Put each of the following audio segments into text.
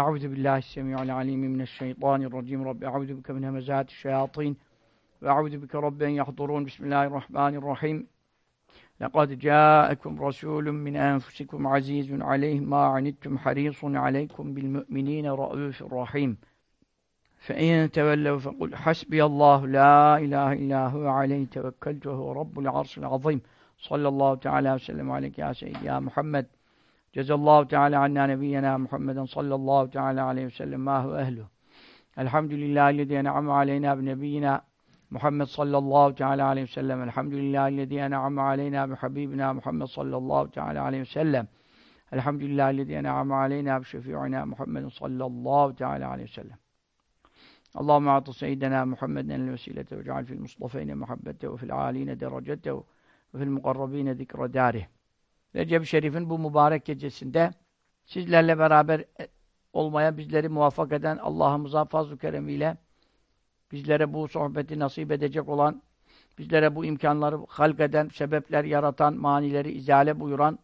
أعوذ بالله السميع العليم من الشيطان الرجيم. رب أعوذ بك من همزات الشياطين وأعوذ بك رب أن يحضرون. بسم الله الرحمن الرحيم. لقد جاءكم رسول من أنفسكم عزيز عليه ما عنتم حريص عليكم بالمؤمنين رؤوف رحيم. فإن تولوا فقل حسبي الله لا إله إلا هو عليه توكلت وهو رب العرش العظيم. صلى الله تعالى وسلم عليك يا سيدي يا محمد. جزا الله تعالى عنا نبينا محمدا صلى الله تعالى عليه وسلم ما هو أهله؟ الحمد لله الذي أنعم علينا بنبينا محمد صلى الله تعالى عليه وسلم. الحمد لله الذي أنعم علينا بحبيبنا محمد صلى الله تعالى عليه وسلم. الحمد لله الذي أنعم علينا بشفيعنا محمد صلى الله تعالى عليه وسلم. اللهم أعط سيدنا محمدا الوسيلة واجعل في المصطفين محبته وفي العالين درجته وفي المقربين ذكر داره. Recep-i Şerif'in bu mübarek gecesinde sizlerle beraber olmaya bizleri muvaffak eden Allah'ımıza fazl-ı keremiyle bizlere bu sohbeti nasip edecek olan, bizlere bu imkanları halk eden, sebepler yaratan, manileri izale buyuran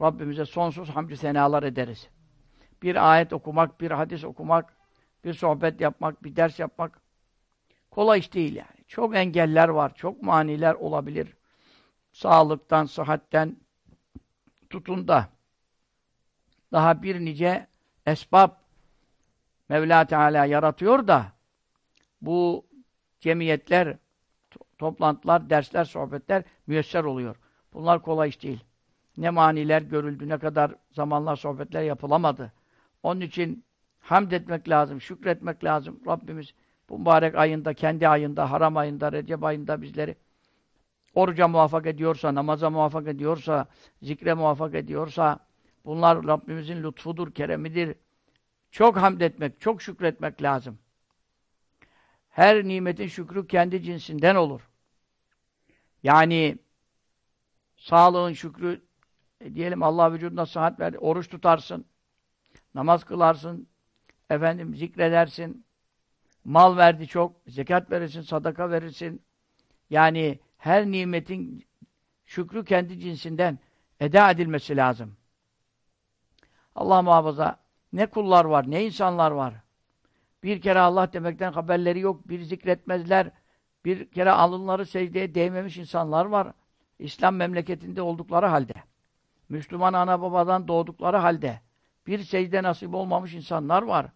Rabbimize sonsuz hamdü senalar ederiz. Bir ayet okumak, bir hadis okumak, bir sohbet yapmak, bir ders yapmak kolay iş değil yani. Çok engeller var, çok maniler olabilir. Sağlıktan, sıhhatten tutun da daha bir nice esbab Mevla Teala yaratıyor da bu cemiyetler, toplantılar, dersler, sohbetler müyesser oluyor. Bunlar kolay iş değil. Ne maniler görüldü, ne kadar zamanlar sohbetler yapılamadı. Onun için hamd etmek lazım, şükretmek lazım. Rabbimiz bu mübarek ayında, kendi ayında, haram ayında, Recep ayında bizleri oruca muvaffak ediyorsa, namaza muvaffak ediyorsa, zikre muvaffak ediyorsa, bunlar Rabbimizin lütfudur, keremidir. Çok hamd etmek, çok şükretmek lazım. Her nimetin şükrü kendi cinsinden olur. Yani sağlığın şükrü, e, diyelim Allah vücuduna sıhhat verdi, oruç tutarsın, namaz kılarsın, efendim zikredersin, mal verdi çok, zekat verirsin, sadaka verirsin. Yani her nimetin şükrü kendi cinsinden eda edilmesi lazım. Allah muhafaza ne kullar var, ne insanlar var. Bir kere Allah demekten haberleri yok, bir zikretmezler, bir kere alınları secdeye değmemiş insanlar var. İslam memleketinde oldukları halde. Müslüman ana babadan doğdukları halde. Bir secde nasip olmamış insanlar var.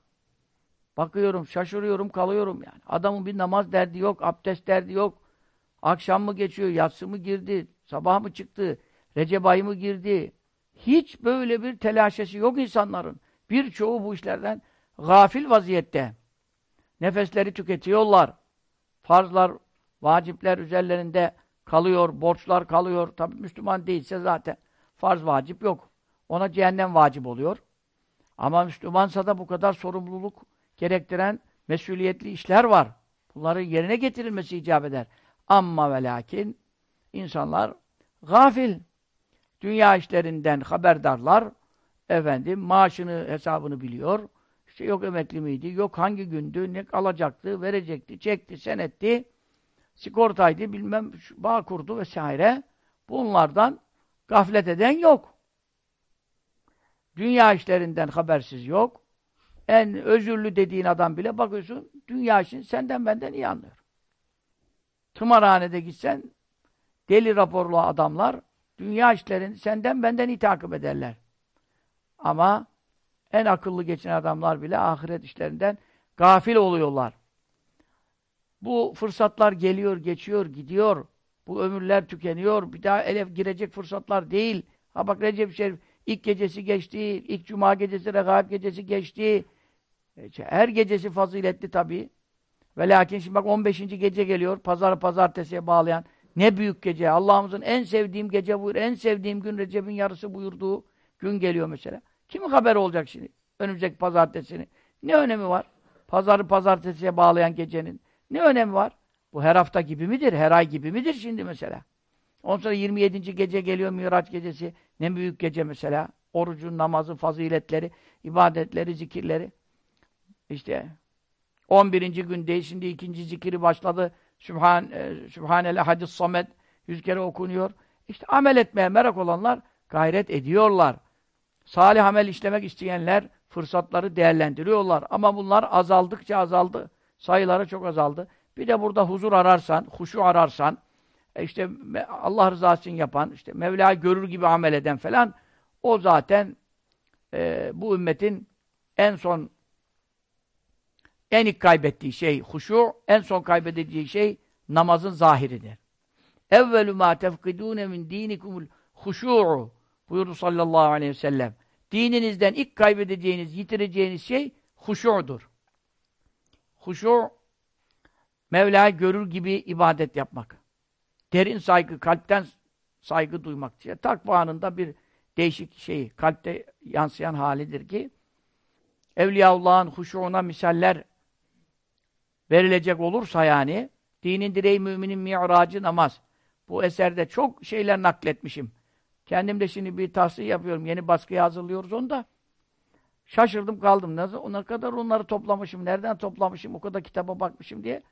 Bakıyorum, şaşırıyorum, kalıyorum yani. Adamın bir namaz derdi yok, abdest derdi yok. Akşam mı geçiyor, yatsı mı girdi, sabah mı çıktı, Recep ayı mı girdi? Hiç böyle bir telaşesi yok insanların. Birçoğu bu işlerden gafil vaziyette. Nefesleri tüketiyorlar. Farzlar, vacipler üzerlerinde kalıyor, borçlar kalıyor. Tabi Müslüman değilse zaten farz vacip yok. Ona cehennem vacip oluyor. Ama Müslümansa da bu kadar sorumluluk gerektiren mesuliyetli işler var. Bunları yerine getirilmesi icap eder. Amma ve lakin insanlar gafil. Dünya işlerinden haberdarlar. Efendim maaşını, hesabını biliyor. İşte yok emekli miydi, yok hangi gündü, ne alacaktı, verecekti, çekti, senetti, sigortaydı, bilmem bağ kurdu vesaire. Bunlardan gaflet eden yok. Dünya işlerinden habersiz yok. En özürlü dediğin adam bile bakıyorsun, dünya işini senden benden iyi anlıyor. Tımarhanede gitsen, deli raporlu adamlar, dünya işlerini senden benden iyi takip ederler. Ama en akıllı geçen adamlar bile ahiret işlerinden gafil oluyorlar. Bu fırsatlar geliyor, geçiyor, gidiyor. Bu ömürler tükeniyor. Bir daha ele girecek fırsatlar değil. Ha bak Recep Şerif ilk gecesi geçti, ilk cuma gecesi, regaib gecesi geçti. E, her gecesi faziletli tabii. Ve lakin şimdi bak 15. gece geliyor. Pazarı pazartesiye bağlayan. Ne büyük gece. Allah'ımızın en sevdiğim gece buyur. En sevdiğim gün Recep'in yarısı buyurduğu gün geliyor mesela. Kimin haber olacak şimdi? Önümüzdeki pazartesini. Ne önemi var? Pazarı pazartesiye bağlayan gecenin. Ne önemi var? Bu her hafta gibi midir? Her ay gibi midir şimdi mesela? Ondan sonra 27. gece geliyor Miraç gecesi. Ne büyük gece mesela. Orucun, namazın, faziletleri, ibadetleri, zikirleri. İşte 11. gündeyiz. Şimdi ikinci zikiri başladı. Sübhan, e, Sübhanele hadis samet. Yüz kere okunuyor. İşte amel etmeye merak olanlar gayret ediyorlar. salih amel işlemek isteyenler fırsatları değerlendiriyorlar. Ama bunlar azaldıkça azaldı. Sayıları çok azaldı. Bir de burada huzur ararsan, huşu ararsan, e işte Allah rızası için yapan, işte Mevla'yı görür gibi amel eden falan, o zaten e, bu ümmetin en son en ilk kaybettiği şey huşu, en son kaybedeceği şey namazın zahiridir. Evvelü mâ tefkidûne min dînikumul huşû'u buyurdu sallallahu aleyhi ve sellem. Dininizden ilk kaybedeceğiniz, yitireceğiniz şey huşu'dur. Huşu, Mevla'yı görür gibi ibadet yapmak. Derin saygı, kalpten saygı duymak. İşte takvanın da bir değişik şeyi, kalpte yansıyan halidir ki Evliyaullah'ın huşuğuna misaller verilecek olursa yani dinin direği müminin mi'racı namaz. Bu eserde çok şeyler nakletmişim. Kendim de şimdi bir tahsil yapıyorum. Yeni baskıya hazırlıyoruz onu da. Şaşırdım kaldım. Nasıl, ona kadar onları toplamışım. Nereden toplamışım? O kadar kitaba bakmışım diye.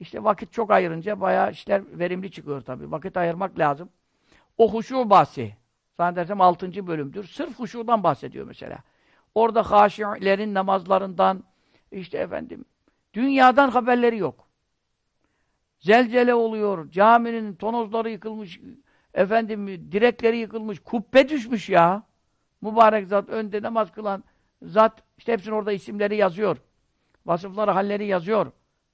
İşte vakit çok ayırınca bayağı işler verimli çıkıyor tabii. Vakit ayırmak lazım. O huşu bahsi. Zannedersem 6. bölümdür. Sırf huşudan bahsediyor mesela. Orada haşi'lerin namazlarından işte efendim dünyadan haberleri yok. Zelzele oluyor. Caminin tonozları yıkılmış. Efendim direkleri yıkılmış. Kubbe düşmüş ya. Mübarek zat önde namaz kılan zat işte hepsinin orada isimleri yazıyor. Vasıfları, halleri yazıyor.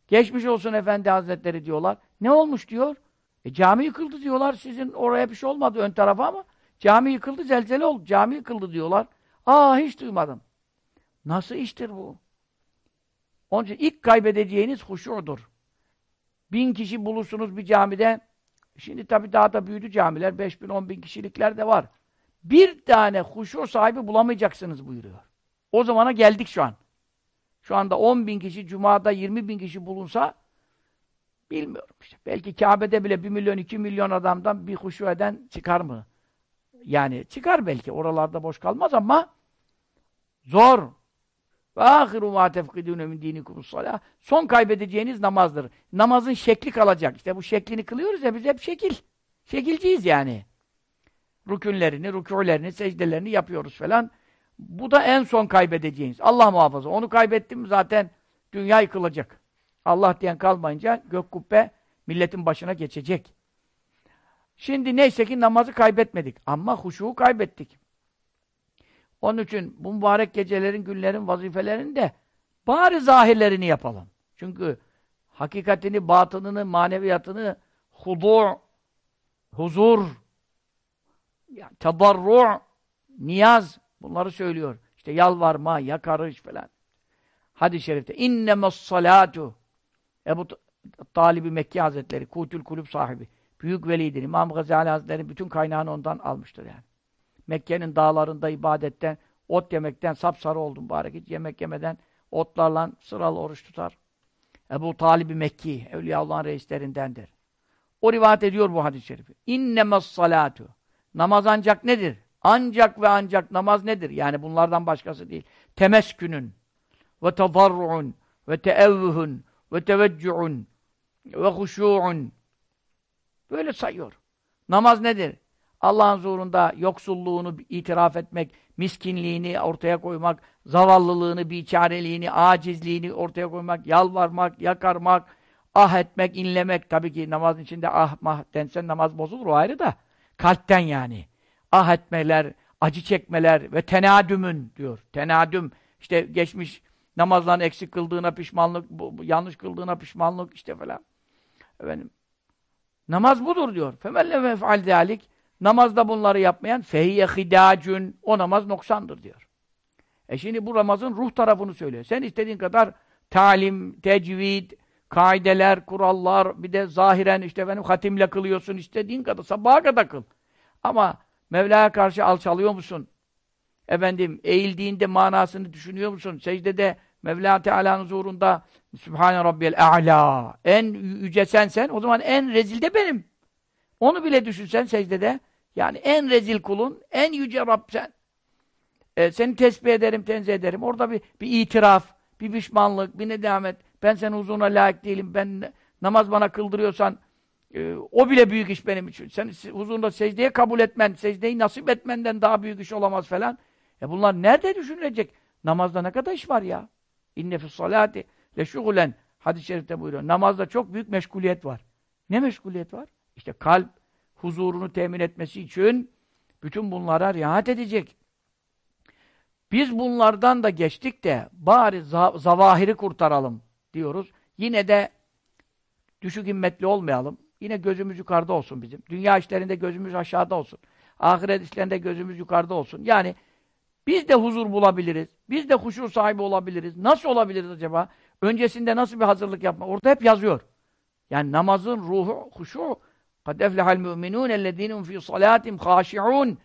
Geçmiş olsun efendi hazretleri diyorlar. Ne olmuş diyor? E cami yıkıldı diyorlar. Sizin oraya bir şey olmadı ön tarafa ama cami yıkıldı, zelzele oldu. Cami yıkıldı diyorlar. Aa hiç duymadım. Nasıl iştir bu? Onun için ilk kaybedeceğiniz huşudur. Bin kişi bulursunuz bir camide. Şimdi tabii daha da büyüdü camiler. Beş bin, on bin kişilikler de var. Bir tane huşu sahibi bulamayacaksınız buyuruyor. O zamana geldik şu an. Şu anda on bin kişi, Cuma'da yirmi bin kişi bulunsa bilmiyorum işte. Belki Kabe'de bile bir milyon, iki milyon adamdan bir huşu eden çıkar mı? Yani çıkar belki. Oralarda boş kalmaz ama zor. Ve ahiru ma tefkidûne min dînikumus salâh. Son kaybedeceğiniz namazdır. Namazın şekli kalacak. İşte bu şeklini kılıyoruz ya biz hep şekil. Şekilciyiz yani. Rükünlerini, rükûlerini, secdelerini yapıyoruz falan. Bu da en son kaybedeceğiniz. Allah muhafaza. Onu kaybettim zaten dünya yıkılacak. Allah diyen kalmayınca gök kubbe milletin başına geçecek. Şimdi neyse ki namazı kaybetmedik. Ama huşuğu kaybettik. Onun için bu mübarek gecelerin, günlerin vazifelerini de bari zahirlerini yapalım. Çünkü hakikatini, batınını, maneviyatını hudu, huzur, yani tadarru, niyaz bunları söylüyor. İşte yalvarma, yakarış falan. Hadis-i şerifte innemes salatu Ebu Talibi Mekke Hazretleri, Kutül Kulüp sahibi, büyük velidir. İmam Gazali Hazretleri bütün kaynağını ondan almıştır yani. Mekke'nin dağlarında ibadetten, ot yemekten sapsarı oldum mübarek. Hiç yemek yemeden otlarla sıralı oruç tutar. Ebu Talib-i Mekki, Evliyaullah'ın reislerindendir. O rivayet ediyor bu hadis-i şerifi. İnnemes salatu. Namaz ancak nedir? Ancak ve ancak namaz nedir? Yani bunlardan başkası değil. Temeskünün ve tedarru'un ve teevvuhun ve teveccü'un ve huşu'un Böyle sayıyor. Namaz nedir? Allah'ın zuhurunda yoksulluğunu itiraf etmek, miskinliğini ortaya koymak, zavallılığını, biçareliğini, acizliğini ortaya koymak, yalvarmak, yakarmak, ah etmek, inlemek. Tabii ki namazın içinde ah mah densen namaz bozulur o ayrı da. Kalpten yani. Ah etmeler, acı çekmeler ve tenadümün diyor. Tenadüm işte geçmiş namazların eksik kıldığına pişmanlık, bu, bu, yanlış kıldığına pişmanlık işte falan. Efendim, Namaz budur diyor. Femelle mef'al zâlik. Namazda bunları yapmayan fehiyye hidâcün. O namaz noksandır diyor. E şimdi bu namazın ruh tarafını söylüyor. Sen istediğin kadar talim, tecvid, kaideler, kurallar, bir de zahiren işte benim hatimle kılıyorsun istediğin kadar, sabaha kadar kıl. Ama Mevla'ya karşı alçalıyor musun? Efendim, eğildiğinde manasını düşünüyor musun? Secdede Mevla Teala'nın zuhurunda Sübhane Rabbiyel A'la en yüce sensen, o zaman en rezil de benim. Onu bile düşünsen secdede, yani en rezil kulun, en yüce Rab sen. E, seni tesbih ederim, tenzih ederim. Orada bir, bir itiraf, bir pişmanlık, bir nedamet. Ben senin huzuruna layık değilim. Ben namaz bana kıldırıyorsan e, o bile büyük iş benim için. Sen huzurunda secdeye kabul etmen, secdeyi nasip etmenden daha büyük iş olamaz falan. E bunlar nerede düşünülecek? Namazda ne kadar iş var ya? İnne fis salati le şugulen hadis-i şerifte buyuruyor. Namazda çok büyük meşguliyet var. Ne meşguliyet var? İşte kalp huzurunu temin etmesi için bütün bunlara riayet edecek. Biz bunlardan da geçtik de bari zavahiri kurtaralım diyoruz. Yine de düşük himmetli olmayalım. Yine gözümüz yukarıda olsun bizim. Dünya işlerinde gözümüz aşağıda olsun. Ahiret işlerinde gözümüz yukarıda olsun. Yani biz de huzur bulabiliriz. Biz de huşu sahibi olabiliriz. Nasıl olabiliriz acaba? Öncesinde nasıl bir hazırlık yapma? Orada hep yazıyor. Yani namazın ruhu, huşu قَدْ اَفْلَحَ الْمُؤْمِنُونَ الَّذ۪ينَ ف۪ي صَلَاتِمْ خَاشِعُونَ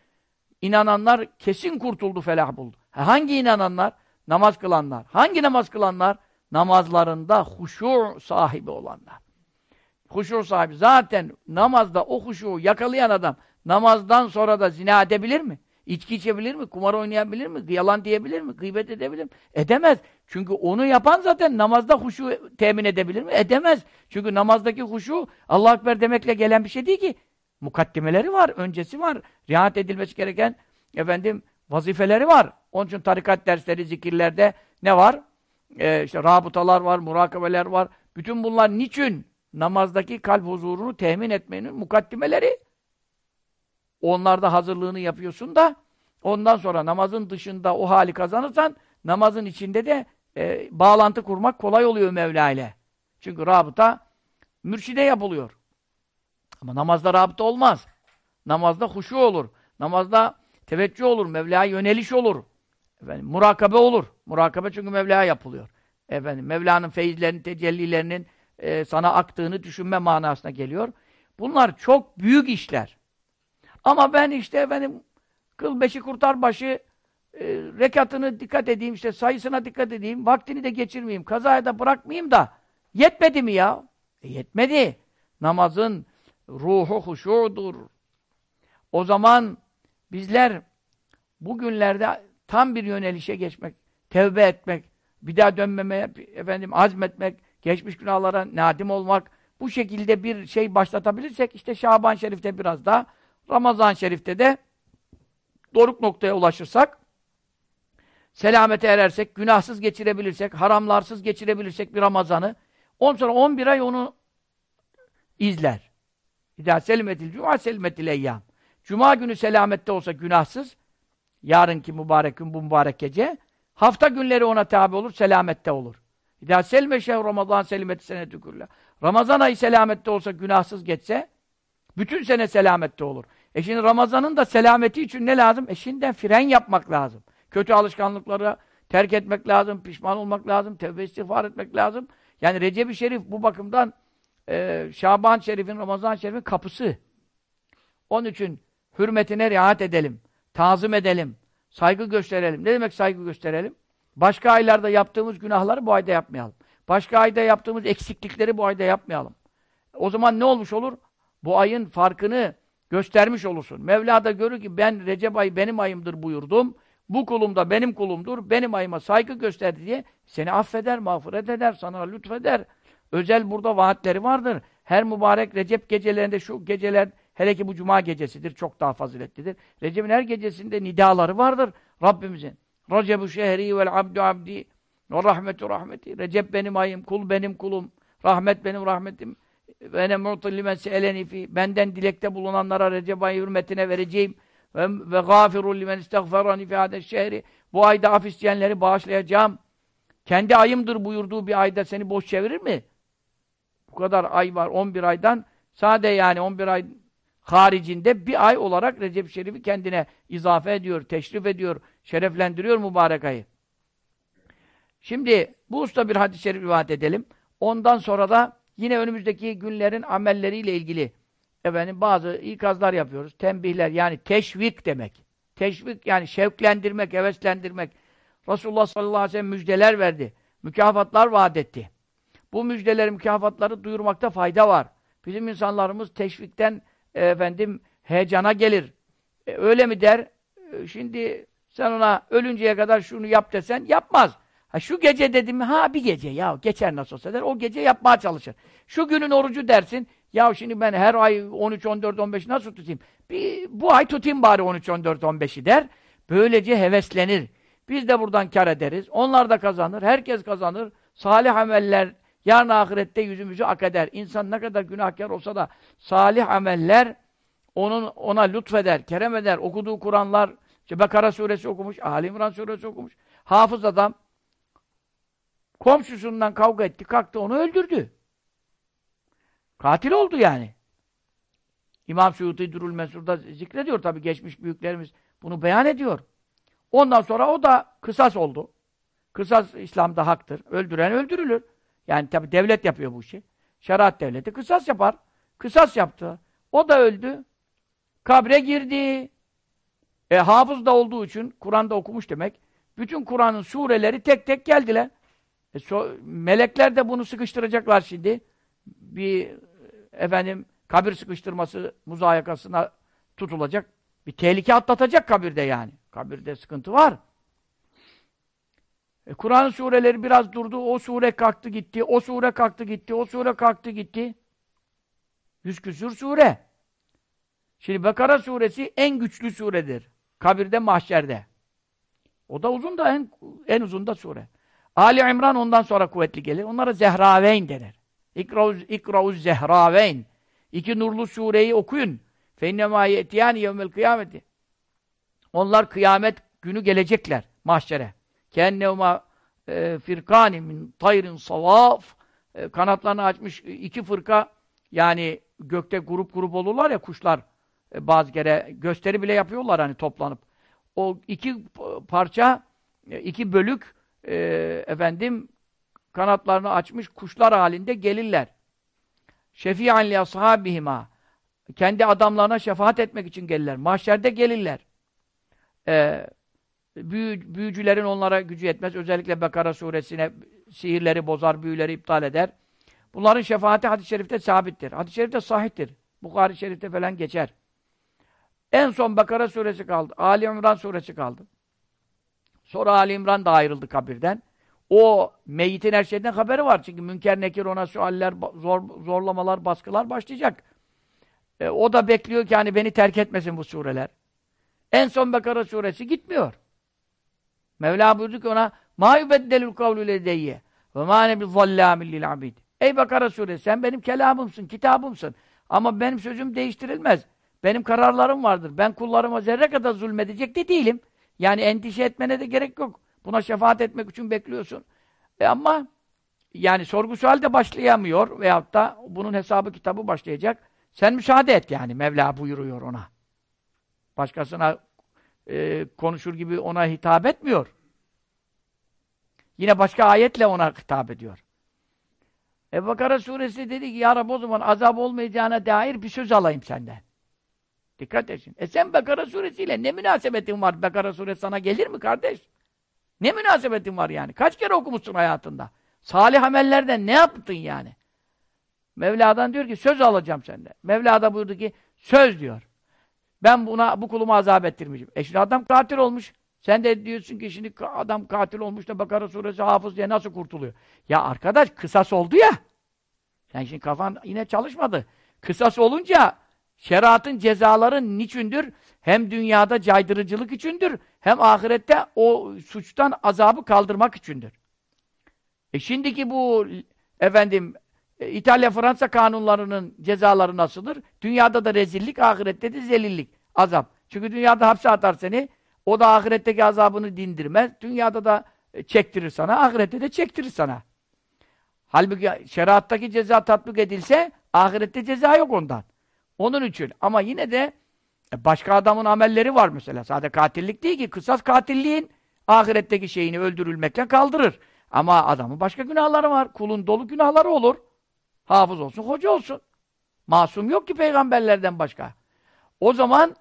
İnananlar kesin kurtuldu, felah buldu. Hangi inananlar? Namaz kılanlar. Hangi namaz kılanlar? Namazlarında huşu sahibi olanlar. Huşu sahibi. Zaten namazda o huşu yakalayan adam namazdan sonra da zina edebilir mi? İçki içebilir mi? Kumar oynayabilir mi? Yalan diyebilir mi? Gıybet edebilir mi? Edemez. Çünkü onu yapan zaten namazda huşu temin edebilir mi? Edemez. Çünkü namazdaki huşu Allah Ekber demekle gelen bir şey değil ki. Mukaddimeleri var, öncesi var. Riayet edilmesi gereken efendim vazifeleri var. Onun için tarikat dersleri, zikirlerde ne var? Ee, işte rabıtalar var, murakabeler var. Bütün bunlar niçin? Namazdaki kalp huzurunu temin etmenin mukaddimeleri. Onlarda hazırlığını yapıyorsun da ondan sonra namazın dışında o hali kazanırsan namazın içinde de e, bağlantı kurmak kolay oluyor Mevla ile. Çünkü rabıta mürşide yapılıyor. Ama namazda rabıta olmaz. Namazda huşu olur. Namazda teveccüh olur. Mevla'ya yöneliş olur. Efendim, murakabe olur. Murakabe çünkü Mevla'ya yapılıyor. Efendim, Mevla'nın feyizlerinin, tecellilerinin e, sana aktığını düşünme manasına geliyor. Bunlar çok büyük işler. Ama ben işte efendim kıl beşi kurtar başı e, rekatını dikkat edeyim, işte sayısına dikkat edeyim, vaktini de geçirmeyeyim, kazaya da bırakmayayım da yetmedi mi ya? E, yetmedi. Namazın ruhu huşudur. O zaman bizler bugünlerde tam bir yönelişe geçmek, tevbe etmek, bir daha dönmemeye efendim azmetmek, geçmiş günahlara nadim olmak, bu şekilde bir şey başlatabilirsek işte Şaban Şerif'te biraz daha Ramazan Şerif'te de doruk noktaya ulaşırsak selamete erersek, günahsız geçirebilirsek, haramlarsız geçirebilirsek bir Ramazan'ı ondan sonra 11 ay onu izler. İdâ selimetil cuma selimetil eyyâm. Cuma günü selamette olsa günahsız, yarınki mübarek gün, bu mübarek gece, hafta günleri ona tabi olur, selamette olur. İdâ selme şehr Ramazan selimeti senetü külle. Ramazan ayı selamette olsa, günahsız geçse, bütün sene selamette olur. E şimdi Ramazan'ın da selameti için ne lazım? E şimdiden fren yapmak lazım. Kötü alışkanlıkları terk etmek lazım, pişman olmak lazım, tevbe istiğfar etmek lazım. Yani Recep-i Şerif bu bakımdan e, Şaban Şerif'in, Ramazan Şerif'in kapısı. Onun için hürmetine riayet edelim, tazım edelim, saygı gösterelim. Ne demek saygı gösterelim? Başka aylarda yaptığımız günahları bu ayda yapmayalım. Başka ayda yaptığımız eksiklikleri bu ayda yapmayalım. O zaman ne olmuş olur? Bu ayın farkını göstermiş olursun. Mevla da görür ki ben Recep ayı benim ayımdır buyurdum. Bu kulum da benim kulumdur. Benim ayıma saygı gösterdi diye seni affeder, mağfiret eder, sana lütfeder. Özel burada vaatleri vardır. Her mübarek Recep gecelerinde şu geceler hele ki bu cuma gecesidir. Çok daha faziletlidir. Recep'in her gecesinde nidaları vardır Rabbimizin. Recebu şehri vel abdu abdi ve rahmetu rahmeti. Recep benim ayım, kul benim kulum. Rahmet benim rahmetim. Ve ne mu'til limen se'eleni fi. Benden dilekte bulunanlara Recep ayı hürmetine vereceğim. Ve, ve gafirun limen istagferani fi hades şehri. Bu ayda af isteyenleri bağışlayacağım. Kendi ayımdır buyurduğu bir ayda seni boş çevirir mi? Bu kadar ay var 11 aydan. Sade yani 11 ay haricinde bir ay olarak Recep Şerif'i kendine izafe ediyor, teşrif ediyor, şereflendiriyor mübarek ayı. Şimdi bu usta bir hadis-i şerif rivayet edelim. Ondan sonra da Yine önümüzdeki günlerin amelleriyle ilgili efendim bazı ikazlar yapıyoruz. Tembihler yani teşvik demek. Teşvik yani şevklendirmek, heveslendirmek. Resulullah sallallahu aleyhi ve sellem müjdeler verdi. Mükafatlar vaat etti. Bu müjdeleri, mükafatları duyurmakta fayda var. Bizim insanlarımız teşvikten e, efendim heyecana gelir. E, öyle mi der? E, şimdi sen ona ölünceye kadar şunu yap desen yapmaz. Ha şu gece dedim ha bir gece ya geçer nasıl olsa der. O gece yapmaya çalışır. Şu günün orucu dersin. Ya şimdi ben her ay 13, 14, 15 nasıl tutayım? Bir, bu ay tutayım bari 13, 14, 15'i der. Böylece heveslenir. Biz de buradan kar ederiz. Onlar da kazanır. Herkes kazanır. Salih ameller yarın ahirette yüzümüzü ak eder. İnsan ne kadar günahkar olsa da salih ameller onun ona lütfeder, kerem eder. Okuduğu Kur'anlar, işte Bekara suresi okumuş, Ali İmran suresi okumuş. Hafız adam komşusundan kavga etti, kalktı onu öldürdü. Katil oldu yani. İmam Suyuti Durul Mensur'da zikrediyor tabi geçmiş büyüklerimiz bunu beyan ediyor. Ondan sonra o da kısas oldu. Kısas İslam'da haktır. Öldüren öldürülür. Yani tabi devlet yapıyor bu işi. Şeriat devleti kısas yapar. Kısas yaptı. O da öldü. Kabre girdi. E, hafız da olduğu için Kur'an'da okumuş demek. Bütün Kur'an'ın sureleri tek tek geldiler. E, so melekler de bunu sıkıştıracaklar şimdi. Bir efendim kabir sıkıştırması muzayakasına tutulacak. Bir tehlike atlatacak kabirde yani. Kabirde sıkıntı var. E, Kur'an sureleri biraz durdu. O sure kalktı gitti. O sure kalktı gitti. O sure kalktı gitti. Yüz küsür sure. Şimdi Bekara suresi en güçlü suredir. Kabirde, mahşerde. O da uzun da en, en uzun da sure. Ali İmran ondan sonra kuvvetli gelir. Onlara Zehraveyn denir. İkrauz, ikrauz zehraveyn. İki nurlu sureyi okuyun. Fennemâ yetiyâni yevmel kıyameti. Onlar kıyamet günü gelecekler mahşere. Kennevma e, firkani min tayrin savaf. E, kanatlarını açmış iki fırka yani gökte grup grup olurlar ya kuşlar e, bazı kere gösteri bile yapıyorlar hani toplanıp. O iki parça, iki bölük e, efendim kanatlarını açmış kuşlar halinde gelirler. Şefi'an li ashabihima. Kendi adamlarına şefaat etmek için gelirler. Mahşerde gelirler. Ee, büyü, büyücülerin onlara gücü yetmez. Özellikle Bekara suresine sihirleri bozar, büyüleri iptal eder. Bunların şefaati hadis-i şerifte sabittir. Hadis-i şerifte sahiptir. Bukhari şerifte falan geçer. En son Bekara suresi kaldı. Ali İmran suresi kaldı. Sonra Ali İmran da ayrıldı kabirden. O meyitin her şeyden haberi var. Çünkü münker nekir ona sualler, zor, zorlamalar, baskılar başlayacak. E, o da bekliyor ki hani beni terk etmesin bu sureler. En son Bekara suresi gitmiyor. Mevla buyurdu ki ona مَا يُبَدَّلُ الْقَوْلُ لَدَيَّ وَمَا نَبِ ظَلَّامٍ لِلْعَبِيدِ Ey Bekara suresi sen benim kelamımsın, kitabımsın. Ama benim sözüm değiştirilmez. Benim kararlarım vardır. Ben kullarıma zerre kadar zulmedecek de değilim. Yani endişe etmene de gerek yok. Buna şefaat etmek için bekliyorsun. E ama yani sorgu sual de başlayamıyor veyahut da bunun hesabı kitabı başlayacak. Sen müsaade et yani Mevla buyuruyor ona. Başkasına e, konuşur gibi ona hitap etmiyor. Yine başka ayetle ona hitap ediyor. Ebu Bakara suresi dedi ki Ya Rabbi o zaman azap olmayacağına dair bir söz alayım senden. Dikkat edin. E sen Bekara suresiyle ne münasebetin var? Bekara suresi sana gelir mi kardeş? Ne münasebetin var yani? Kaç kere okumuşsun hayatında? Salih amellerden ne yaptın yani? Mevla'dan diyor ki söz alacağım senden. Mevla da buyurdu ki söz diyor. Ben buna bu kulumu azap ettirmişim. E şimdi adam katil olmuş. Sen de diyorsun ki şimdi adam katil olmuş da Bakara suresi hafız diye nasıl kurtuluyor? Ya arkadaş kısas oldu ya. Sen şimdi kafan yine çalışmadı. Kısas olunca şeriatın cezaları niçündür? Hem dünyada caydırıcılık içindir, hem ahirette o suçtan azabı kaldırmak içindir. E şimdiki bu efendim e, İtalya Fransa kanunlarının cezaları nasıldır? Dünyada da rezillik, ahirette de zelillik, azap. Çünkü dünyada hapse atar seni, o da ahiretteki azabını dindirmez. Dünyada da e, çektirir sana, ahirette de çektirir sana. Halbuki şeriattaki ceza tatbik edilse, ahirette ceza yok ondan. Onun için. Ama yine de e, başka adamın amelleri var mesela. Sadece katillik değil ki. Kısas katilliğin ahiretteki şeyini öldürülmekle kaldırır. Ama adamın başka günahları var. Kulun dolu günahları olur. Hafız olsun, hoca olsun. Masum yok ki peygamberlerden başka. O zaman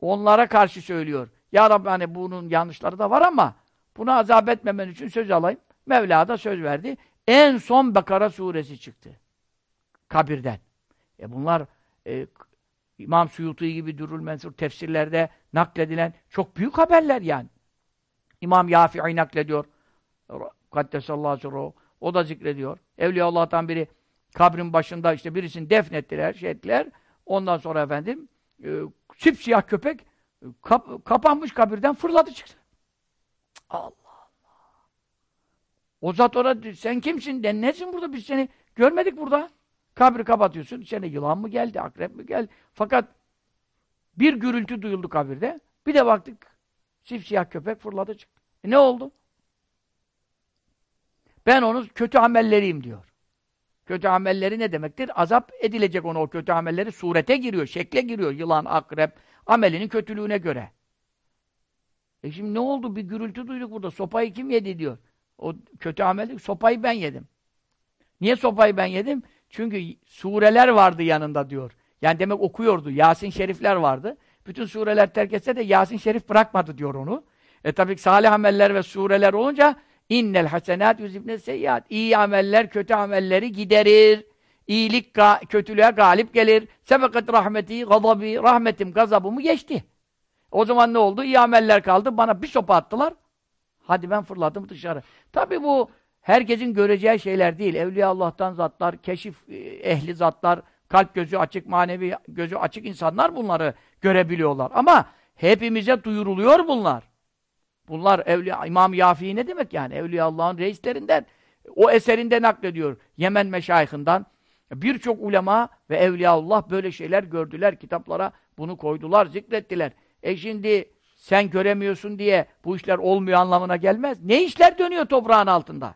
onlara karşı söylüyor. Ya Rabbi hani bunun yanlışları da var ama buna azap etmemen için söz alayım. Mevla da söz verdi. En son Bakara suresi çıktı. Kabirden. E bunlar e, İmam Suyuti gibi Dürül Mensur tefsirlerde nakledilen çok büyük haberler yani. İmam Yafi'i naklediyor. Kaddesallahu aleyhi O da zikrediyor. Evliya Allah'tan biri kabrin başında işte birisini defnettiler, şey ettiler. Ondan sonra efendim e, sipsiyah köpek Kap, kapanmış kabirden fırladı çıktı. Allah Allah. O zat orada sen kimsin? De, nesin burada? Biz seni görmedik burada. Kabri kapatıyorsun. İçeride yılan mı geldi? Akrep mi geldi? Fakat bir gürültü duyuldu kabirde. Bir de baktık siyah köpek fırladı çıktı. E ne oldu? Ben onun kötü amelleriyim diyor. Kötü amelleri ne demektir? Azap edilecek onu o kötü amelleri surete giriyor, şekle giriyor. Yılan, akrep, amelinin kötülüğüne göre. E şimdi ne oldu? Bir gürültü duyduk burada. Sopayı kim yedi diyor. O kötü ameli, sopayı ben yedim. Niye sopayı ben yedim? Çünkü sureler vardı yanında diyor. Yani demek okuyordu. Yasin şerifler vardı. Bütün sureler terk etse de Yasin şerif bırakmadı diyor onu. E tabi salih ameller ve sureler olunca innel hasenat yüzibne seyyiat. İyi ameller kötü amelleri giderir. İyilik ga kötülüğe galip gelir. Sebekat rahmeti, gazabi, rahmetim, gazabımı geçti. O zaman ne oldu? İyi ameller kaldı. Bana bir sopa attılar. Hadi ben fırladım dışarı. Tabi bu herkesin göreceği şeyler değil. Evliya Allah'tan zatlar, keşif e, ehli zatlar, kalp gözü açık, manevi gözü açık insanlar bunları görebiliyorlar. Ama hepimize duyuruluyor bunlar. Bunlar Evliya, İmam Yafi ne demek yani? Evliya Allah'ın reislerinden. O eserinde naklediyor. Yemen meşayihinden. Birçok ulema ve Evliyaullah böyle şeyler gördüler. Kitaplara bunu koydular, zikrettiler. E şimdi sen göremiyorsun diye bu işler olmuyor anlamına gelmez. Ne işler dönüyor toprağın altında?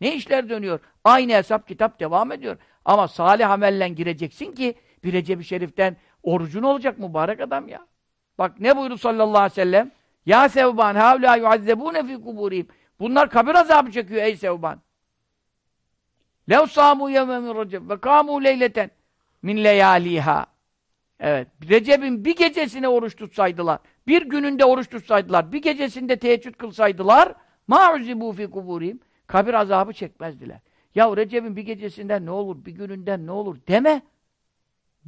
Ne işler dönüyor? Aynı hesap kitap devam ediyor. Ama salih amellen gireceksin ki bir Recep-i Şerif'ten orucun olacak mübarek adam ya. Bak ne buyurdu sallallahu aleyhi ve sellem? Ya Sevban havla yuazzebune fi kuburihim. Bunlar kabir azabı çekiyor ey Sevban. Lev samu yevme min recep ve kamu leyleten min leyaliha. Evet. Recep'in bir gecesine oruç tutsaydılar, bir gününde oruç tutsaydılar, bir gecesinde teheccüd kılsaydılar, ma'uzibu fi kuburihim. Kabir azabı çekmezdiler. Ya Recep'in bir gecesinden ne olur, bir gününden ne olur deme.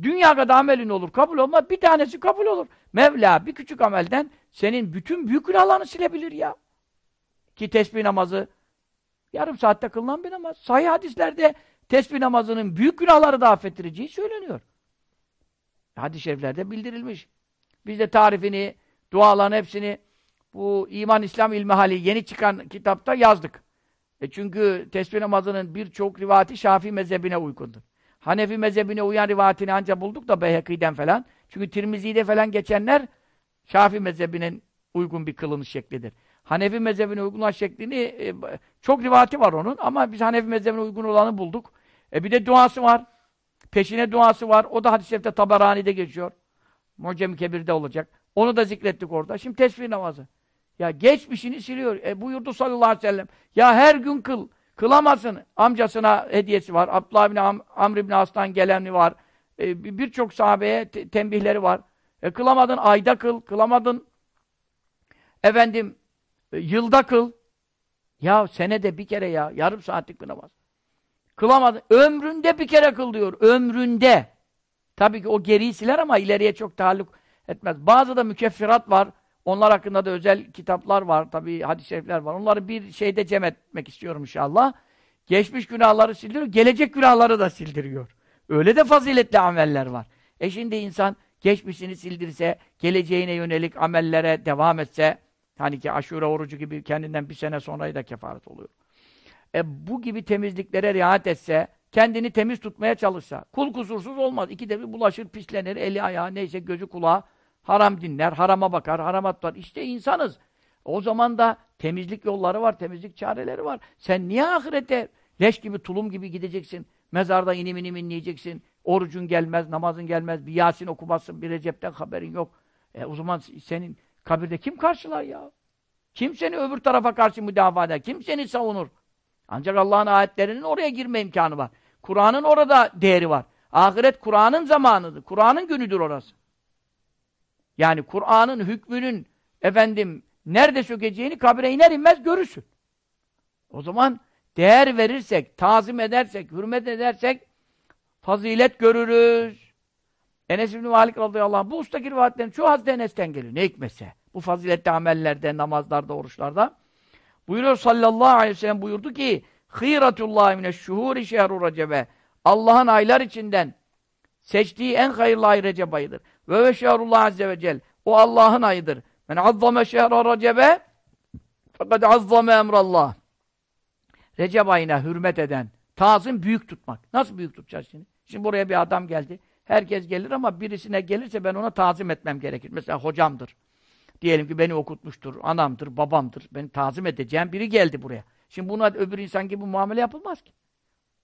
Dünya kadar amelin olur, kabul olmaz. Bir tanesi kabul olur. Mevla bir küçük amelden senin bütün büyük günahlarını silebilir ya. Ki tesbih namazı yarım saatte kılınan bir namaz. Sahih hadislerde tesbih namazının büyük günahları da affettireceği söyleniyor. Hadis-i şeriflerde bildirilmiş. Biz de tarifini, duaların hepsini bu İman İslam İlmihali yeni çıkan kitapta yazdık. E çünkü tesbih namazının birçok rivati Şafii mezhebine uygundur. Hanefi mezhebine uyan rivayetini ancak bulduk da Beyheki'den falan. Çünkü Tirmizi'de falan geçenler Şafii mezhebinin uygun bir kılınış şeklidir. Hanefi mezhebine uygun şeklini e, çok rivati var onun ama biz Hanefi mezhebine uygun olanı bulduk. E bir de duası var. Peşine duası var. O da hadis-i şerifte Taberani'de geçiyor. Mucem-i Kebir'de olacak. Onu da zikrettik orada. Şimdi tesbih namazı. Ya geçmişini siliyor. E buyurdu sallallahu aleyhi ve sellem. Ya her gün kıl. Kılamasın. Amcasına hediyesi var. Abdullah bin Am Amr bin As'tan geleni var. E, Birçok sahabeye te tembihleri var. E, kılamadın ayda kıl. Kılamadın efendim e, yılda kıl. Ya senede bir kere ya. Yarım saatlik bir namaz. Kılamadın. Ömründe bir kere kıl diyor. Ömründe. Tabii ki o geriyi siler ama ileriye çok taalluk etmez. Bazı da mükeffirat var. Onlar hakkında da özel kitaplar var. Tabii hadis-i şerifler var. Onları bir şeyde cem etmek istiyorum inşallah. Geçmiş günahları sildiriyor, gelecek günahları da sildiriyor. Öyle de faziletli ameller var. E şimdi insan geçmişini sildirse, geleceğine yönelik amellere devam etse, hani ki aşure orucu gibi kendinden bir sene sonrayı da kefaret oluyor. E bu gibi temizliklere riayet etse, kendini temiz tutmaya çalışsa, kul kusursuz olmaz. İkide bir bulaşır, pislenir, eli ayağı, neyse gözü kulağı, haram dinler, harama bakar, harama tutar. İşte insanız. O zaman da temizlik yolları var, temizlik çareleri var. Sen niye ahirete leş gibi, tulum gibi gideceksin? Mezarda inim inim inleyeceksin. Orucun gelmez, namazın gelmez, bir Yasin okumazsın, bir Recep'ten haberin yok. E o zaman senin kabirde kim karşılar ya? Kim seni öbür tarafa karşı müdafaa eder? Kim seni savunur? Ancak Allah'ın ayetlerinin oraya girme imkanı var. Kur'an'ın orada değeri var. Ahiret Kur'an'ın zamanıdır. Kur'an'ın günüdür orası. Yani Kur'an'ın hükmünün efendim nerede sökeceğini kabre iner inmez görürsün. O zaman değer verirsek, tazim edersek, hürmet edersek fazilet görürüz. Enes İbni Malik radıyallahu anh bu ustaki rivayetlerin çoğu Hazreti Enes'ten geliyor. Ne hikmetse. Bu faziletli amellerde, namazlarda, oruçlarda. Buyuruyor sallallahu aleyhi ve sellem buyurdu ki Hîratullah mineşşuhûri şehru recebe Allah'ın aylar içinden seçtiği en hayırlı ay Recep ayıdır. Ve ve şehrullah azze ve cel. O Allah'ın ayıdır. Men azzame şehra recebe fakat azzame emrallah. Recep ayına hürmet eden, tazim büyük tutmak. Nasıl büyük tutacağız şimdi? Şimdi buraya bir adam geldi. Herkes gelir ama birisine gelirse ben ona tazim etmem gerekir. Mesela hocamdır. Diyelim ki beni okutmuştur, anamdır, babamdır. Beni tazim edeceğim biri geldi buraya. Şimdi buna öbür insan gibi muamele yapılmaz ki.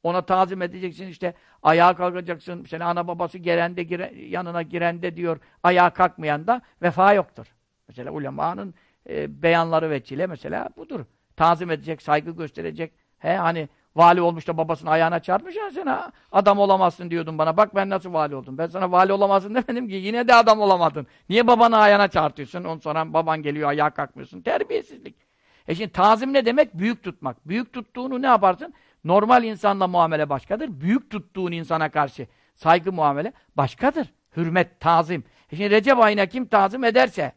Ona tazim edeceksin işte ayağa kalkacaksın. Seni ana babası gelende gire, yanına girende diyor ayağa kalkmayan da vefa yoktur. Mesela ulemanın e, beyanları veçile mesela budur. Tazim edecek, saygı gösterecek. He hani vali olmuş da babasının ayağına çarpmış ya sana adam olamazsın diyordun bana. Bak ben nasıl vali oldum. Ben sana vali olamazsın demedim ki yine de adam olamadın. Niye babanı ayağına çarpıyorsun? Ondan sonra baban geliyor ayağa kalkmıyorsun. Terbiyesizlik. E şimdi tazim ne demek? Büyük tutmak. Büyük tuttuğunu ne yaparsın? Normal insanla muamele başkadır. Büyük tuttuğun insana karşı saygı muamele başkadır. Hürmet, tazim. E şimdi Recep ayına kim tazim ederse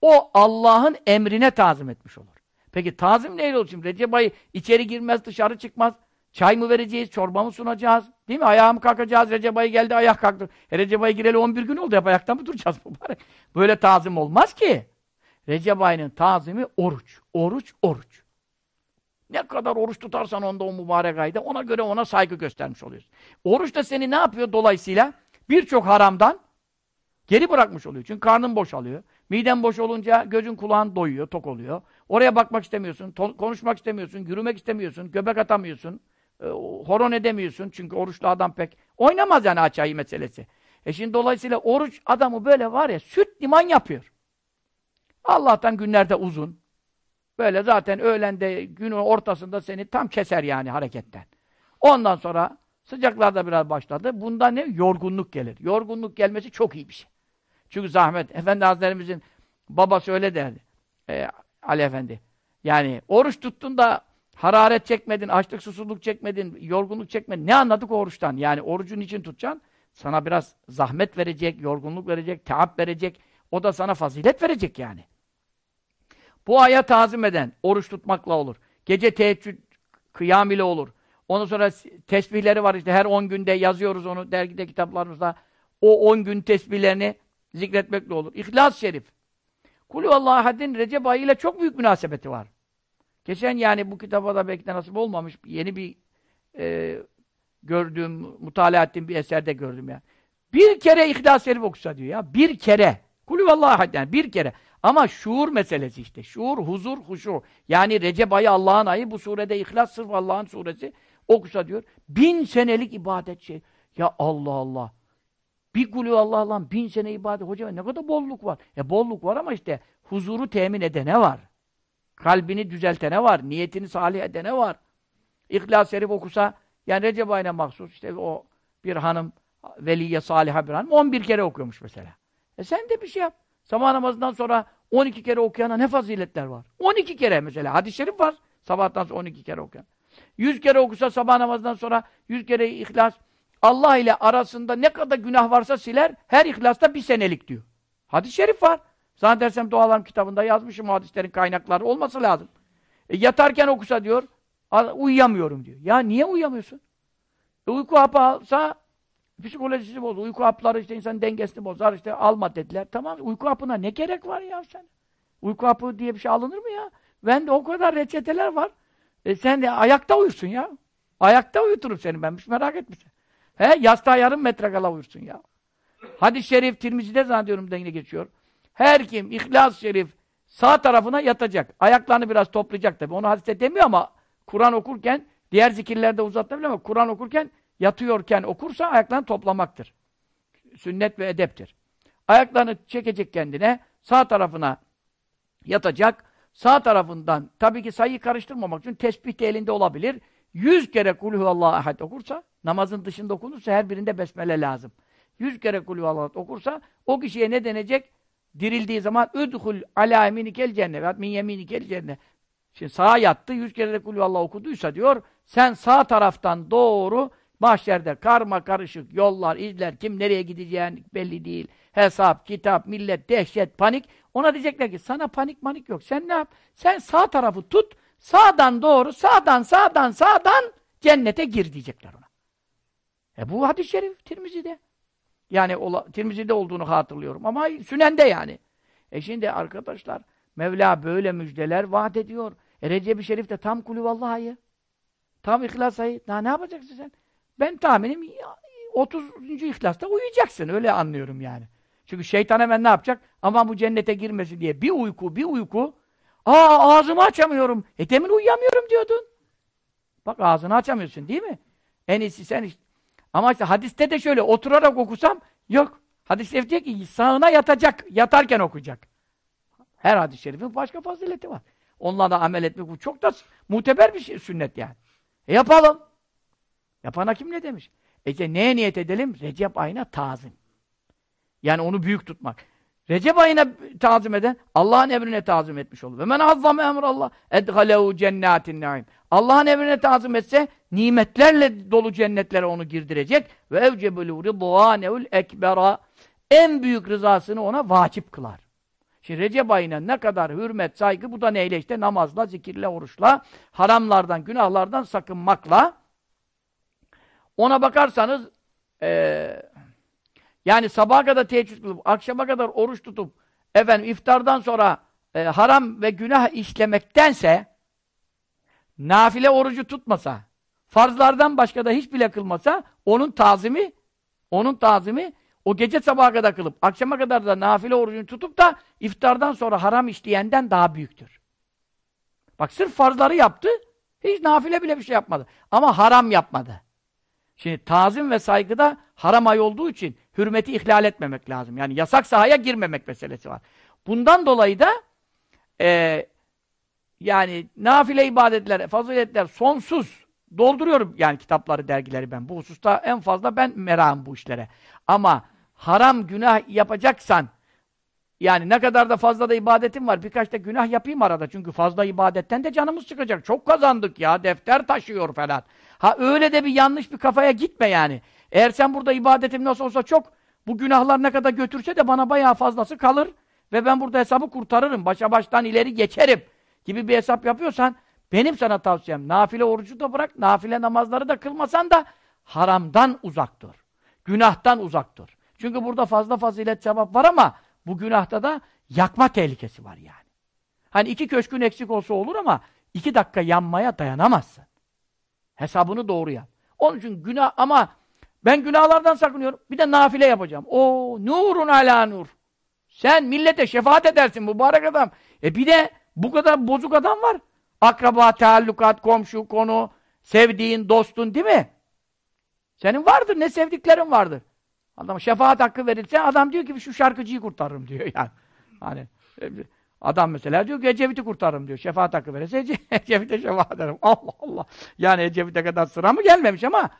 o Allah'ın emrine tazim etmiş olur. Peki tazim neyle olur şimdi? Recep ayı içeri girmez, dışarı çıkmaz. Çay mı vereceğiz, çorba mı sunacağız? Değil mi? Ayağa mı kalkacağız? Recep ayı geldi, ayak kalktı. E Recep ayı gireli 11 gün oldu. Hep ayakta mı duracağız mübarek? Böyle tazim olmaz ki. Recep ayının tazimi oruç. Oruç, oruç. Ne kadar oruç tutarsan onda o mübarek ayda ona göre ona saygı göstermiş oluyorsun. Oruç da seni ne yapıyor dolayısıyla? Birçok haramdan geri bırakmış oluyor. Çünkü karnın boşalıyor. Miden boş olunca gözün kulağın doyuyor, tok oluyor. Oraya bakmak istemiyorsun, konuşmak istemiyorsun, yürümek istemiyorsun, göbek atamıyorsun, e, horon edemiyorsun. Çünkü oruçlu adam pek oynamaz yani açayı meselesi. E şimdi dolayısıyla oruç adamı böyle var ya süt liman yapıyor. Allah'tan günlerde uzun. Böyle zaten öğlende günün ortasında seni tam keser yani hareketten. Ondan sonra sıcaklar da biraz başladı. Bunda ne? Yorgunluk gelir. Yorgunluk gelmesi çok iyi bir şey. Çünkü zahmet. Efendi Hazretlerimizin babası öyle derdi. Ee, Ali Efendi. Yani oruç tuttun da hararet çekmedin, açlık susuzluk çekmedin, yorgunluk çekmedin. Ne anladık oruçtan? Yani orucun için tutacaksın. Sana biraz zahmet verecek, yorgunluk verecek, taap verecek. O da sana fazilet verecek yani. Bu aya tazim eden oruç tutmakla olur. Gece teheccüd kıyam ile olur. Ondan sonra tesbihleri var işte her 10 günde yazıyoruz onu dergide kitaplarımızda. O 10 gün tesbihlerini zikretmekle olur. İhlas-ı Şerif. Kulü Allah hadin Recep ayı ile çok büyük münasebeti var. Geçen yani bu kitaba da belki de nasip olmamış. Yeni bir e, gördüğüm, mutala ettiğim bir eserde gördüm ya. Bir kere İhlas-ı Şerif okusa diyor ya. Bir kere. Kulü Allah hadin. Bir kere. Ama şuur meselesi işte. Şuur, huzur, huşu. Yani Recep ayı Allah'ın ayı. Bu surede İhlas sırf Allah'ın suresi. Okusa diyor. Bin senelik ibadet şey. Ya Allah Allah. Bir kulü Allah Allah bin sene ibadet. Hocam ne kadar bolluk var. E bolluk var ama işte huzuru temin edene var. Kalbini düzeltene var. Niyetini salih edene var. İhlas-ı Şerif okusa yani Recep ayına mahsus işte o bir hanım veliye saliha bir hanım 11 kere okuyormuş mesela. E sen de bir şey yap. Sabah namazından sonra 12 kere okuyana ne faziletler var. 12 kere mesela. Hadis-i şerif var. Sabahtan sonra 12 kere okuyan. 100 kere okusa sabah namazından sonra 100 kere ihlas. Allah ile arasında ne kadar günah varsa siler. Her ihlasta bir senelik diyor. Hadis-i şerif var. Zannedersem dualarım kitabında yazmışım hadislerin kaynakları olması lazım. E, yatarken okusa diyor. Uyuyamıyorum diyor. Ya niye uyuyamıyorsun? E, uyku hapı alsa Psikolojisi bozdu. Uyku hapları işte insanın dengesini bozar. işte alma dediler. Tamam uyku hapına ne gerek var ya sen? Uyku hapı diye bir şey alınır mı ya? Ben de o kadar reçeteler var. E sen de ayakta uyursun ya. Ayakta uyuturum seni ben. Hiç merak etme He yastığa yarım metre kala uyursun ya. Hadis-i şerif Tirmizi'de zannediyorum yine geçiyor. Her kim İhlas-ı Şerif sağ tarafına yatacak. Ayaklarını biraz toplayacak tabi. Onu hadiste demiyor ama Kur'an okurken diğer zikirlerde uzatabilir ama Kur'an okurken yatıyorken okursa ayaklarını toplamaktır. Sünnet ve edeptir. Ayaklarını çekecek kendine, sağ tarafına yatacak, sağ tarafından, tabii ki sayıyı karıştırmamak için tesbih de elinde olabilir. Yüz kere kulü Allah ahad okursa, namazın dışında okunursa her birinde besmele lazım. Yüz kere kulü Allah okursa, o kişiye ne denecek? Dirildiği zaman üdhul ala eminikel cennet, min yeminikel cennet. Şimdi sağa yattı, yüz kere de kulü Allah okuduysa diyor, sen sağ taraftan doğru Mahşerde karma karışık yollar, izler, kim nereye gideceğin belli değil. Hesap, kitap, millet, dehşet, panik. Ona diyecekler ki sana panik manik yok. Sen ne yap? Sen sağ tarafı tut, sağdan doğru, sağdan, sağdan, sağdan cennete gir diyecekler ona. E bu hadis-i şerif Tirmizi'de. Yani ola, Tirmizi'de olduğunu hatırlıyorum ama Sünen'de yani. E şimdi arkadaşlar Mevla böyle müjdeler vaat ediyor. E Recep-i Şerif de tam kulüvallah ayı. Tam ihlas ayı. Daha ne yapacaksın sen? Ben tahminim 30. ihlasta uyuyacaksın. Öyle anlıyorum yani. Çünkü şeytan hemen ne yapacak? Ama bu cennete girmesi diye bir uyku, bir uyku. Aa ağzımı açamıyorum. E demin uyuyamıyorum diyordun. Bak ağzını açamıyorsun değil mi? En iyisi sen işte. Ama işte hadiste de şöyle oturarak okusam yok. Hadis-i diyor ki sağına yatacak. Yatarken okuyacak. Her hadis-i şerifin başka fazileti var. Onunla da amel etmek bu çok da muteber bir şey, sünnet yani. E yapalım. Yapana kim ne demiş? E işte neye niyet edelim? Recep ayına tazim. Yani onu büyük tutmak. Recep ayına tazim eden Allah'ın emrine tazim etmiş olur. Ve men azzame emrallah edhalehu cennetin naim. Allah'ın emrine tazim etse nimetlerle dolu cennetlere onu girdirecek ve evcebelu ridvaneul ekbera en büyük rızasını ona vacip kılar. Şimdi Recep ayına ne kadar hürmet, saygı bu da neyle işte namazla, zikirle, oruçla, haramlardan, günahlardan sakınmakla ona bakarsanız ee, yani sabaha kadar teheccüd kılıp, akşama kadar oruç tutup, efendim iftardan sonra e, haram ve günah işlemektense, nafile orucu tutmasa, farzlardan başka da hiç bile kılmasa, onun tazimi, onun tazimi, o gece sabaha kadar kılıp, akşama kadar da nafile orucunu tutup da, iftardan sonra haram işleyenden daha büyüktür. Bak sırf farzları yaptı, hiç nafile bile bir şey yapmadı. Ama haram yapmadı. Şimdi tazim ve saygıda haram ay olduğu için hürmeti ihlal etmemek lazım. Yani yasak sahaya girmemek meselesi var. Bundan dolayı da e, yani nafile ibadetler, faziletler sonsuz dolduruyorum yani kitapları, dergileri ben. Bu hususta en fazla ben merakım bu işlere. Ama haram günah yapacaksan yani ne kadar da fazla da ibadetim var. Birkaç da günah yapayım arada. Çünkü fazla ibadetten de canımız çıkacak. Çok kazandık ya. Defter taşıyor falan. Ha öyle de bir yanlış bir kafaya gitme yani. Eğer sen burada ibadetim nasıl olsa çok, bu günahlar ne kadar götürse de bana bayağı fazlası kalır ve ben burada hesabı kurtarırım, başa baştan ileri geçerim gibi bir hesap yapıyorsan, benim sana tavsiyem, nafile orucu da bırak, nafile namazları da kılmasan da haramdan uzak dur. Günahtan uzak dur. Çünkü burada fazla fazilet sevap var ama bu günahta da yakma tehlikesi var yani. Hani iki köşkün eksik olsa olur ama iki dakika yanmaya dayanamazsın. Hesabını doğru yap. Onun için günah ama ben günahlardan sakınıyorum. Bir de nafile yapacağım. O nurun ala nur. Sen millete şefaat edersin mübarek adam. E bir de bu kadar bozuk adam var. Akraba, teallukat, komşu, konu, sevdiğin, dostun değil mi? Senin vardır, ne sevdiklerin vardır. Adam şefaat hakkı verilse adam diyor ki şu şarkıcıyı kurtarırım diyor yani. Hani adam mesela diyor ki Ecevit'i kurtarırım diyor. Şefaat hakkı verirse Ecevit'e şefaat ederim. Allah Allah. Yani Ecevit'e kadar sıra mı gelmemiş ama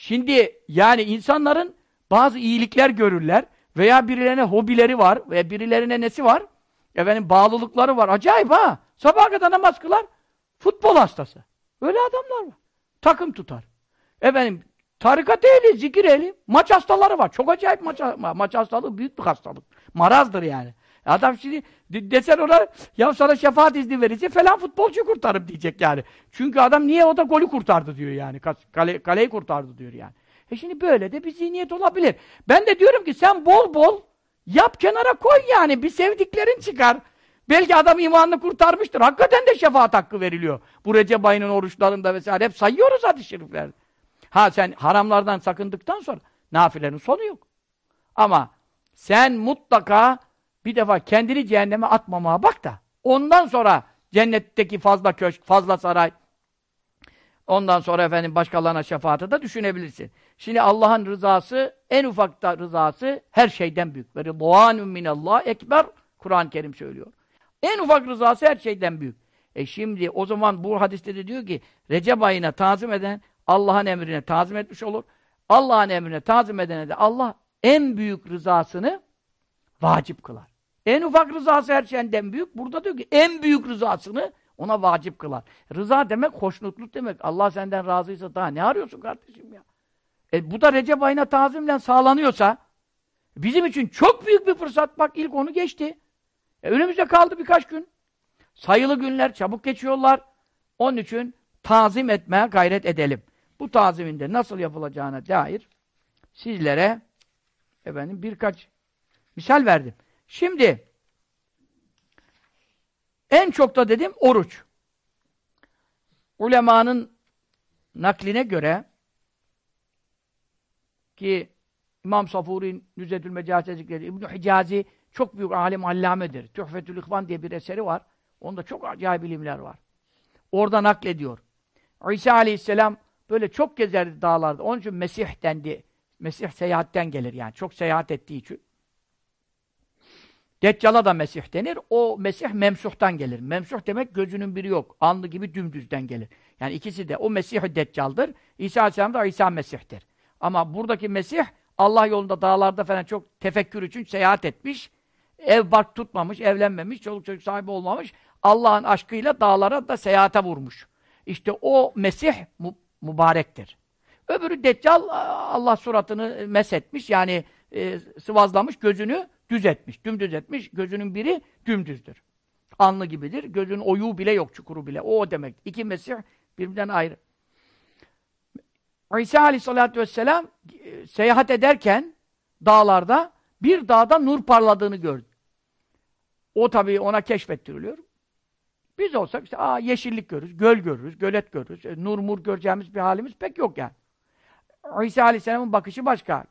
Şimdi yani insanların bazı iyilikler görürler veya birilerine hobileri var veya birilerine nesi var? Efendim bağlılıkları var. Acayip ha. Sabaha kadar namaz kılar. Futbol hastası. Öyle adamlar var. Takım tutar. Efendim tarikat ehli, zikir ehli, maç hastaları var. Çok acayip maç, maç hastalığı büyük bir hastalık. Marazdır yani. Adam şimdi desen ona ya sana şefaat izni verirse falan futbolcu kurtarım diyecek yani. Çünkü adam niye o da golü kurtardı diyor yani. Kale, kaleyi kurtardı diyor yani. E şimdi böyle de bir zihniyet olabilir. Ben de diyorum ki sen bol bol yap kenara koy yani. Bir sevdiklerin çıkar. Belki adam imanını kurtarmıştır. Hakikaten de şefaat hakkı veriliyor. Bu Recep ayının oruçlarında vesaire hep sayıyoruz hadis-i şeriflerde. Ha sen haramlardan sakındıktan sonra nafilenin sonu yok. Ama sen mutlaka bir defa kendini cehenneme atmamaya bak da ondan sonra cennetteki fazla köşk, fazla saray ondan sonra efendim başkalarına şefaati da düşünebilirsin. Şimdi Allah'ın rızası en ufakta rızası her şeyden büyük. Ve ridvanun minallah ekber Kur'an-ı Kerim söylüyor. En ufak rızası her şeyden büyük. E şimdi o zaman bu hadiste de diyor ki Recep ayına tazim eden Allah'ın emrine tazim etmiş olur. Allah'ın emrine tazim edene de Allah en büyük rızasını vacip kılar. En ufak rızası her şeyden büyük. Burada diyor ki en büyük rızasını ona vacip kılar. Rıza demek hoşnutluk demek. Allah senden razıysa daha ne arıyorsun kardeşim ya? E bu da Recep ayına tazimle sağlanıyorsa bizim için çok büyük bir fırsat. Bak ilk onu geçti. E önümüzde kaldı birkaç gün. Sayılı günler, çabuk geçiyorlar. Onun için tazim etmeye gayret edelim. Bu taziminde nasıl yapılacağına dair sizlere efendim birkaç misal verdim. Şimdi En çok da dedim oruç. Ulemanın nakline göre ki İmam Safuri Nüzetül Mecaz'e zikrediyor. İbn-i Hicazi çok büyük alim allamedir. Tuhfetül İhvan diye bir eseri var. Onda çok acayip ilimler var. Orada naklediyor. İsa Aleyhisselam böyle çok gezerdi dağlarda. Onun için Mesih dendi. Mesih seyahatten gelir yani. Çok seyahat ettiği için. Deccal'a da Mesih denir. O Mesih memsuhtan gelir. Memsuh demek gözünün biri yok. Anlı gibi dümdüzden gelir. Yani ikisi de. O Mesih-i Deccal'dır. İsa Aleyhisselam da İsa Mesih'tir. Ama buradaki Mesih Allah yolunda dağlarda falan çok tefekkür için seyahat etmiş. Ev bark tutmamış, evlenmemiş, çoluk çocuk sahibi olmamış. Allah'ın aşkıyla dağlara da seyahate vurmuş. İşte o Mesih mu mübarektir. Öbürü Deccal Allah suratını mesetmiş yani e, sıvazlamış, gözünü düz etmiş, dümdüz etmiş. Gözünün biri dümdüzdür. Anlı gibidir. Gözünün oyuğu bile yok, çukuru bile. O, o demek. İki Mesih birbirinden ayrı. İsa aleyhissalatü vesselam e, seyahat ederken dağlarda bir dağda nur parladığını gördü. O tabii ona keşfettiriliyor. Biz olsak işte aa, yeşillik görürüz, göl görürüz, gölet görürüz. E, nur mur göreceğimiz bir halimiz pek yok yani. İsa aleyhisselamın bakışı başka.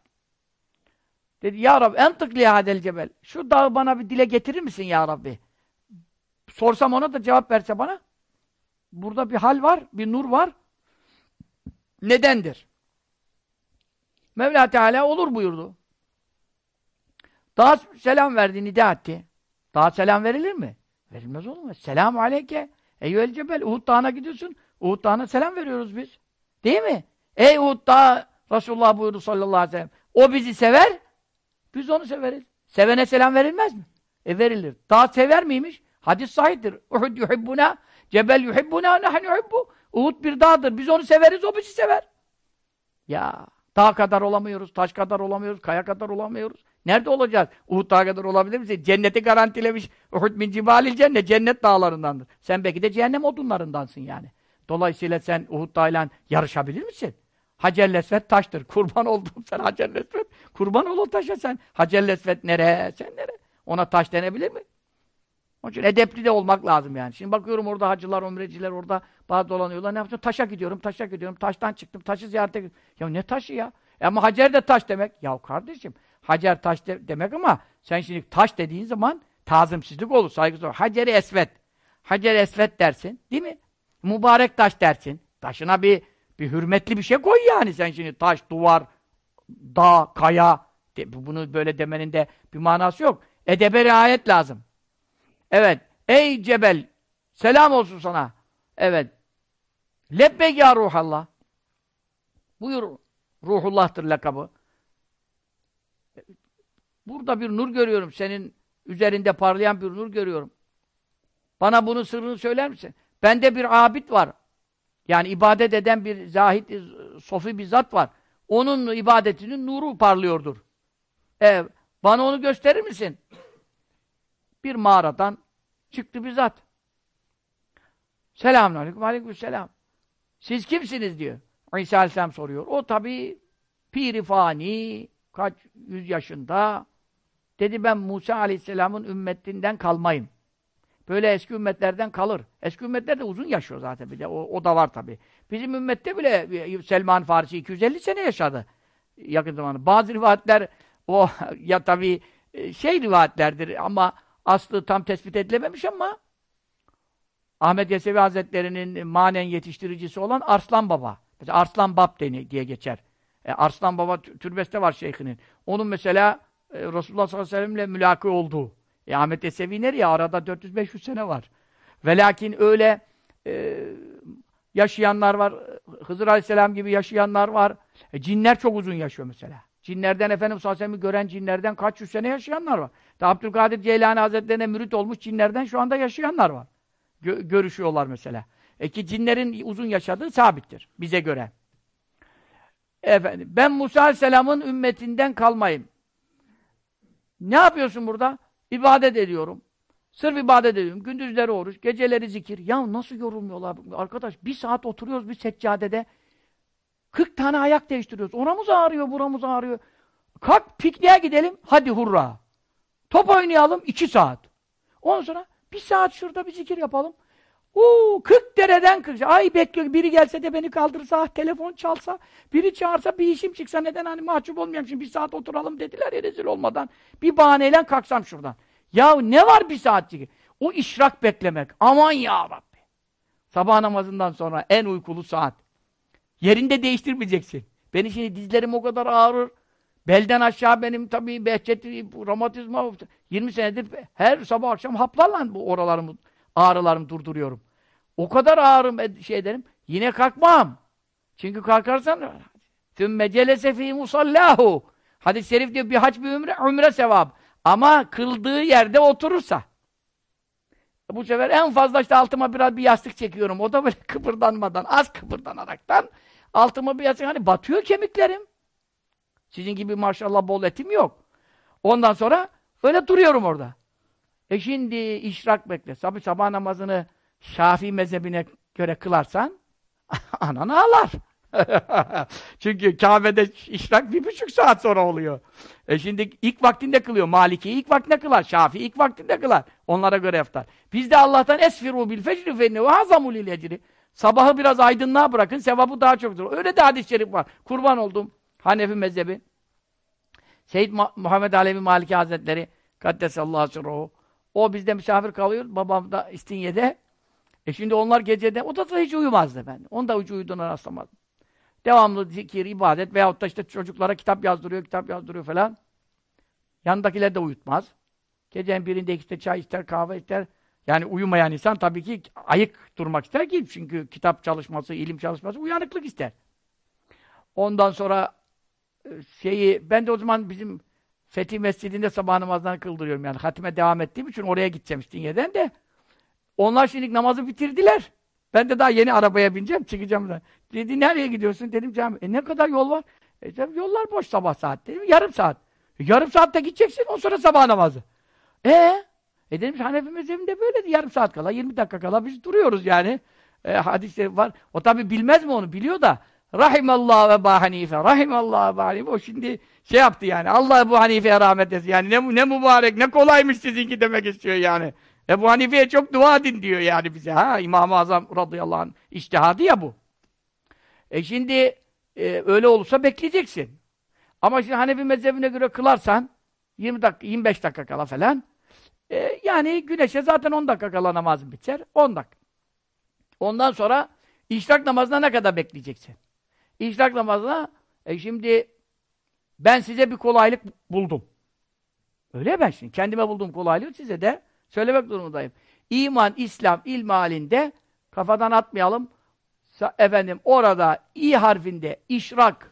Dedi ya Rabbi entık lihadel cebel. Şu dağı bana bir dile getirir misin ya Rabbi? Sorsam ona da cevap verse bana. Burada bir hal var, bir nur var. Nedendir? Mevla Teala olur buyurdu. Daha selam verdi, nida etti. Daha selam verilir mi? Verilmez olur mu? Selamu aleyke. Eyyüel cebel. Uhud dağına gidiyorsun. Uhud dağına selam veriyoruz biz. Değil mi? Ey Uhud dağı Resulullah buyurdu sallallahu aleyhi ve sellem. O bizi sever. Biz onu severiz. Sevene selam verilmez mi? E verilir. Dağ sever miymiş? Hadis sahiptir. Uhud yuhibbuna. Cebel yuhibbuna. Nahnu yuhibbu. Uhud bir dağdır. Biz onu severiz. O bizi sever. Ya dağ kadar olamıyoruz. Taş kadar olamıyoruz. Kaya kadar olamıyoruz. Nerede olacağız? Uhud dağı kadar olabilir misin? Cenneti garantilemiş. Uhud min cibalil cennet. Cennet dağlarındandır. Sen belki de cehennem odunlarındansın yani. Dolayısıyla sen Uhud dağıyla yarışabilir misin? Hacer Lesvet taştır. Kurban oldum sen Hacer Lesvet. Kurban ol o taşa sen. Hacer Lesvet nere? Sen nere? Ona taş denebilir mi? Onun için edepli de olmak lazım yani. Şimdi bakıyorum orada hacılar, umreciler orada bazı dolanıyorlar. Ne yapacağım? Taşa gidiyorum, taşa gidiyorum. Taştan çıktım, taşı ziyarete gidiyorum. Ya ne taşı ya? E ama Hacer de taş demek. Ya kardeşim, Hacer taş de demek ama sen şimdi taş dediğin zaman tazimsizlik olur, saygısız olur. Hacer-i Esvet. Hacer Esvet dersin, değil mi? Mübarek taş dersin. Taşına bir bir hürmetli bir şey koy yani sen şimdi taş, duvar, dağ, kaya. Bunu böyle demenin de bir manası yok. Edebe riayet lazım. Evet. Ey Cebel! Selam olsun sana. Evet. Lebbek ya ruhallah. Buyur. Ruhullah'tır lakabı. Burada bir nur görüyorum. Senin üzerinde parlayan bir nur görüyorum. Bana bunun sırrını söyler misin? Bende bir abid var. Yani ibadet eden bir zahid, sofi bir zat var. Onun ibadetinin nuru parlıyordur. E, bana onu gösterir misin? Bir mağaradan çıktı bir zat. Selamünaleyküm, aleykümselam. Siz kimsiniz diyor. İsa Aleyhisselam soruyor. O tabi piri kaç yüz yaşında. Dedi ben Musa Aleyhisselam'ın ümmetinden kalmayım. Böyle eski ümmetlerden kalır. Eski ümmetler de uzun yaşıyor zaten bir de. O, o da var tabi. Bizim ümmette bile Selman Farisi 250 sene yaşadı. Yakın zamanı. Bazı rivayetler o ya tabi e, şey rivayetlerdir ama aslı tam tespit edilememiş ama Ahmet Yesevi Hazretleri'nin manen yetiştiricisi olan Arslan Baba. Mesela Arslan Bab diye geçer. E, Arslan Baba türbeste var şeyhinin. Onun mesela e, Resulullah sallallahu aleyhi ve sellem'le mülakı olduğu. E, Ahmet Yesevi nereye? Arada 400-500 sene var. Ve öyle e, yaşayanlar var. Hızır aleyhisselam gibi yaşayanlar var. E, cinler çok uzun yaşıyor mesela. Cinlerden Efendimiz sallallahu aleyhi ve gören cinlerden kaç yüz sene yaşayanlar var. Da Abdülkadir Ceylani Hazretlerine mürit olmuş cinlerden şu anda yaşayanlar var. Gö görüşüyorlar mesela. E ki cinlerin uzun yaşadığı sabittir bize göre. Efendim, ben Musa Aleyhisselam'ın ümmetinden kalmayayım. Ne yapıyorsun burada? İbadet ediyorum. Sırf ibadet ediyorum. Gündüzleri oruç, geceleri zikir. Ya nasıl yorulmuyorlar? Arkadaş bir saat oturuyoruz bir seccadede. 40 tane ayak değiştiriyoruz. Oramız ağrıyor, buramız ağrıyor. Kalk pikniğe gidelim. Hadi hurra. Top oynayalım. iki saat. Ondan sonra Bir saat şurada bir zikir yapalım. Uuu 40 dereden 40. Ay bekliyor. Biri gelse de beni kaldırsa, ah, telefon çalsa, biri çağırsa, bir işim çıksa neden hani mahcup olmayayım şimdi bir saat oturalım dediler ya rezil olmadan. Bir bahaneyle kalksam şuradan. Ya ne var bir saatçik? O işrak beklemek. Aman ya Rabbi. Sabah namazından sonra en uykulu saat. Yerinde değiştirmeyeceksin. Beni şimdi dizlerim o kadar ağrır. Belden aşağı benim tabii behçet, romatizma 20 senedir her sabah akşam haplarla bu oralarımı ağrılarımı durduruyorum. O kadar ağrım şey ederim. Yine kalkmam. Çünkü kalkarsan tümme celese fî musallahu. Hadis-i şerif diyor bir hac bir ümre, ümre sevap. Ama kıldığı yerde oturursa. Bu sefer en fazla işte altıma biraz bir yastık çekiyorum. O da böyle kıpırdanmadan, az kıpırdanaraktan altıma bir yastık. Hani batıyor kemiklerim. Sizin gibi maşallah bol etim yok. Ondan sonra öyle duruyorum orada. E şimdi işrak bekle. Tabi sabah namazını Şafii mezhebine göre kılarsan anan ağlar. Çünkü Kabe'de işrak bir buçuk saat sonra oluyor. E şimdi ilk vaktinde kılıyor. Maliki ilk vaktinde kılar. Şafii ilk vaktinde kılar. Onlara göre yaptar. Biz de Allah'tan esfiru bil fecri fenne ve hazamul ecri. Sabahı biraz aydınlığa bırakın. Sevabı daha çoktur. Öyle de hadis-i şerif var. Kurban oldum. Hanefi mezhebi. Seyyid Muhammed Alevi Maliki Hazretleri Kaddesallahu sirruhu o bizde misafir kalıyor. Babam da İstinye'de. E şimdi onlar gecede, o da, da hiç uyumazdı ben. Onda hiç uyuduğuna rastlamadım. Devamlı zikir, ibadet veyahut da işte çocuklara kitap yazdırıyor, kitap yazdırıyor falan. Yandakiler de uyutmaz. Gecenin birinde işte çay ister, kahve ister. Yani uyumayan insan tabii ki ayık durmak ister ki çünkü kitap çalışması, ilim çalışması uyanıklık ister. Ondan sonra e, şeyi, ben de o zaman bizim Fethi Mescidi'nde sabah namazlarını kıldırıyorum yani. Hatime devam ettiğim için oraya gideceğim İstinye'den de. Onlar şimdi namazı bitirdiler. Ben de daha yeni arabaya bineceğim, çıkacağım da. Dedi, nereye gidiyorsun? Dedim cami. E ne kadar yol var? E dedim, yollar boş sabah saat dedim. Yarım saat. E, yarım saatte gideceksin, o sonra sabah namazı. E E dedim, Hanefi mezhebinde böyledi. Yarım saat kala, 20 dakika kala biz duruyoruz yani. E, hadisleri var. O tabi bilmez mi onu? Biliyor da. Rahimallah ve Hanife. Rahimallah ve Hanife. O şimdi şey yaptı yani. Allah Ebu Hanife'ye rahmet etsin. Yani ne, ne mübarek, ne kolaymış sizinki demek istiyor yani. Ebu Hanife'ye çok dua edin diyor yani bize. Ha İmam-ı Azam radıyallahu anh iştihadı ya bu. E şimdi e, öyle olursa bekleyeceksin. Ama şimdi Hanefi mezhebine göre kılarsan 20 dakika, 25 dakika kala falan e, yani güneşe zaten 10 dakika kala namaz biter. 10 dakika. Ondan sonra işrak namazına ne kadar bekleyeceksin? İşrak namazına e şimdi ben size bir kolaylık buldum. Öyle ben şimdi. Kendime bulduğum kolaylığı size de söylemek durumundayım. İman, İslam, ilm halinde kafadan atmayalım. Efendim orada i harfinde işrak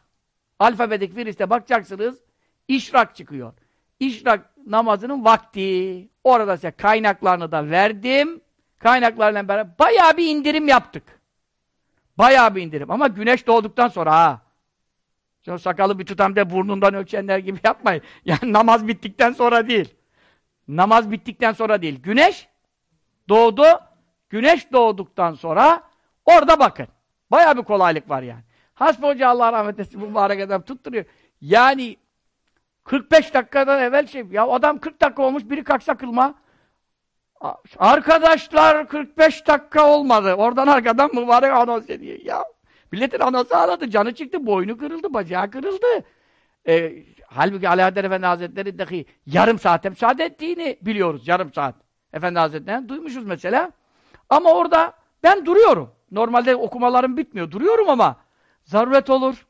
alfabedik viriste bakacaksınız işrak çıkıyor. İşrak namazının vakti. Orada size kaynaklarını da verdim. Kaynaklarla beraber bayağı bir indirim yaptık. Bayağı bir indirim. Ama güneş doğduktan sonra ha. Şimdi sakalı bir tutam da burnundan ölçenler gibi yapmayın. Yani namaz bittikten sonra değil. Namaz bittikten sonra değil. Güneş doğdu. Güneş doğduktan sonra orada bakın. Baya bir kolaylık var yani. Hasbi Hoca Allah rahmet etsin mübarek adam tutturuyor. Yani 45 dakikadan evvel şey ya adam 40 dakika olmuş biri kalksa kılma. Arkadaşlar 45 dakika olmadı. Oradan arkadan mübarek anons ediyor. Ya Milletin anası ağladı, canı çıktı, boynu kırıldı, bacağı kırıldı. E, halbuki Alaaddin Efendi Hazretleri dahi yarım saate müsaade ettiğini biliyoruz, yarım saat. Efendi Hazretleri'nden duymuşuz mesela. Ama orada ben duruyorum. Normalde okumalarım bitmiyor, duruyorum ama zaruret olur,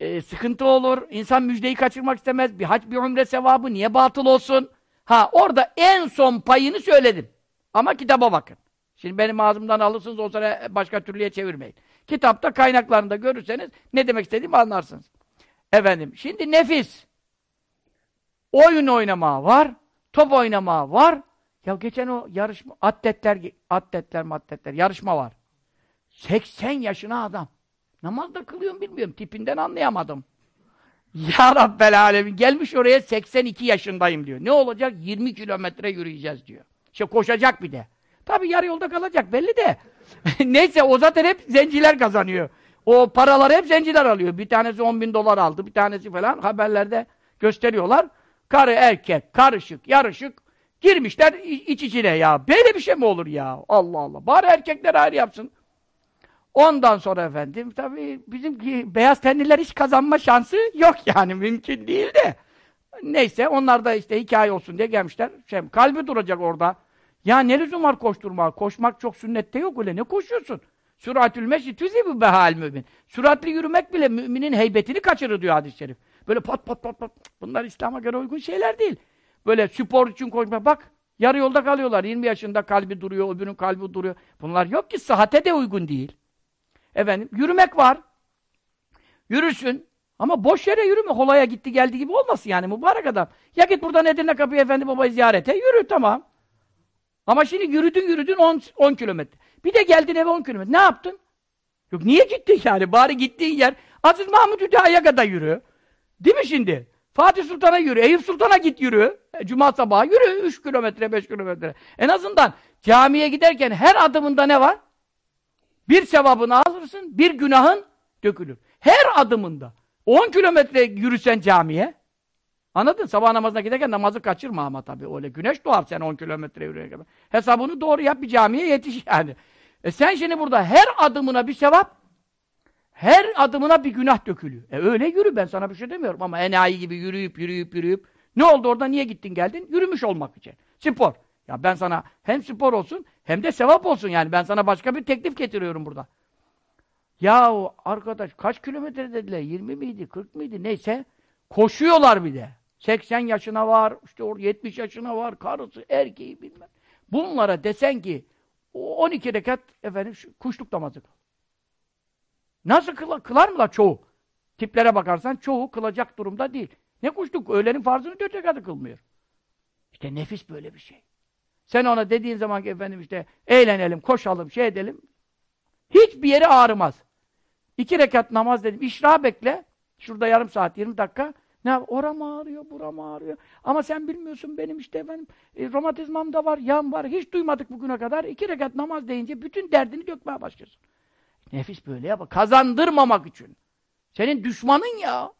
e, sıkıntı olur, insan müjdeyi kaçırmak istemez, bir hac bir umre sevabı niye batıl olsun? Ha orada en son payını söyledim. Ama kitaba bakın. Şimdi benim ağzımdan alırsınız o sonra başka türlüye çevirmeyin. Kitapta kaynaklarında görürseniz ne demek istediğimi anlarsınız. Efendim, şimdi nefis. Oyun oynama var, top oynama var. Ya geçen o yarışma, atletler, atletler, atletler, yarışma var. 80 yaşına adam. Namaz da kılıyorum bilmiyorum, tipinden anlayamadım. Ya Rabbel Alemin gelmiş oraya 82 yaşındayım diyor. Ne olacak? 20 kilometre yürüyeceğiz diyor. İşte koşacak bir de. Tabi yarı yolda kalacak belli de. Neyse o zaten hep zenciler kazanıyor. O paraları hep zenciler alıyor. Bir tanesi 10 bin dolar aldı, bir tanesi falan haberlerde gösteriyorlar. Karı erkek, karışık, yarışık. Girmişler iç içine ya. Böyle bir şey mi olur ya? Allah Allah. Bari erkekler ayrı yapsın. Ondan sonra efendim tabii bizimki beyaz tenliler hiç kazanma şansı yok yani mümkün değil de. Neyse onlar da işte hikaye olsun diye gelmişler. Şey, kalbi duracak orada. Ya ne lüzum var koşturma? Koşmak çok sünnette yok öyle. Ne koşuyorsun? Süratül meşri tüzibu behal mümin. Süratli yürümek bile müminin heybetini kaçırır diyor hadis-i şerif. Böyle pat pat pat pat. Bunlar İslam'a göre uygun şeyler değil. Böyle spor için koşmak. Bak yarı yolda kalıyorlar. 20 yaşında kalbi duruyor, öbürünün kalbi duruyor. Bunlar yok ki sıhhate de uygun değil. Efendim yürümek var. Yürürsün. Ama boş yere yürüme. Holaya gitti geldi gibi olmasın yani mübarek adam. Ya git buradan Edirne Kapı'ya Efendi Baba'yı ziyarete yürü tamam. Ama şimdi yürüdün yürüdün 10 kilometre. Bir de geldin eve 10 kilometre. Ne yaptın? Yok niye gittin yani? Bari gittiğin yer Aziz Mahmut Hüdayi'ye kadar yürü. Değil mi şimdi? Fatih Sultan'a yürü, Eyüp Sultan'a git yürü. E, Cuma sabahı yürü 3 kilometre, 5 kilometre. En azından camiye giderken her adımında ne var? Bir sevabını alırsın, bir günahın dökülür. Her adımında. 10 kilometre yürüsen camiye, anladın? Sabah namazına giderken namazı kaçırma ama tabii. Öyle güneş doğar sen 10 kilometre yürürken. Hesabını doğru yap bir camiye yetiş yani. E sen şimdi burada her adımına bir sevap, her adımına bir günah dökülüyor. E öyle yürü ben sana bir şey demiyorum ama enayi gibi yürüyüp yürüyüp yürüyüp ne oldu orada niye gittin geldin? Yürümüş olmak için. Spor. Ya ben sana hem spor olsun hem de sevap olsun yani. Ben sana başka bir teklif getiriyorum burada. Ya arkadaş kaç kilometre dediler? 20 miydi? 40 mıydı? Neyse. Koşuyorlar bir de. 80 yaşına var, işte 70 yaşına var, karısı, erkeği bilmem. Bunlara desen ki 12 rekat efendim kuşluk namazı. Nasıl kılar, kılar mı la çoğu? Tiplere bakarsan çoğu kılacak durumda değil. Ne kuşluk? Öğlenin farzını dört rekatı kılmıyor. İşte nefis böyle bir şey. Sen ona dediğin zaman ki efendim işte eğlenelim, koşalım, şey edelim. Hiçbir yeri ağrımaz. İki rekat namaz dedim. İşra bekle. Şurada yarım saat, yirmi dakika. Ne yap? Oram ağrıyor, buram ağrıyor. Ama sen bilmiyorsun benim işte efendim e, romatizmam da var, yan var. Hiç duymadık bugüne kadar. İki rekat namaz deyince bütün derdini dökmeye başlıyorsun. Nefis böyle yap. Kazandırmamak için. Senin düşmanın ya.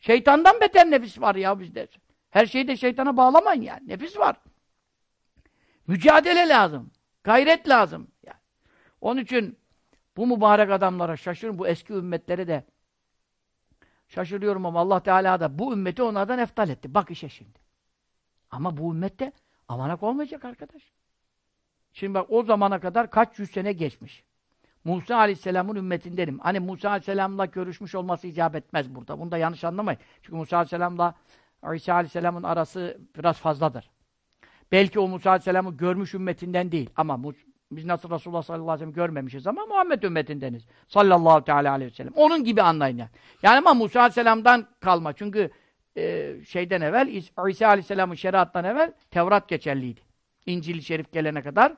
Şeytandan beter nefis var ya bizde. Her şeyi de şeytana bağlamayın yani. Nefis var. Mücadele lazım. Gayret lazım. Yani. Onun için bu mübarek adamlara şaşırın. Bu eski ümmetlere de şaşırıyorum ama Allah Teala da bu ümmeti onlardan eftal etti. Bak işe şimdi. Ama bu ümmette avanak olmayacak arkadaş. Şimdi bak o zamana kadar kaç yüz sene geçmiş. Musa Aleyhisselam'ın ümmetindenim. Hani Musa Aleyhisselam'la görüşmüş olması icap etmez burada. Bunu da yanlış anlamayın. Çünkü Musa Aleyhisselam'la İsa Aleyhisselam'ın arası biraz fazladır. Belki o Musa Aleyhisselam'ı görmüş ümmetinden değil. Ama biz nasıl Resulullah sallallahu aleyhi ve sellem görmemişiz ama Muhammed ümmetindeniz. Sallallahu teala aleyhi ve sellem. Onun gibi anlayın yani. Yani ama Musa Aleyhisselam'dan kalma. Çünkü e, şeyden evvel, İsa Aleyhisselam'ın şeriattan evvel Tevrat geçerliydi. İncil-i Şerif gelene kadar.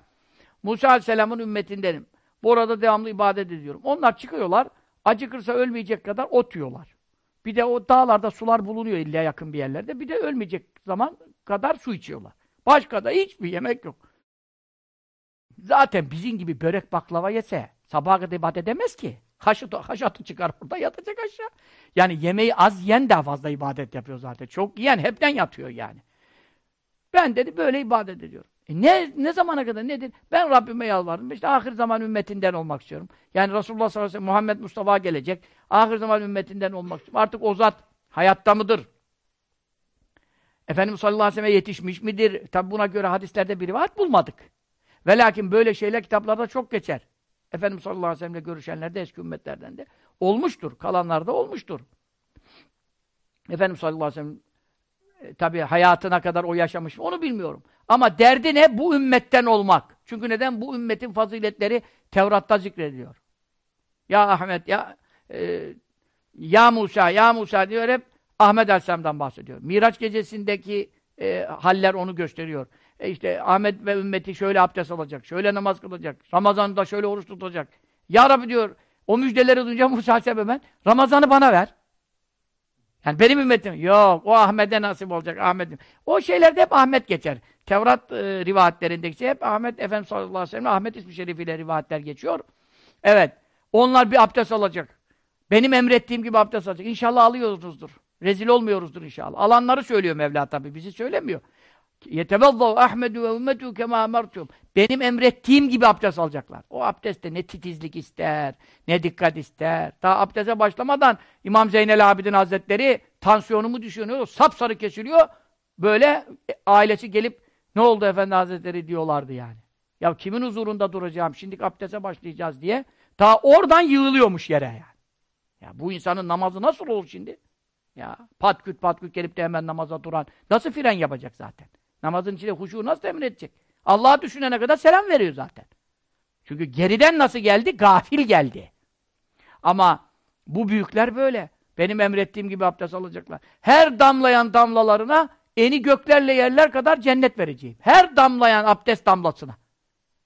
Musa Aleyhisselam'ın ümmetindenim. Bu arada devamlı ibadet ediyorum. Onlar çıkıyorlar, acıkırsa ölmeyecek kadar ot yiyorlar. Bir de o dağlarda sular bulunuyor illa yakın bir yerlerde. Bir de ölmeyecek zaman kadar su içiyorlar. Başka da hiçbir yemek yok. Zaten bizim gibi börek baklava yese sabaha kadar ibadet edemez ki. Haşıtı, haşatı çıkar burada yatacak aşağı. Yani yemeği az yiyen daha fazla ibadet yapıyor zaten. Çok yiyen hepten yatıyor yani. Ben dedi böyle ibadet ediyorum. E ne, ne zamana kadar nedir? Ben Rabbime yalvardım. İşte ahir zaman ümmetinden olmak istiyorum. Yani Resulullah sallallahu aleyhi ve sellem Muhammed Mustafa gelecek. Ahir zaman ümmetinden olmak istiyorum. Artık o zat hayatta mıdır? Efendimiz sallallahu aleyhi ve sellem yetişmiş midir? Tabi buna göre hadislerde bir rivayet bulmadık. Ve lakin böyle şeyler kitaplarda çok geçer. Efendimiz sallallahu aleyhi ve sellemle görüşenler de eski ümmetlerden de olmuştur. Kalanlar da olmuştur. Efendimiz sallallahu aleyhi ve sellem e, tabi hayatına kadar o yaşamış onu bilmiyorum. Ama derdi ne? Bu ümmetten olmak. Çünkü neden? Bu ümmetin faziletleri Tevrat'ta zikrediliyor. Ya Ahmet, ya e, ya Musa, ya Musa diyor hep Ahmet Aleyhisselam'dan bahsediyor. Miraç gecesindeki e, haller onu gösteriyor. E işte Ahmet ve ümmeti şöyle abdest alacak, şöyle namaz kılacak, Ramazan'da şöyle oruç tutacak. Ya Rabbi diyor, o müjdeleri duyunca Musa Aleyhisselam Ramazan'ı bana ver. Yani benim ümmetim. Yok, o Ahmet'e nasip olacak, Ahmet'im. O şeylerde hep Ahmet geçer. Tevrat e, rivayetlerindeki hep Ahmet Efendimiz sallallahu aleyhi ve sellem Ahmet ismi şerifiyle rivayetler geçiyor. Evet. Onlar bir abdest alacak. Benim emrettiğim gibi abdest alacak. İnşallah alıyoruzdur. Rezil olmuyoruzdur inşallah. Alanları söylüyor Mevla tabi. Bizi söylemiyor. Yetevallahu Ahmedu ve ümmetu kema emertum. Benim emrettiğim gibi abdest alacaklar. O abdestte ne titizlik ister, ne dikkat ister. Daha abdeste başlamadan İmam Zeynel Abidin Hazretleri tansiyonumu düşünüyor, sapsarı kesiliyor. Böyle e, ailesi gelip ne oldu Efendi Hazretleri diyorlardı yani. Ya kimin huzurunda duracağım, şimdi abdeste başlayacağız diye. Ta oradan yığılıyormuş yere yani. Ya bu insanın namazı nasıl olur şimdi? Ya patküt patküt gelip de hemen namaza duran nasıl fren yapacak zaten? Namazın içinde huşu nasıl temin edecek? Allah'a düşünene kadar selam veriyor zaten. Çünkü geriden nasıl geldi? Gafil geldi. Ama bu büyükler böyle. Benim emrettiğim gibi abdest alacaklar. Her damlayan damlalarına eni göklerle yerler kadar cennet vereceğim. Her damlayan abdest damlasına.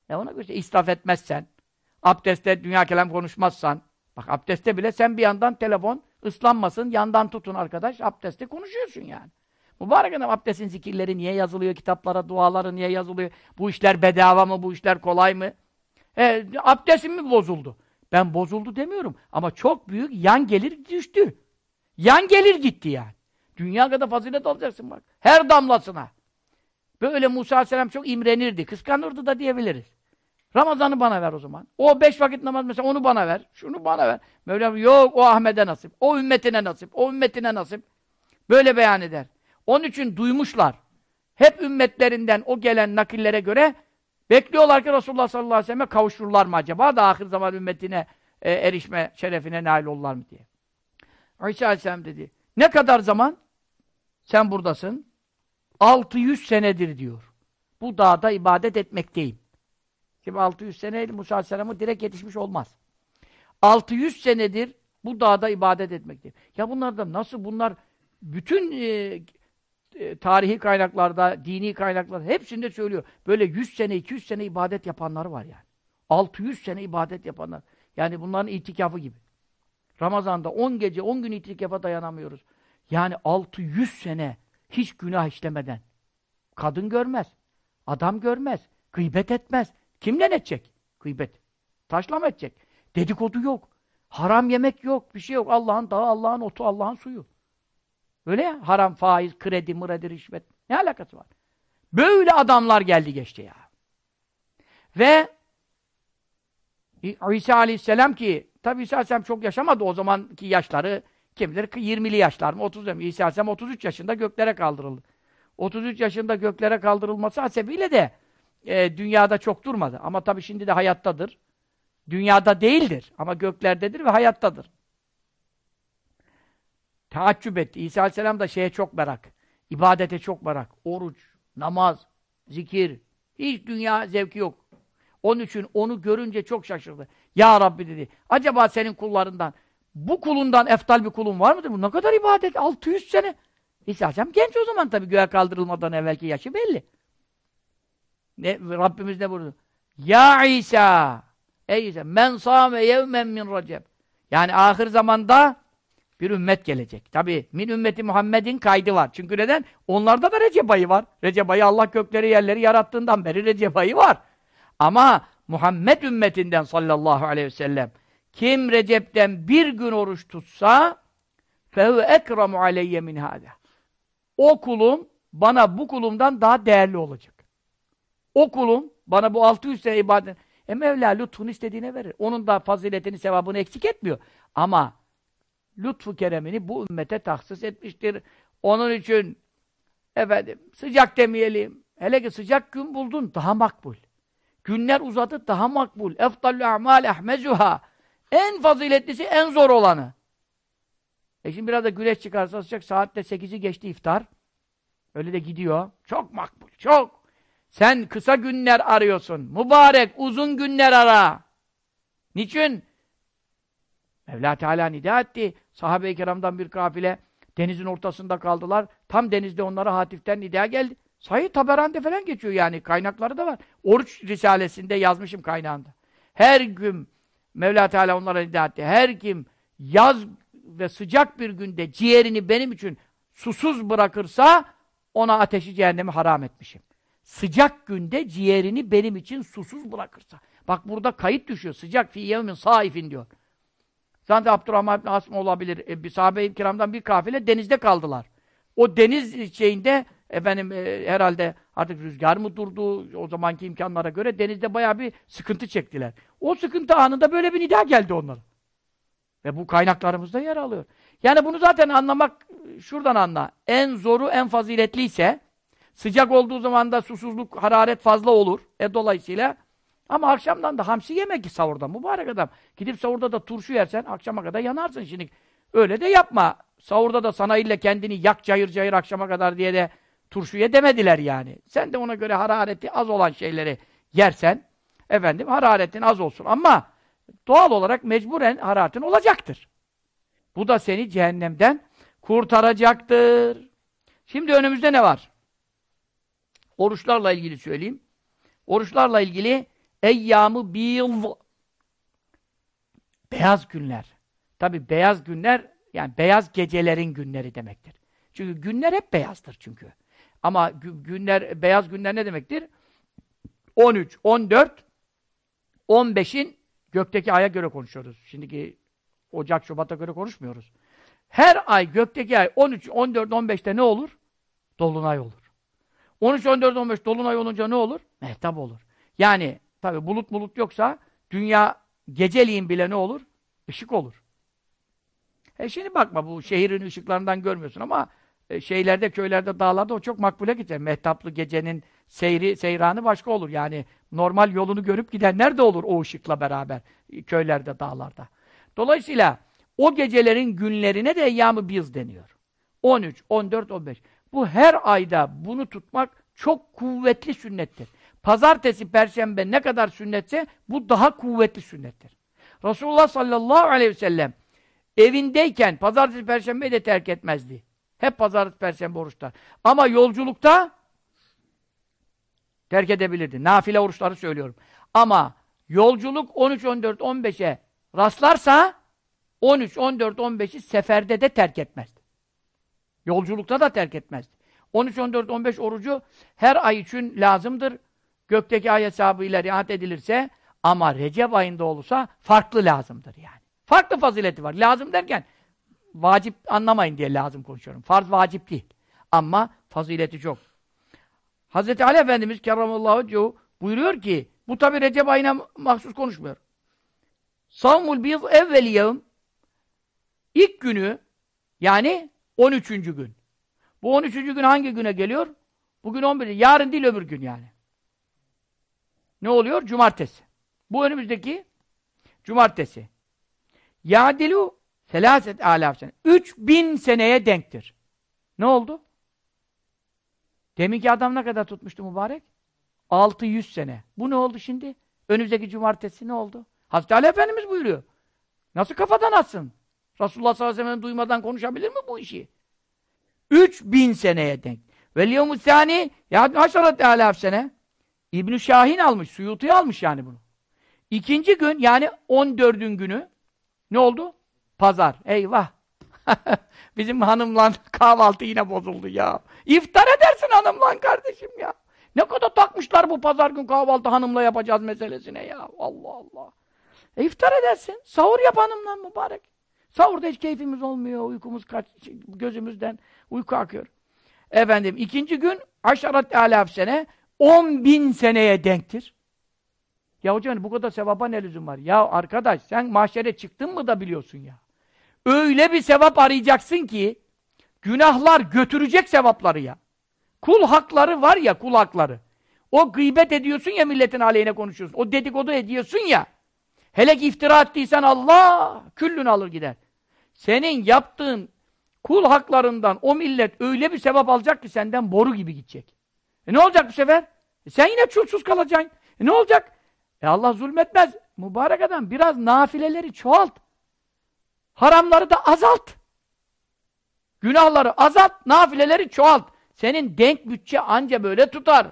E ona göre israf etmezsen, abdestte dünya kelam konuşmazsan, bak abdestte bile sen bir yandan telefon ıslanmasın, yandan tutun arkadaş, abdestte konuşuyorsun yani. Mübarek adam abdestin zikirleri niye yazılıyor, kitaplara, duaları niye yazılıyor? Bu işler bedava mı, bu işler kolay mı? E, abdestim mi bozuldu? Ben bozuldu demiyorum ama çok büyük yan gelir düştü. Yan gelir gitti yani. Dünya kadar fazilet alacaksın bak. Her damlasına. Böyle Musa Aleyhisselam çok imrenirdi, kıskanırdı da diyebiliriz. Ramazan'ı bana ver o zaman. O beş vakit namaz mesela onu bana ver. Şunu bana ver. Mevlam yok o Ahmet'e nasip. O ümmetine nasip. O ümmetine nasip. Böyle beyan eder. Onun için duymuşlar. Hep ümmetlerinden o gelen nakillere göre bekliyorlar ki Resulullah sallallahu aleyhi ve sellem'e kavuşurlar mı acaba da ahir zaman ümmetine e, erişme şerefine nail olurlar mı diye. İsa aleyhisselam dedi. Ne kadar zaman sen buradasın? 600 senedir diyor. Bu dağda ibadet etmekteyim. Şimdi 600 sene Musa aleyhisselamı direkt yetişmiş olmaz. 600 senedir bu dağda ibadet etmekteyim. Ya bunlar da nasıl bunlar bütün e, e, tarihi kaynaklarda, dini kaynaklarda hepsinde söylüyor. Böyle 100 sene, 200 sene ibadet yapanlar var yani. 600 sene ibadet yapanlar. Yani bunların itikafı gibi. Ramazan'da 10 gece, 10 gün itikafa dayanamıyoruz. Yani 600 sene hiç günah işlemeden. Kadın görmez, adam görmez, gıybet etmez. Kimle edecek? Gıybet. Taşla mı edecek? Dedikodu yok. Haram yemek yok, bir şey yok. Allah'ın dağı, Allah'ın otu, Allah'ın suyu. Öyle ya. Haram, faiz, kredi, mıredi, rişvet. Ne alakası var? Böyle adamlar geldi geçti ya. Ve İsa aleyhisselam ki tabi İsa aleyhisselam çok yaşamadı o zamanki yaşları kim bilir 20'li yaşlar mı 30 mı? İsa aleyhisselam 33 yaşında göklere kaldırıldı. 33 yaşında göklere kaldırılması hasebiyle de e, dünyada çok durmadı. Ama tabi şimdi de hayattadır. Dünyada değildir ama göklerdedir ve hayattadır. Taaccüp etti. İsa Aleyhisselam da şeye çok merak. İbadete çok merak. Oruç, namaz, zikir. Hiç dünya zevki yok. Onun için onu görünce çok şaşırdı. Ya Rabbi dedi. Acaba senin kullarından bu kulundan eftal bir kulun var mıdır? Bu ne kadar ibadet? 600 sene. İsa Aleyhisselam genç o zaman tabii göğe kaldırılmadan evvelki yaşı belli. Ne, Rabbimiz ne buyurdu? Ya İsa! Ey İsa! Men sâme yevmen min recep. Yani ahir zamanda bir ümmet gelecek. Tabi min ümmeti Muhammed'in kaydı var. Çünkü neden? Onlarda da Recep ayı var. Recep ayı Allah gökleri yerleri yarattığından beri Recep ayı var. Ama Muhammed ümmetinden sallallahu aleyhi ve sellem kim Recep'ten bir gün oruç tutsa fehu ekramu aleyye min hâdâ. O kulum bana bu kulumdan daha değerli olacak. O kulum bana bu 600 sene ibadet e Mevla lütfunu istediğine verir. Onun da faziletini, sevabını eksik etmiyor. Ama lütfu keremini bu ümmete tahsis etmiştir. Onun için efendim sıcak demeyelim. Hele ki sıcak gün buldun daha makbul. Günler uzadı daha makbul. Efdallü a'mal ehmezuha. En faziletlisi en zor olanı. E şimdi biraz da güneş çıkarsa sıcak saatte 8'i geçti iftar. Öyle de gidiyor. Çok makbul. Çok. Sen kısa günler arıyorsun. Mübarek uzun günler ara. Niçin? Mevla Teala nida etti. Sahabe-i kiramdan bir kafile denizin ortasında kaldılar. Tam denizde onlara hatiften nida geldi. Sahih Taberan'da falan geçiyor yani. Kaynakları da var. Oruç Risalesinde yazmışım kaynağında. Her gün Mevla Teala onlara nida etti. Her kim yaz ve sıcak bir günde ciğerini benim için susuz bırakırsa ona ateşi cehennemi haram etmişim. Sıcak günde ciğerini benim için susuz bırakırsa. Bak burada kayıt düşüyor. Sıcak fi yevmin saifin diyor. Zaten Abdurrahman bin Asım olabilir. E, bir sahabe-i kiramdan bir kafile denizde kaldılar. O deniz şeyinde efendim e, herhalde Artık rüzgar mı durdu o zamanki imkanlara göre denizde bayağı bir sıkıntı çektiler. O sıkıntı anında böyle bir nida geldi onlara. Ve bu kaynaklarımızda yer alıyor. Yani bunu zaten anlamak şuradan anla. En zoru en faziletliyse sıcak olduğu zaman da susuzluk, hararet fazla olur. E dolayısıyla ama akşamdan da hamsi yemek ki sahurda mübarek adam. Gidip sahurda da turşu yersen akşama kadar yanarsın şimdi. Öyle de yapma. Sahurda da sana ille kendini yak cayır cayır akşama kadar diye de turşuya demediler yani. Sen de ona göre harareti az olan şeyleri yersen efendim hararetin az olsun ama doğal olarak mecburen hararetin olacaktır. Bu da seni cehennemden kurtaracaktır. Şimdi önümüzde ne var? Oruçlarla ilgili söyleyeyim. Oruçlarla ilgili eyyamı bil beyaz günler. Tabi beyaz günler yani beyaz gecelerin günleri demektir. Çünkü günler hep beyazdır çünkü. Ama günler beyaz günler ne demektir? 13, 14, 15'in gökteki aya göre konuşuyoruz. Şimdiki Ocak, Şubat'a göre konuşmuyoruz. Her ay gökteki ay 13, 14, 15'te ne olur? Dolunay olur. 13, 14, 15 dolunay olunca ne olur? Mehtap olur. Yani tabi bulut bulut yoksa dünya geceliğin bile ne olur? Işık olur. E şimdi bakma bu şehrin ışıklarından görmüyorsun ama e, şeylerde, köylerde, dağlarda o çok makbule gider. Mehtaplı gecenin seyri, seyranı başka olur. Yani normal yolunu görüp gidenler de olur o ışıkla beraber e, köylerde, dağlarda. Dolayısıyla o gecelerin günlerine de eyyam-ı biz deniyor. 13, 14, 15. Bu her ayda bunu tutmak çok kuvvetli sünnettir. Pazartesi, perşembe ne kadar sünnetse bu daha kuvvetli sünnettir. Resulullah sallallahu aleyhi ve sellem evindeyken pazartesi, perşembeyi de terk etmezdi. Hep pazartesi, perşembe oruçlar. Ama yolculukta terk edebilirdi. Nafile oruçları söylüyorum. Ama yolculuk 13, 14, 15'e rastlarsa 13, 14, 15'i seferde de terk etmezdi. Yolculukta da terk etmezdi. 13, 14, 15 orucu her ay için lazımdır. Gökteki ay hesabıyla riayet edilirse ama Recep ayında olursa farklı lazımdır yani. Farklı fazileti var. Lazım derken vacip anlamayın diye lazım konuşuyorum. Farz vacip değil. Ama fazileti çok. Hazreti Ali Efendimiz kerramallahu cehu buyuruyor ki bu tabi Recep ayına mahsus konuşmuyor. Savmul biz evveli yağım ilk günü yani 13. gün. Bu 13. gün hangi güne geliyor? Bugün 11. Yarın değil öbür gün yani. Ne oluyor? Cumartesi. Bu önümüzdeki cumartesi. Yadilu selaset alaf sene. 3000 seneye denktir. Ne oldu? Deminki adam ne kadar tutmuştu mübarek? 600 sene. Bu ne oldu şimdi? Önümüzdeki cumartesi ne oldu? Hazreti Ali Efendimiz buyuruyor. Nasıl kafadan atsın? Resulullah sallallahu aleyhi ve sellem duymadan konuşabilir mi bu işi? 3000 seneye denk. Ve liyomü sani ya haşarat alaf sene. İbn Şahin almış, Suyutu'yu almış yani bunu. İkinci gün yani 14. günü ne oldu? Pazar. Eyvah! Bizim hanımla kahvaltı yine bozuldu ya. İftar edersin hanımla kardeşim ya. Ne kadar takmışlar bu pazar gün kahvaltı hanımla yapacağız meselesine ya. Allah Allah. E iftar edersin. Sahur yap hanımla mübarek. Sahurda hiç keyfimiz olmuyor. Uykumuz kaç, gözümüzden uyku akıyor. Efendim ikinci gün aşarat alaf sene 10 bin seneye denktir. Ya hocam bu kadar sevaba ne lüzum var? Ya arkadaş sen mahşere çıktın mı da biliyorsun ya. Öyle bir sevap arayacaksın ki günahlar götürecek sevapları ya. Kul hakları var ya kul hakları. O gıybet ediyorsun ya milletin aleyhine konuşuyorsun. O dedikodu ediyorsun ya. Hele ki iftira ettiysen Allah küllünü alır gider. Senin yaptığın kul haklarından o millet öyle bir sevap alacak ki senden boru gibi gidecek. E ne olacak bu sefer? E sen yine çulsuz kalacaksın. E ne olacak? E Allah zulmetmez. Mübarek adam biraz nafileleri çoğalt. Haramları da azalt. Günahları azalt, nafileleri çoğalt. Senin denk bütçe anca böyle tutar.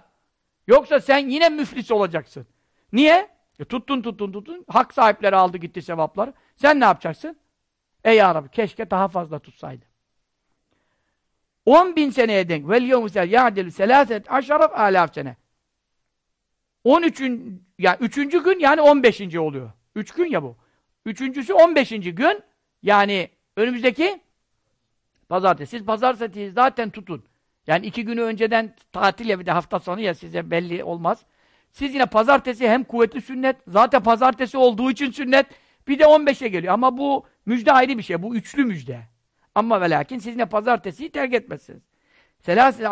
Yoksa sen yine müflis olacaksın. Niye? E tuttun tuttun tuttun. Hak sahipleri aldı gitti sevapları. Sen ne yapacaksın? Ey ya keşke daha fazla tutsaydı. 10 bin seneye denk. Vel yevmusel ya'dil selaset aşaraf alaf sene. 13. yani üçüncü gün yani 15. oluyor. Üç gün ya bu. Üçüncüsü 15. gün yani önümüzdeki pazartesi. Siz pazartesi zaten tutun. Yani iki günü önceden tatil ya bir de hafta sonu ya size belli olmaz. Siz yine pazartesi hem kuvvetli sünnet, zaten pazartesi olduğu için sünnet, bir de 15'e geliyor. Ama bu müjde ayrı bir şey. Bu üçlü müjde. Ama ve lakin siz yine pazartesiyi terk etmezsiniz. Selâsile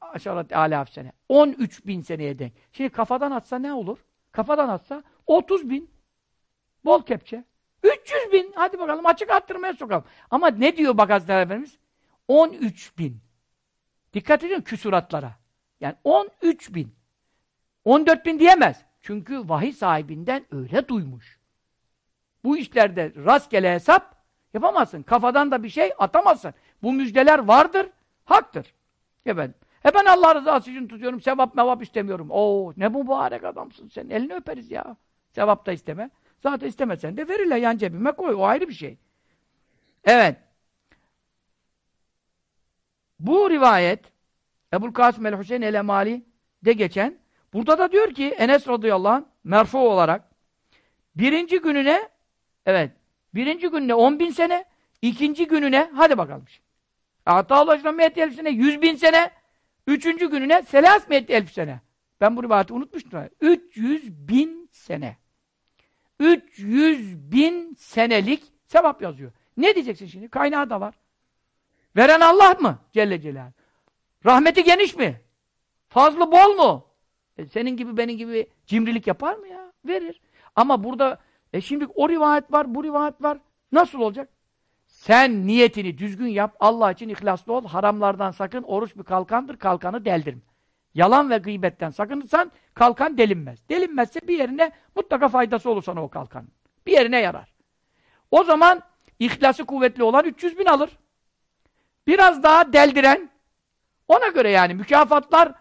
aşarat alâf sene. 13 bin seneye denk. Şimdi kafadan atsa ne olur? Kafadan atsa 30 bin. Bol kepçe. 300 bin. Hadi bakalım açık arttırmaya sokalım. Ama ne diyor bak Efendimiz? 13 bin. Dikkat edin küsuratlara. Yani 13 bin. 14 bin diyemez. Çünkü vahiy sahibinden öyle duymuş. Bu işlerde rastgele hesap yapamazsın. Kafadan da bir şey atamazsın. Bu müjdeler vardır, haktır. Efendim. E ben Allah rızası için tutuyorum, sevap mevap istemiyorum. Oo ne mübarek adamsın sen, elini öperiz ya. Sevap da isteme. Zaten istemesen de verirler yan cebime koy, o ayrı bir şey. Evet. Bu rivayet Ebul Kasım el-Hüseyin el-Emali de geçen. Burada da diyor ki Enes radıyallahu anh merfu olarak birinci gününe evet birinci gününe on bin sene ikinci gününe hadi bakalım. Hatta Allah'ın mehdi elf sene yüz bin sene üçüncü gününe selas mehdi elf sene. Ben bu rivayeti unutmuştum. 300 bin sene. 300 bin senelik sevap yazıyor. Ne diyeceksin şimdi? Kaynağı da var. Veren Allah mı? Celle Celaluhu. Rahmeti geniş mi? Fazlı bol mu? E senin gibi benim gibi cimrilik yapar mı ya? Verir. Ama burada e şimdi o rivayet var, bu rivayet var. Nasıl olacak? Sen niyetini düzgün yap, Allah için ihlaslı ol, haramlardan sakın, oruç bir kalkandır, kalkanı deldirme. Yalan ve gıybetten sakınırsan kalkan delinmez. Delinmezse bir yerine mutlaka faydası olur sana o kalkan. Bir yerine yarar. O zaman ihlası kuvvetli olan 300 bin alır. Biraz daha deldiren ona göre yani mükafatlar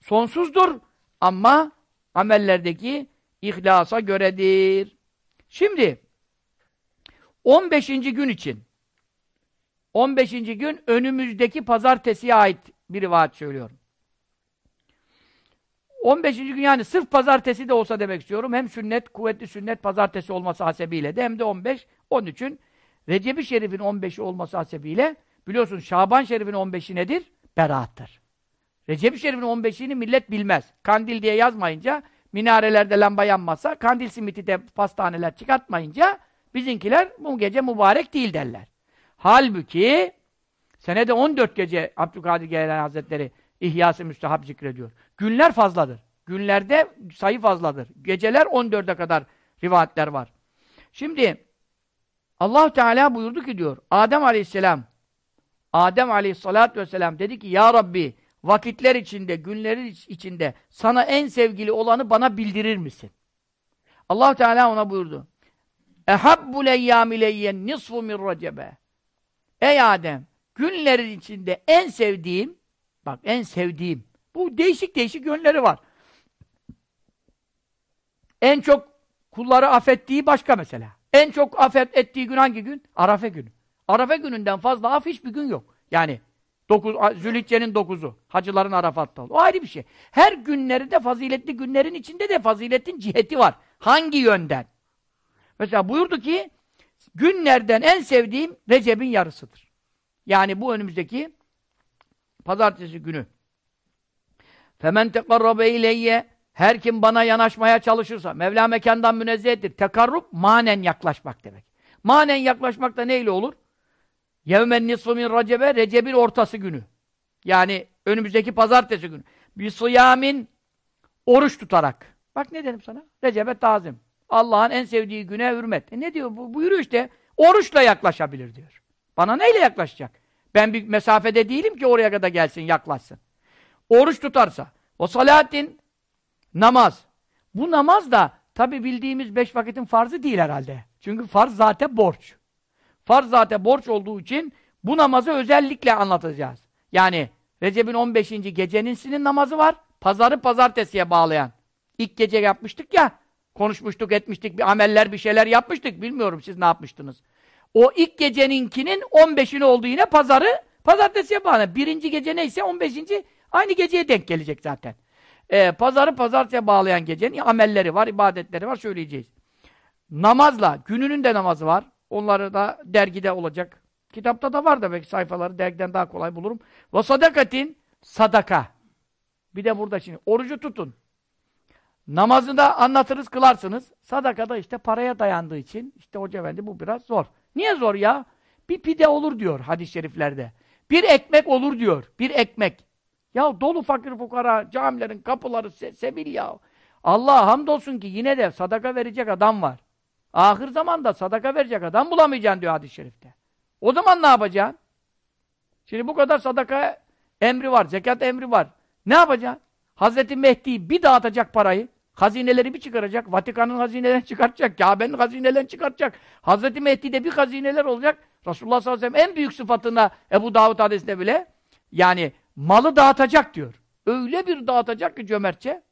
sonsuzdur ama amellerdeki ihlasa göredir. Şimdi 15. gün için 15. gün önümüzdeki pazartesiye ait bir rivayet söylüyorum. 15. gün yani sırf pazartesi de olsa demek istiyorum. Hem sünnet, kuvvetli sünnet pazartesi olması hasebiyle de hem de 15. Onun için Recep-i Şerif'in 15'i olması hasebiyle biliyorsun Şaban Şerif'in 15'i nedir? Beraattır. Recep-i Şerif'in 15'ini millet bilmez. Kandil diye yazmayınca, minarelerde lamba yanmasa, kandil simiti de pastaneler çıkartmayınca bizimkiler bu gece mübarek değil derler. Halbuki senede 14 gece Abdülkadir Geylani Hazretleri İhyası müstehap zikrediyor. Günler fazladır. Günlerde sayı fazladır. Geceler 14'e kadar rivayetler var. Şimdi allah Teala buyurdu ki diyor Adem Aleyhisselam Adem Aleyhisselatü Vesselam dedi ki Ya Rabbi vakitler içinde, günlerin içinde sana en sevgili olanı bana bildirir misin? allah Teala ona buyurdu. Ehabbul eyyâmi leyyen nisfu min recebe. Ey Adem! Günlerin içinde en sevdiğim, bak en sevdiğim, bu değişik değişik yönleri var. En çok kulları affettiği başka mesela. En çok affet ettiği gün hangi gün? Arafe günü. Arafe gününden fazla af hiçbir gün yok. Yani dokuz, Zülhicce'nin dokuzu. Hacıların Arafat'ta. O ayrı bir şey. Her günleri de faziletli günlerin içinde de faziletin ciheti var. Hangi yönden? Mesela buyurdu ki günlerden en sevdiğim Recep'in yarısıdır. Yani bu önümüzdeki pazartesi günü. Femen tekarrabe ileyye her kim bana yanaşmaya çalışırsa Mevla mekandan münezzehtir. Tekarrub manen yaklaşmak demek. Manen yaklaşmak da neyle olur? Yevmen nisfu min recebe Recep'in ortası günü. Yani önümüzdeki pazartesi günü. Bir sıyamin oruç tutarak. Bak ne dedim sana? Recep'e tazim. Allah'ın en sevdiği güne hürmet. E ne diyor? Bu, buyuruyor işte. Oruçla yaklaşabilir diyor. Bana neyle yaklaşacak? Ben bir mesafede değilim ki oraya kadar gelsin, yaklaşsın. Oruç tutarsa. O salatin namaz. Bu namaz da tabi bildiğimiz beş vakitin farzı değil herhalde. Çünkü farz zaten borç. Farz zaten borç olduğu için bu namazı özellikle anlatacağız. Yani Recep'in 15. gecenin namazı var. Pazarı pazartesiye bağlayan. İlk gece yapmıştık ya. Konuşmuştuk, etmiştik, bir ameller, bir şeyler yapmıştık. Bilmiyorum siz ne yapmıştınız. O ilk geceninkinin 15'ini oldu yine pazarı pazartesiye bağlı. Birinci gece neyse 15. aynı geceye denk gelecek zaten. Ee, pazarı pazartesiye bağlayan gecenin amelleri var, ibadetleri var söyleyeceğiz. Namazla, gününün de namazı var. Onları da dergide olacak. Kitapta da var da belki sayfaları dergiden daha kolay bulurum. Ve sadakatin sadaka. Bir de burada şimdi orucu tutun. Namazı da anlatırız, kılarsınız. Sadakada işte paraya dayandığı için işte hoca efendi bu biraz zor. Niye zor ya? Bir pide olur diyor hadis-i şeriflerde. Bir ekmek olur diyor. Bir ekmek. Ya dolu fakir fukara camilerin kapıları se sebil ya. Allah hamdolsun ki yine de sadaka verecek adam var. Ahir zamanda sadaka verecek adam bulamayacaksın diyor hadis-i şerifte. O zaman ne yapacaksın? Şimdi bu kadar sadaka emri var, zekat emri var. Ne yapacaksın? Hazreti Mehdi bir dağıtacak parayı, hazineleri bir çıkaracak, Vatikan'ın hazinelerini çıkartacak, Kabe'nin hazinelerini çıkartacak. Hazreti Mehdi'de bir hazineler olacak. Resulullah sallallahu aleyhi ve sellem en büyük sıfatına Ebu Davud hadisinde bile yani malı dağıtacak diyor. Öyle bir dağıtacak ki cömertçe.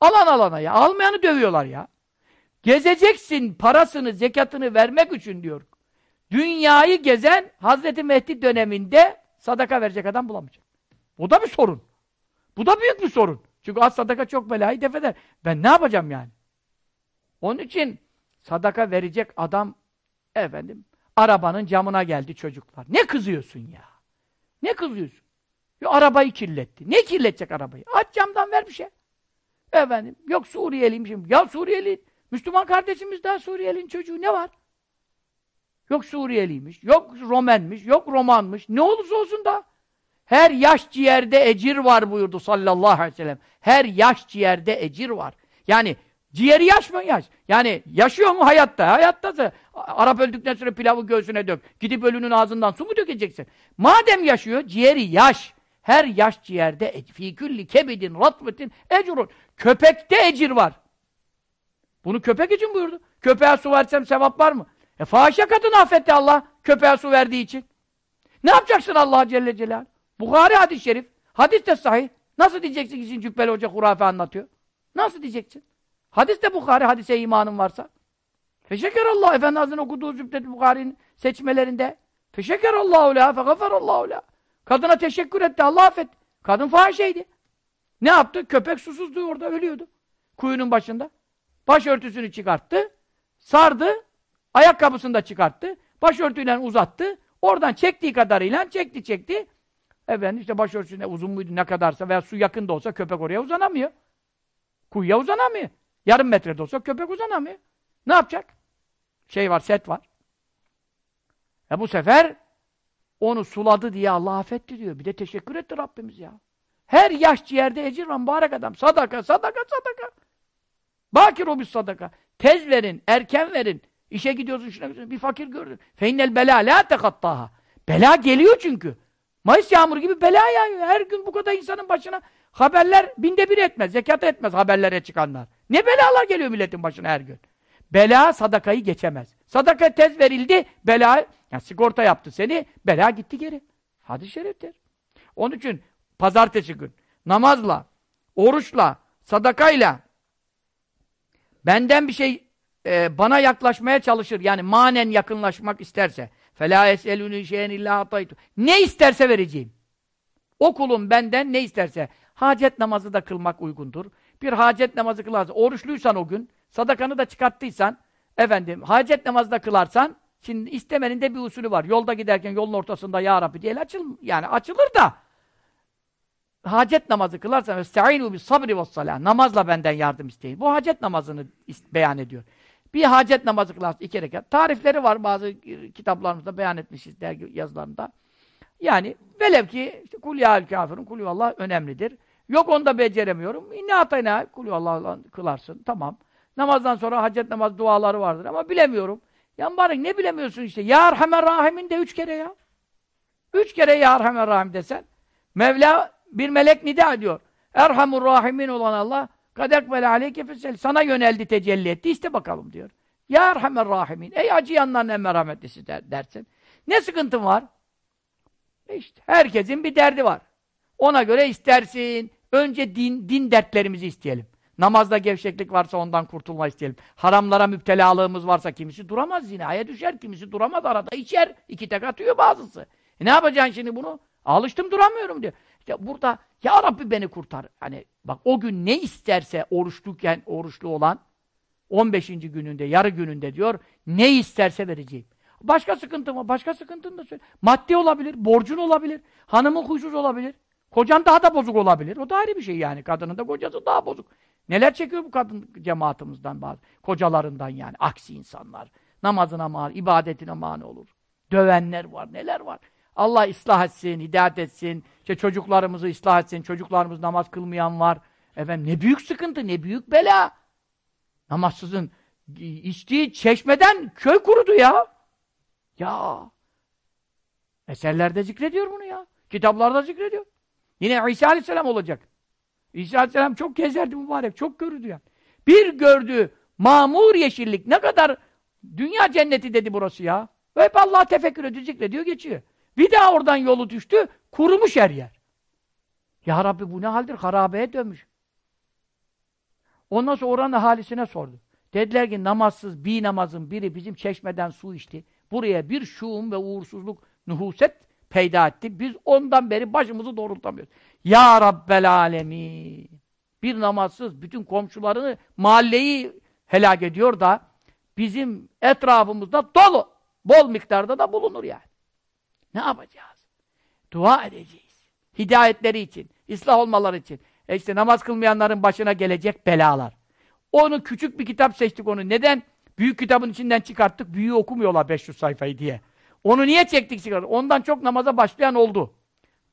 Alan alana ya. Almayanı dövüyorlar ya. Gezeceksin parasını, zekatını vermek için diyor. Dünyayı gezen Hazreti Mehdi döneminde sadaka verecek adam bulamayacak. Bu da bir sorun. Bu da büyük bir sorun. Çünkü az sadaka çok belayı def eder. Ben ne yapacağım yani? Onun için sadaka verecek adam efendim arabanın camına geldi çocuklar. Ne kızıyorsun ya? Ne kızıyorsun? Ya arabayı kirletti. Ne kirletecek arabayı? Aç camdan ver bir şey. Efendim yok Suriyeliymişim. Ya Suriyeli Müslüman kardeşimiz daha Suriyelinin çocuğu ne var? Yok Suriyeliymiş, yok Romenmiş, yok Romanmış. Ne olursa olsun da her yaş ciğerde ecir var buyurdu sallallahu aleyhi ve sellem. Her yaş ciğerde ecir var. Yani ciğeri yaş mı yaş? Yani yaşıyor mu hayatta? Hayatta Arap öldükten sonra pilavı göğsüne dök. Gidip ölünün ağzından su mu dökeceksin? Madem yaşıyor, ciğeri yaş. Her yaş ciğerde fi külli kebidin ratbetin ecrun. Köpekte ecir var. Bunu köpek için buyurdu. Köpeğe su versem sevap var mı? E fahişe kadın affetti Allah köpeğe su verdiği için. Ne yapacaksın Allah Celle Celal? Bukhari hadis-i şerif. Hadis de sahih. Nasıl diyeceksin ki şimdi Cübbeli Hoca hurafe anlatıyor? Nasıl diyeceksin? Hadis de Bukhari, hadise imanın varsa. Feşekerallah. Efendi Hazretleri'nin okuduğu Zübdet Bukhari'nin seçmelerinde. Feşekerallahu la fegaferallahu la. Kadına teşekkür etti, Allah affetti. Kadın fahişeydi. Ne yaptı? Köpek susuzdu orada, ölüyordu. Kuyunun başında. Başörtüsünü çıkarttı, sardı, ayakkabısını da çıkarttı, başörtüyle uzattı, oradan çektiği kadarıyla çekti çekti. Efendim işte başörtüsünde uzun muydu ne kadarsa veya su yakın da olsa köpek oraya uzanamıyor. Kuyuya uzanamıyor. Yarım metrede olsa köpek uzanamıyor. Ne yapacak? Şey var, set var. E bu sefer onu suladı diye Allah affetti diyor. Bir de teşekkür etti Rabbimiz ya. Her yaş ciğerde ecir var mübarek adam. Sadaka, sadaka, sadaka. Bakir o bir sadaka. Tez verin, erken verin. İşe gidiyorsun, şuna gidiyorsun. Bir fakir gördün. Feinnel bela la tekattaha. Bela geliyor çünkü. Mayıs yağmuru gibi bela yağıyor. Her gün bu kadar insanın başına haberler binde bir etmez. Zekat etmez haberlere çıkanlar. Ne belalar geliyor milletin başına her gün. Bela sadakayı geçemez. Sadaka tez verildi, bela, yani sigorta yaptı seni, bela gitti geri. Hadis-i. Onun için pazartesi gün namazla, oruçla, sadakayla benden bir şey e, bana yaklaşmaya çalışır. Yani manen yakınlaşmak isterse. فَلَا يَسْأَلُونِ شَيْنِ اِلَّا اَطَيْتُ Ne isterse vereceğim. O kulum benden ne isterse. Hacet namazı da kılmak uygundur. Bir hacet namazı kılarsın. Oruçluysan o gün, sadakanı da çıkarttıysan, efendim, hacet namazı da kılarsan, şimdi istemenin de bir usulü var. Yolda giderken yolun ortasında Ya Rabbi diye açıl, yani açılır da, hacet namazı kılarsan estaizu bis sabri ve namazla benden yardım isteyin. Bu hacet namazını beyan ediyor. Bir hacet namazı kılarsın iki rekat. Tarifleri var bazı kitaplarımızda beyan etmişiz dergi yazılarında. Yani velev ki işte kul ya kafirun kul Allah önemlidir. Yok onu da beceremiyorum. İnne atayna kul Allah kılarsın. Tamam. Namazdan sonra hacet namaz duaları vardır ama bilemiyorum. Ya mübarek ne bilemiyorsun işte. Ya Erhamer Rahim'in de üç kere ya. Üç kere Ya Erhamer Rahim desen. Mevla bir melek nida ediyor. Erhamur Rahimin olan Allah kadekbele aleyke fesel. Sana yöneldi, tecelli etti. İste bakalım diyor. Ya Erhamer Rahimin. Ey acıyanların en merhametlisi der, dersin. Ne sıkıntın var? E işte herkesin bir derdi var. Ona göre istersin. Önce din, din dertlerimizi isteyelim. Namazda gevşeklik varsa ondan kurtulma isteyelim. Haramlara müptelalığımız varsa kimisi duramaz zinaya düşer, kimisi duramaz arada içer. iki tek atıyor bazısı. E ne yapacaksın şimdi bunu? Alıştım duramıyorum diyor. İşte burada ya Rabbi beni kurtar. Hani bak o gün ne isterse oruçluyken oruçlu olan 15. gününde, yarı gününde diyor ne isterse vereceğim. Başka sıkıntı mı? Başka sıkıntın da söyle. Maddi olabilir, borcun olabilir, hanımın huysuz olabilir. Kocan daha da bozuk olabilir. O da ayrı bir şey yani. Kadının da kocası daha bozuk. Neler çekiyor bu kadın cemaatimizden bazı. Kocalarından yani. Aksi insanlar. Namazına mani, ibadetine mani olur. Dövenler var, neler var. Allah ıslah etsin, hidayet etsin. İşte çocuklarımızı ıslah etsin. Çocuklarımız namaz kılmayan var. Efendim ne büyük sıkıntı, ne büyük bela. Namazsızın içtiği çeşmeden köy kurudu ya. Ya. Eserlerde zikrediyor bunu ya. Kitaplarda zikrediyor. Yine İsa Aleyhisselam olacak. İsa Aleyhisselam çok gezerdi mübarek, çok görürdü yani. Bir gördü mamur yeşillik ne kadar dünya cenneti dedi burası ya. Hep Allah tefekkür ediyor, zikrediyor, geçiyor. Bir daha oradan yolu düştü, kurumuş her yer. Ya Rabbi bu ne haldir? Harabeye dönmüş. Ondan sonra oranın ahalisine sordu. Dediler ki namazsız bir namazın biri bizim çeşmeden su içti. Buraya bir şuum ve uğursuzluk, nuhuset peyda etti. Biz ondan beri başımızı doğrultamıyoruz. Ya Rabbel Alemin. Bir namazsız bütün komşularını, mahalleyi helak ediyor da bizim etrafımızda dolu. Bol miktarda da bulunur yani. Ne yapacağız? Dua edeceğiz. Hidayetleri için, ıslah olmaları için. E işte namaz kılmayanların başına gelecek belalar. Onu küçük bir kitap seçtik onu. Neden? Büyük kitabın içinden çıkarttık. Büyüğü okumuyorlar 500 sayfayı diye. Onu niye çektik çıkarttık? Ondan çok namaza başlayan oldu.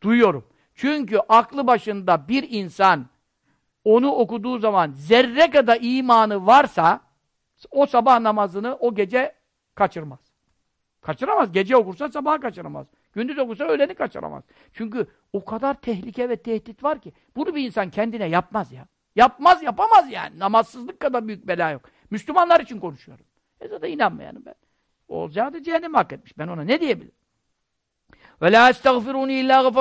Duyuyorum. Çünkü aklı başında bir insan onu okuduğu zaman zerre kadar imanı varsa o sabah namazını o gece kaçırmaz. Kaçıramaz. Gece okursa sabah kaçıramaz. Gündüz okursa öğleni kaçıramaz. Çünkü o kadar tehlike ve tehdit var ki bunu bir insan kendine yapmaz ya. Yapmaz, yapamaz yani. Namazsızlık kadar büyük bela yok. Müslümanlar için konuşuyorum. E zaten inanmayanım ben. Olacağı da cehennem hak etmiş. Ben ona ne diyebilirim? Ve la estağfiruni illa.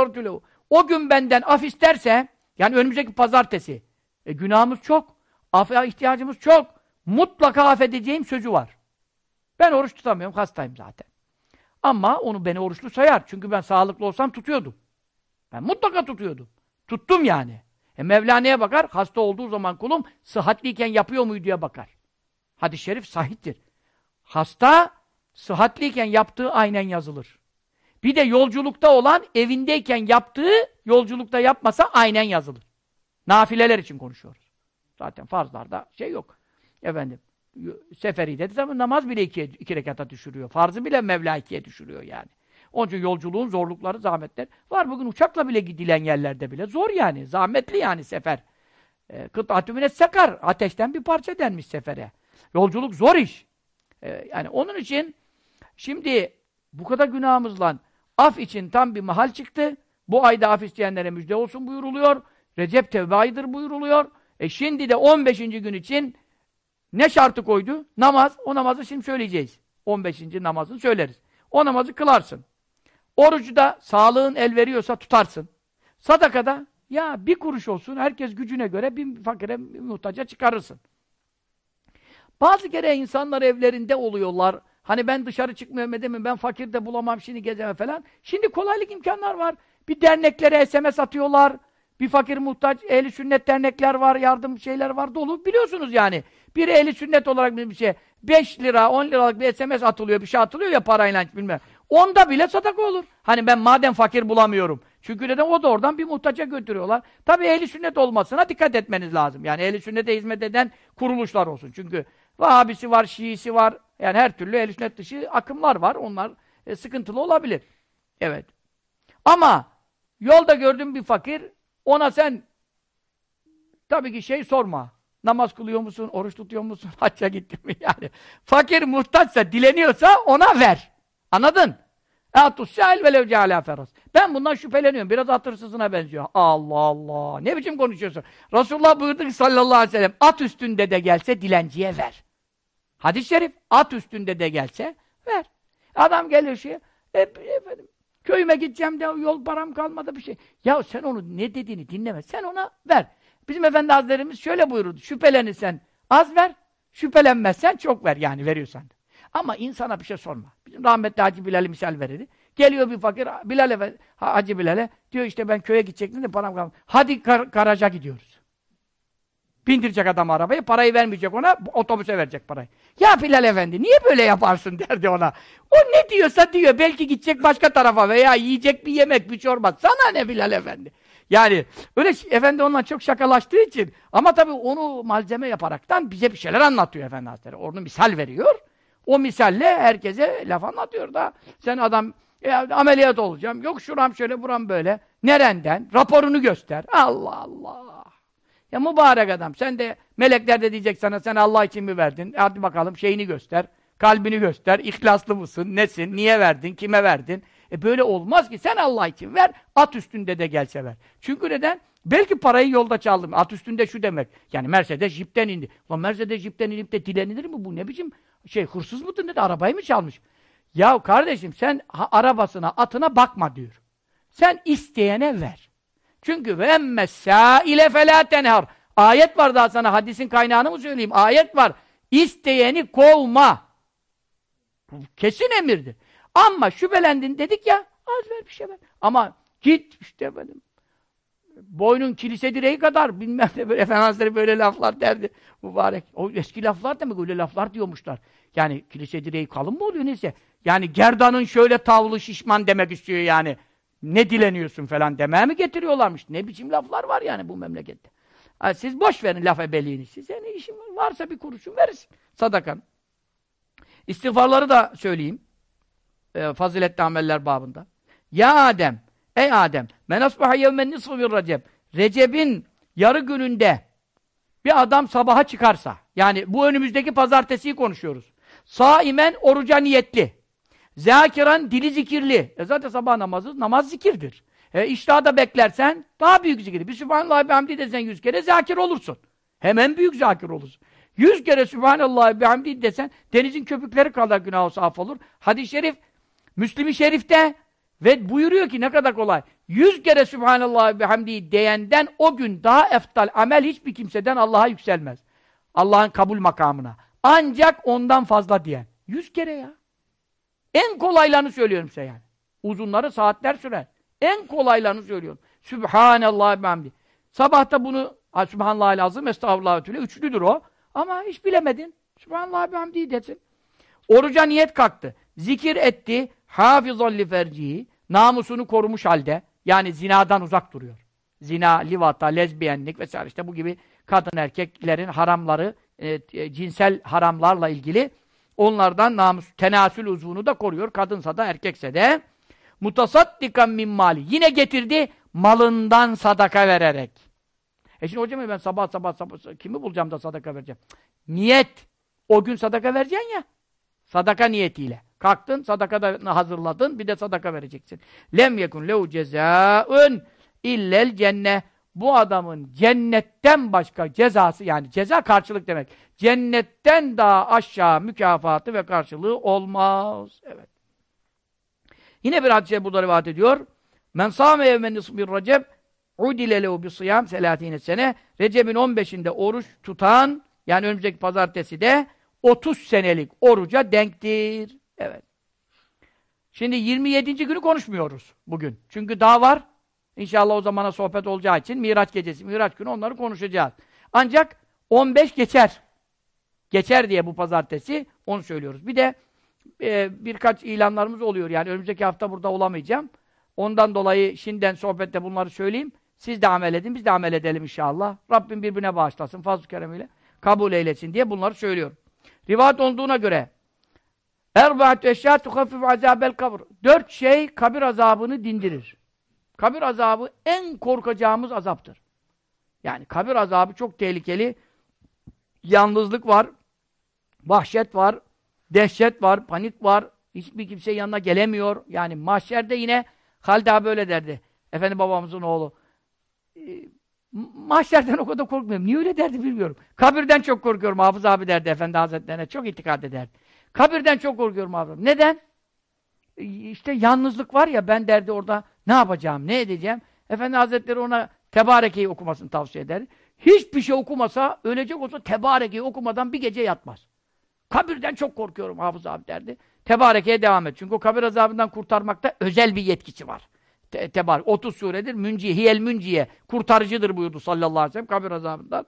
O gün benden af isterse, yani önümüzdeki pazartesi, e, günahımız çok, afa ihtiyacımız çok, mutlaka affedeceğim sözü var. Ben oruç tutamıyorum, hastayım zaten. Ama onu beni oruçlu sayar. Çünkü ben sağlıklı olsam tutuyordum. Ben mutlaka tutuyordum. Tuttum yani. E Mevlana'ya bakar, hasta olduğu zaman kulum sıhhatliyken yapıyor muydu diye bakar. Hadis-i şerif sahiptir. Hasta, sıhhatliyken yaptığı aynen yazılır. Bir de yolculukta olan evindeyken yaptığı yolculukta yapmasa aynen yazılır. Nafileler için konuşuyoruz. Zaten farzlarda şey yok. Efendim, seferi dedi ama namaz bile ikiye, iki rekata düşürüyor. Farzı bile Mevla ikiye düşürüyor yani. Onun için yolculuğun zorlukları, zahmetler var. Bugün uçakla bile gidilen yerlerde bile zor yani. Zahmetli yani sefer. E, Kıt'atü mine sekar. Ateşten bir parça denmiş sefere. Yolculuk zor iş. E, yani onun için şimdi bu kadar günahımızla af için tam bir mahal çıktı. Bu ayda af isteyenlere müjde olsun buyuruluyor. Recep tevbe ayıdır buyuruluyor. E şimdi de 15. gün için ne şartı koydu? Namaz. O namazı şimdi söyleyeceğiz. 15. namazını söyleriz. O namazı kılarsın. Orucu da sağlığın el veriyorsa tutarsın. Sadakada ya bir kuruş olsun herkes gücüne göre bir fakire bir muhtaca çıkarırsın. Bazı kere insanlar evlerinde oluyorlar. Hani ben dışarı çıkmıyorum edemem, ben fakir de bulamam şimdi gezeme falan. Şimdi kolaylık imkanlar var. Bir derneklere SMS atıyorlar. Bir fakir muhtaç, ehli sünnet dernekler var, yardım şeyler var dolu. Biliyorsunuz yani. Bir ehli sünnet olarak bir şey. 5 lira, 10 liralık bir SMS atılıyor, bir şey atılıyor ya parayla bilmem. Onda bile sadaka olur. Hani ben madem fakir bulamıyorum. Çünkü neden o da oradan bir muhtaça götürüyorlar. Tabi ehli sünnet olmasına dikkat etmeniz lazım. Yani ehli sünnete hizmet eden kuruluşlar olsun. Çünkü Vahabisi var, Şiisi var. Yani her türlü ehli sünnet dışı akımlar var. Onlar e, sıkıntılı olabilir. Evet. Ama yolda gördüğün bir fakir ona sen tabii ki şey sorma. Namaz kılıyor musun? Oruç tutuyor musun? Hacca gittin mi? Yani fakir muhtaçsa, dileniyorsa ona ver. Anladın? E'atussâil velev cealâ feras. Ben bundan şüpheleniyorum. Biraz at hırsızına benziyor. Allah Allah. Ne biçim konuşuyorsun? Resulullah buyurdu ki sallallahu aleyhi ve sellem at üstünde de gelse dilenciye ver. Hadis-i şerif. At üstünde de gelse ver. Adam gelir şey. E, efendim, köyüme gideceğim de yol param kalmadı bir şey. Ya sen onu ne dediğini dinleme. Sen ona ver. Bizim Efendi Hazretlerimiz şöyle buyurdu. Şüphelenirsen az ver. Şüphelenmezsen çok ver yani veriyorsan. Ama insana bir şey sorma. Bizim rahmetli Hacı Bilal'i misal verirdi. Geliyor bir fakir Bilal'e, Hacı Bilal'e diyor işte ben köye gidecektim de param kalmadı. Hadi kar garaja gidiyoruz. Bindirecek adam arabayı, parayı vermeyecek ona, otobüse verecek parayı. Ya Bilal Efendi niye böyle yaparsın derdi ona. O ne diyorsa diyor, belki gidecek başka tarafa veya yiyecek bir yemek, bir çorba. Sana ne Bilal Efendi? Yani öyle efendi onunla çok şakalaştığı için ama tabii onu malzeme yaparaktan bize bir şeyler anlatıyor efendi hazretleri. Onu misal veriyor. O misalle herkese laf anlatıyor da sen adam e, ameliyat olacağım. Yok şuram şöyle buram böyle. Nereden? Raporunu göster. Allah Allah. Ya mübarek adam. Sen de melekler de diyecek sana sen Allah için mi verdin? E, hadi bakalım şeyini göster. Kalbini göster. İhlaslı mısın? Nesin? Niye verdin? Kime verdin? E böyle olmaz ki. Sen Allah için ver. At üstünde de gelse ver. Çünkü neden? Belki parayı yolda çaldım. At üstünde şu demek. Yani Mercedes jipten indi. Lan Mercedes jipten inip de dilenilir mi bu? Ne biçim şey hırsız mıdır dedi. Arabayı mı çalmış? Ya kardeşim sen arabasına, atına bakma diyor. Sen isteyene ver. Çünkü ve emmessâile felâ tenhar. Ayet var daha sana hadisin kaynağını mı söyleyeyim? Ayet var. İsteyeni kovma. Kesin emirdir. Ama şüphelendin dedik ya az ver bir şey ver. Ama git işte benim boynun kilise direği kadar bilmem ne böyle Efendimizleri böyle laflar derdi mübarek. O eski laflar demek öyle laflar diyormuşlar. Yani kilise direği kalın mı oluyor neyse. Yani gerdanın şöyle tavlı şişman demek istiyor yani. Ne dileniyorsun falan demeye mi getiriyorlarmış? Ne biçim laflar var yani bu memlekette. Yani siz boş verin laf ebeliğini. Size ne işin varsa bir kuruşun verirsin. Sadakan. İstiğfarları da söyleyeyim. E, faziletli ameller babında. Ya Adem, ey Adem, men asbaha yevmen nisfu bir Recep. Recep'in yarı gününde bir adam sabaha çıkarsa, yani bu önümüzdeki pazartesiyi konuşuyoruz. Saimen oruca niyetli. Zakiran dili zikirli. E zaten sabah namazı namaz zikirdir. E iştahda beklersen daha büyük zikir. Bir Sübhanallah bihamdi desen yüz kere zakir olursun. Hemen büyük zakir olursun. Yüz kere Sübhanallah bihamdi desen denizin köpükleri kadar günah olsa affolur. Hadis-i şerif Müslim-i Şerif'te ve buyuruyor ki ne kadar kolay. Yüz kere Sübhanallah bihamdi diyenden o gün daha eftal amel hiçbir kimseden Allah'a yükselmez. Allah'ın kabul makamına. Ancak ondan fazla diyen. Yüz kere ya. En kolaylarını söylüyorum size yani. Uzunları saatler sürer. En kolaylarını söylüyorum. Sübhanallah bihamdi. Sabahta bunu Sübhanallah lazım, estağfurullah tüle. Üçlüdür o. Ama hiç bilemedin. Sübhanallah bihamdi desin. Oruca niyet kalktı. Zikir etti. Hafizalli fercihi. Namusunu korumuş halde. Yani zinadan uzak duruyor. Zina, livata, lezbiyenlik vesaire işte bu gibi kadın erkeklerin haramları, e, e, cinsel haramlarla ilgili onlardan namus, tenasül uzvunu da koruyor. Kadınsa da erkekse de mutasaddikan min mali. Yine getirdi malından sadaka vererek. E şimdi hocam ben sabah sabah sabah kimi bulacağım da sadaka vereceğim? Niyet. O gün sadaka vereceksin ya. Sadaka niyetiyle. Kalktın, sadaka da hazırladın, bir de sadaka vereceksin. Lem yekun lehu cezaun illel cenne. Bu adamın cennetten başka cezası, yani ceza karşılık demek. Cennetten daha aşağı mükafatı ve karşılığı olmaz. Evet. Yine bir hadise burada rivayet ediyor. Men sâme yevmen nisbir recep udile lehu bi sıyam selatine sene. Recep'in 15'inde oruç tutan, yani önümüzdeki pazartesi de 30 senelik oruca denktir. Evet. Şimdi 27. günü konuşmuyoruz bugün. Çünkü daha var. İnşallah o zamana sohbet olacağı için Miraç gecesi, Miraç günü onları konuşacağız. Ancak 15 geçer. Geçer diye bu pazartesi onu söylüyoruz. Bir de e, birkaç ilanlarımız oluyor. Yani önümüzdeki hafta burada olamayacağım. Ondan dolayı şimdiden sohbette bunları söyleyeyim. Siz de amel edin, biz de amel edelim inşallah. Rabbim birbirine bağışlasın, fazl-ı keremiyle kabul eylesin diye bunları söylüyorum. Rivayet olduğuna göre Erbaatü eşya tuhaffif azabel kabr. Dört şey kabir azabını dindirir. Kabir azabı en korkacağımız azaptır. Yani kabir azabı çok tehlikeli. Yalnızlık var, vahşet var, dehşet var, panik var. Hiçbir kimse yanına gelemiyor. Yani mahşerde yine Halid böyle derdi. Efendi babamızın oğlu. E, mahşerden o kadar korkmuyorum. Niye öyle derdi bilmiyorum. Kabirden çok korkuyorum. Hafız abi derdi Efendi Hazretlerine. Çok itikad ederdi. Kabirden çok korkuyorum abi. Neden? E, işte yalnızlık var ya ben derdi orada ne yapacağım, ne edeceğim? Efendi Hazretleri ona Tebareke'yi okumasını tavsiye eder. Hiçbir şey okumasa, ölecek olsa Tebareke'yi okumadan bir gece yatmaz. Kabirden çok korkuyorum Hafız abi derdi. Tebareke'ye devam et. Çünkü o kabir azabından kurtarmakta özel bir yetkisi var. Te tebarek. 30 suredir. Münciye, hiyel münciye. Kurtarıcıdır buyurdu sallallahu aleyhi ve sellem kabir azabından.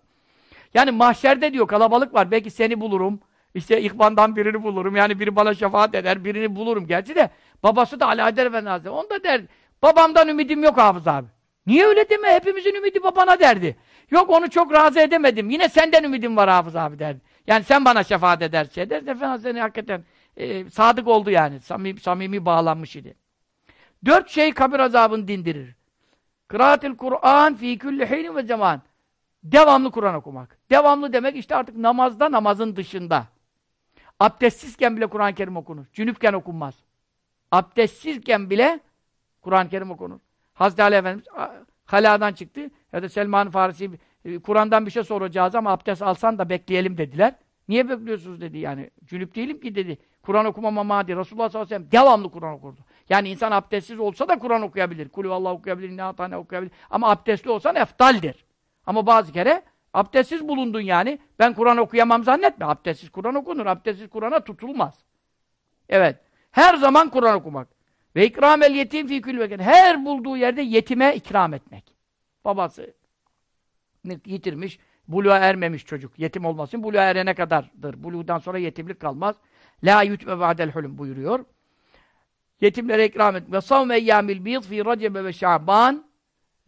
Yani mahşerde diyor kalabalık var. Belki seni bulurum. İşte ihvandan birini bulurum. Yani biri bana şefaat eder. Birini bulurum. Gerçi de babası da Ali Haydar Efendi Hazretleri. Onu da der. Babamdan ümidim yok Hafız abi. Niye öyle deme? Hepimizin ümidi babana derdi. Yok onu çok razı edemedim. Yine senden ümidim var Hafız abi derdi. Yani sen bana şefaat edersin. Ederse Efendimiz seni hakikaten e, sadık oldu yani. Samimi, samimi bağlanmış idi. Dört şey kabir azabını dindirir. Kıraatil Kur'an fi kulli hinin ve zaman. Devamlı Kur'an okumak. Devamlı demek işte artık namazda, namazın dışında. Abdestsizken bile Kur'an-ı Kerim okunur. Cünüpken okunmaz. Abdestsizken bile Kur'an-ı Kerim okunur. Hazreti Ali Efendimiz haladan çıktı. Ya da Selman Farisi e, Kur'an'dan bir şey soracağız ama abdest alsan da bekleyelim dediler. Niye bekliyorsunuz dedi yani. Cünüp değilim ki dedi. Kur'an okumama madi. Resulullah sallallahu aleyhi ve sellem devamlı Kur'an okurdu. Yani insan abdestsiz olsa da Kur'an okuyabilir. Kulü Allah okuyabilir, ne okuyabilir. Ama abdestli olsan eftaldir. Ama bazı kere abdestsiz bulundun yani. Ben Kur'an okuyamam zannetme. Abdestsiz Kur'an okunur. Abdestsiz Kur'an'a tutulmaz. Evet. Her zaman Kur'an okumak. Ve ikramel yetim fi külveken. Her bulduğu yerde yetime ikram etmek. Babası yitirmiş, buluğa ermemiş çocuk. Yetim olmasın. Buluğa erene kadardır. Buluğdan sonra yetimlik kalmaz. La yutme ba'del hulüm buyuruyor. Yetimlere ikram et. Ve savme eyyamil bid fi recebe ve şaban.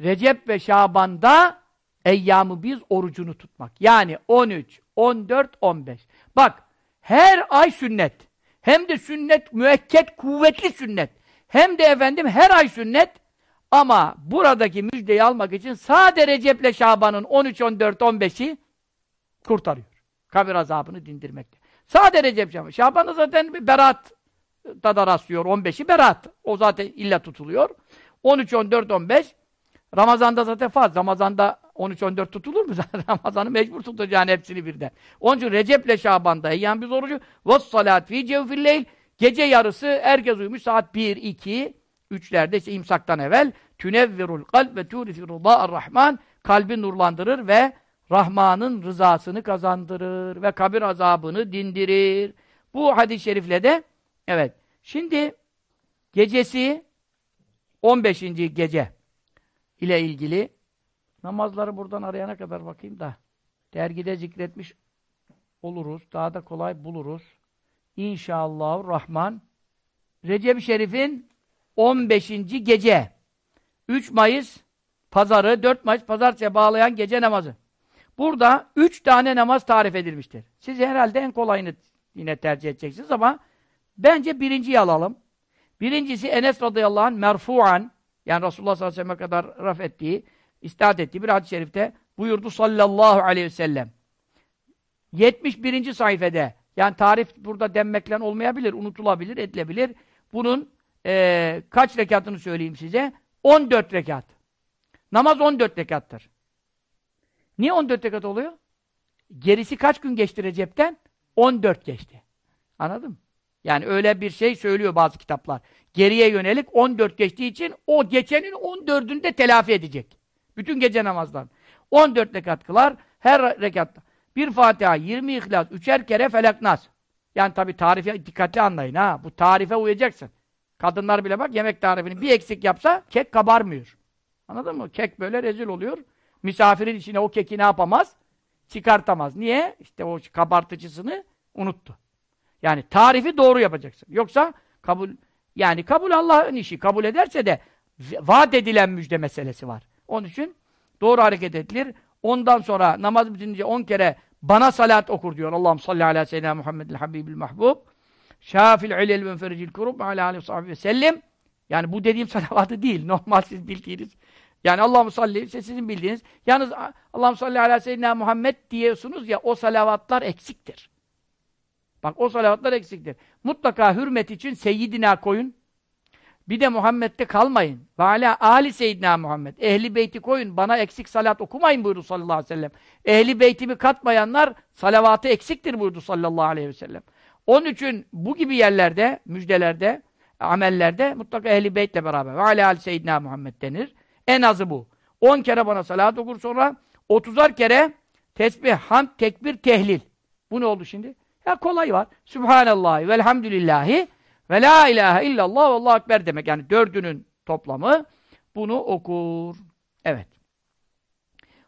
Recep ve Şaban'da eyyamı biz orucunu tutmak. Yani 13, 14, 15. Bak her ay sünnet. Hem de sünnet müekket, kuvvetli sünnet. Hem de efendim her ay sünnet. Ama buradaki müjdeyi almak için sade Recep'le Şaban'ın 13, 14, 15'i kurtarıyor. Kabir azabını dindirmekte. Sade Recep Şaban. Şaban'da zaten berat da rastlıyor. 15'i berat. O zaten illa tutuluyor. 13, 14, 15 Ramazan'da zaten fazla. Ramazan'da 13-14 tutulur mu zaten? Ramazan'ı mecbur tutacaksın hepsini birden. Onun için Recep'le Şaban'da eyyan biz orucu. Vos salat fi cevfilleyl. Gece yarısı herkes uyumuş. Saat 1, 2, 3'lerde işte imsaktan evvel. Tünevvirul kalb ve turifi rahman. Kalbi nurlandırır ve Rahman'ın rızasını kazandırır ve kabir azabını dindirir. Bu hadis-i şerifle de evet. Şimdi gecesi 15. gece ile ilgili namazları buradan arayana kadar bakayım da dergide zikretmiş oluruz. Daha da kolay buluruz. İnşallah Rahman Recep-i Şerif'in 15. gece 3 Mayıs pazarı 4 Mayıs pazartesiye bağlayan gece namazı. Burada 3 tane namaz tarif edilmiştir. Siz herhalde en kolayını yine tercih edeceksiniz ama bence birinciyi alalım. Birincisi Enes radıyallahu anh merfu'an yani Resulullah sallallahu aleyhi ve sellem'e kadar raf ettiği, istat ettiği bir hadis-i şerifte buyurdu sallallahu aleyhi ve sellem. 71. sayfede yani tarif burada denmekle olmayabilir, unutulabilir, edilebilir. Bunun e, kaç rekatını söyleyeyim size? 14 rekat. Namaz 14 rekattır. Niye 14 rekat oluyor? Gerisi kaç gün geçti Recep'ten? 14 geçti. Anladın mı? Yani öyle bir şey söylüyor bazı kitaplar. Geriye yönelik 14 geçtiği için o geçenin 14'ünü de telafi edecek. Bütün gece namazdan. 14 rekat kılar. Her rekatta bir Fatiha, 20 İhlas, üçer kere Felak Nas. Yani tabi tarife dikkatli anlayın ha. Bu tarife uyacaksın. Kadınlar bile bak yemek tarifini bir eksik yapsa kek kabarmıyor. Anladın mı? Kek böyle rezil oluyor. Misafirin içine o keki ne yapamaz? Çıkartamaz. Niye? İşte o kabartıcısını unuttu. Yani tarifi doğru yapacaksın. Yoksa kabul yani kabul Allah'ın işi. Kabul ederse de vaat edilen müjde meselesi var. Onun için doğru hareket edilir. Ondan sonra namaz bitince on kere bana salat okur diyor. Allah'ım salli ala seyyidina Muhammedil habibil mahbub. Şafil ilel ve fericil kurub ala aleyhi sahibi ve sellim. Yani bu dediğim salavatı değil. Normal siz bildiğiniz. Yani Allah'ım salli, işte sizin bildiğiniz. Yalnız Allah'ım salli ala seyyidina Muhammed diyorsunuz ya o salavatlar eksiktir. Bak o salavatlar eksiktir. Mutlaka hürmet için seyyidina koyun. Bir de Muhammed'de kalmayın. Ve ala Ali seyyidina Muhammed. Ehli beyti koyun. Bana eksik salat okumayın buyurdu sallallahu aleyhi ve sellem. Ehli beytimi katmayanlar salavatı eksiktir buyurdu sallallahu aleyhi ve sellem. Onun için bu gibi yerlerde, müjdelerde, amellerde mutlaka ehli beytle beraber. Ve ala Ali seyyidina Muhammed denir. En azı bu. 10 kere bana salat okur sonra 30'ar kere tesbih, hamd, tekbir, tehlil. Bu ne oldu şimdi? Ya kolay var. Subhanallah velhamdülillahi ve la ilahe illallah ve Allahu ekber demek. Yani dördünün toplamı bunu okur. Evet.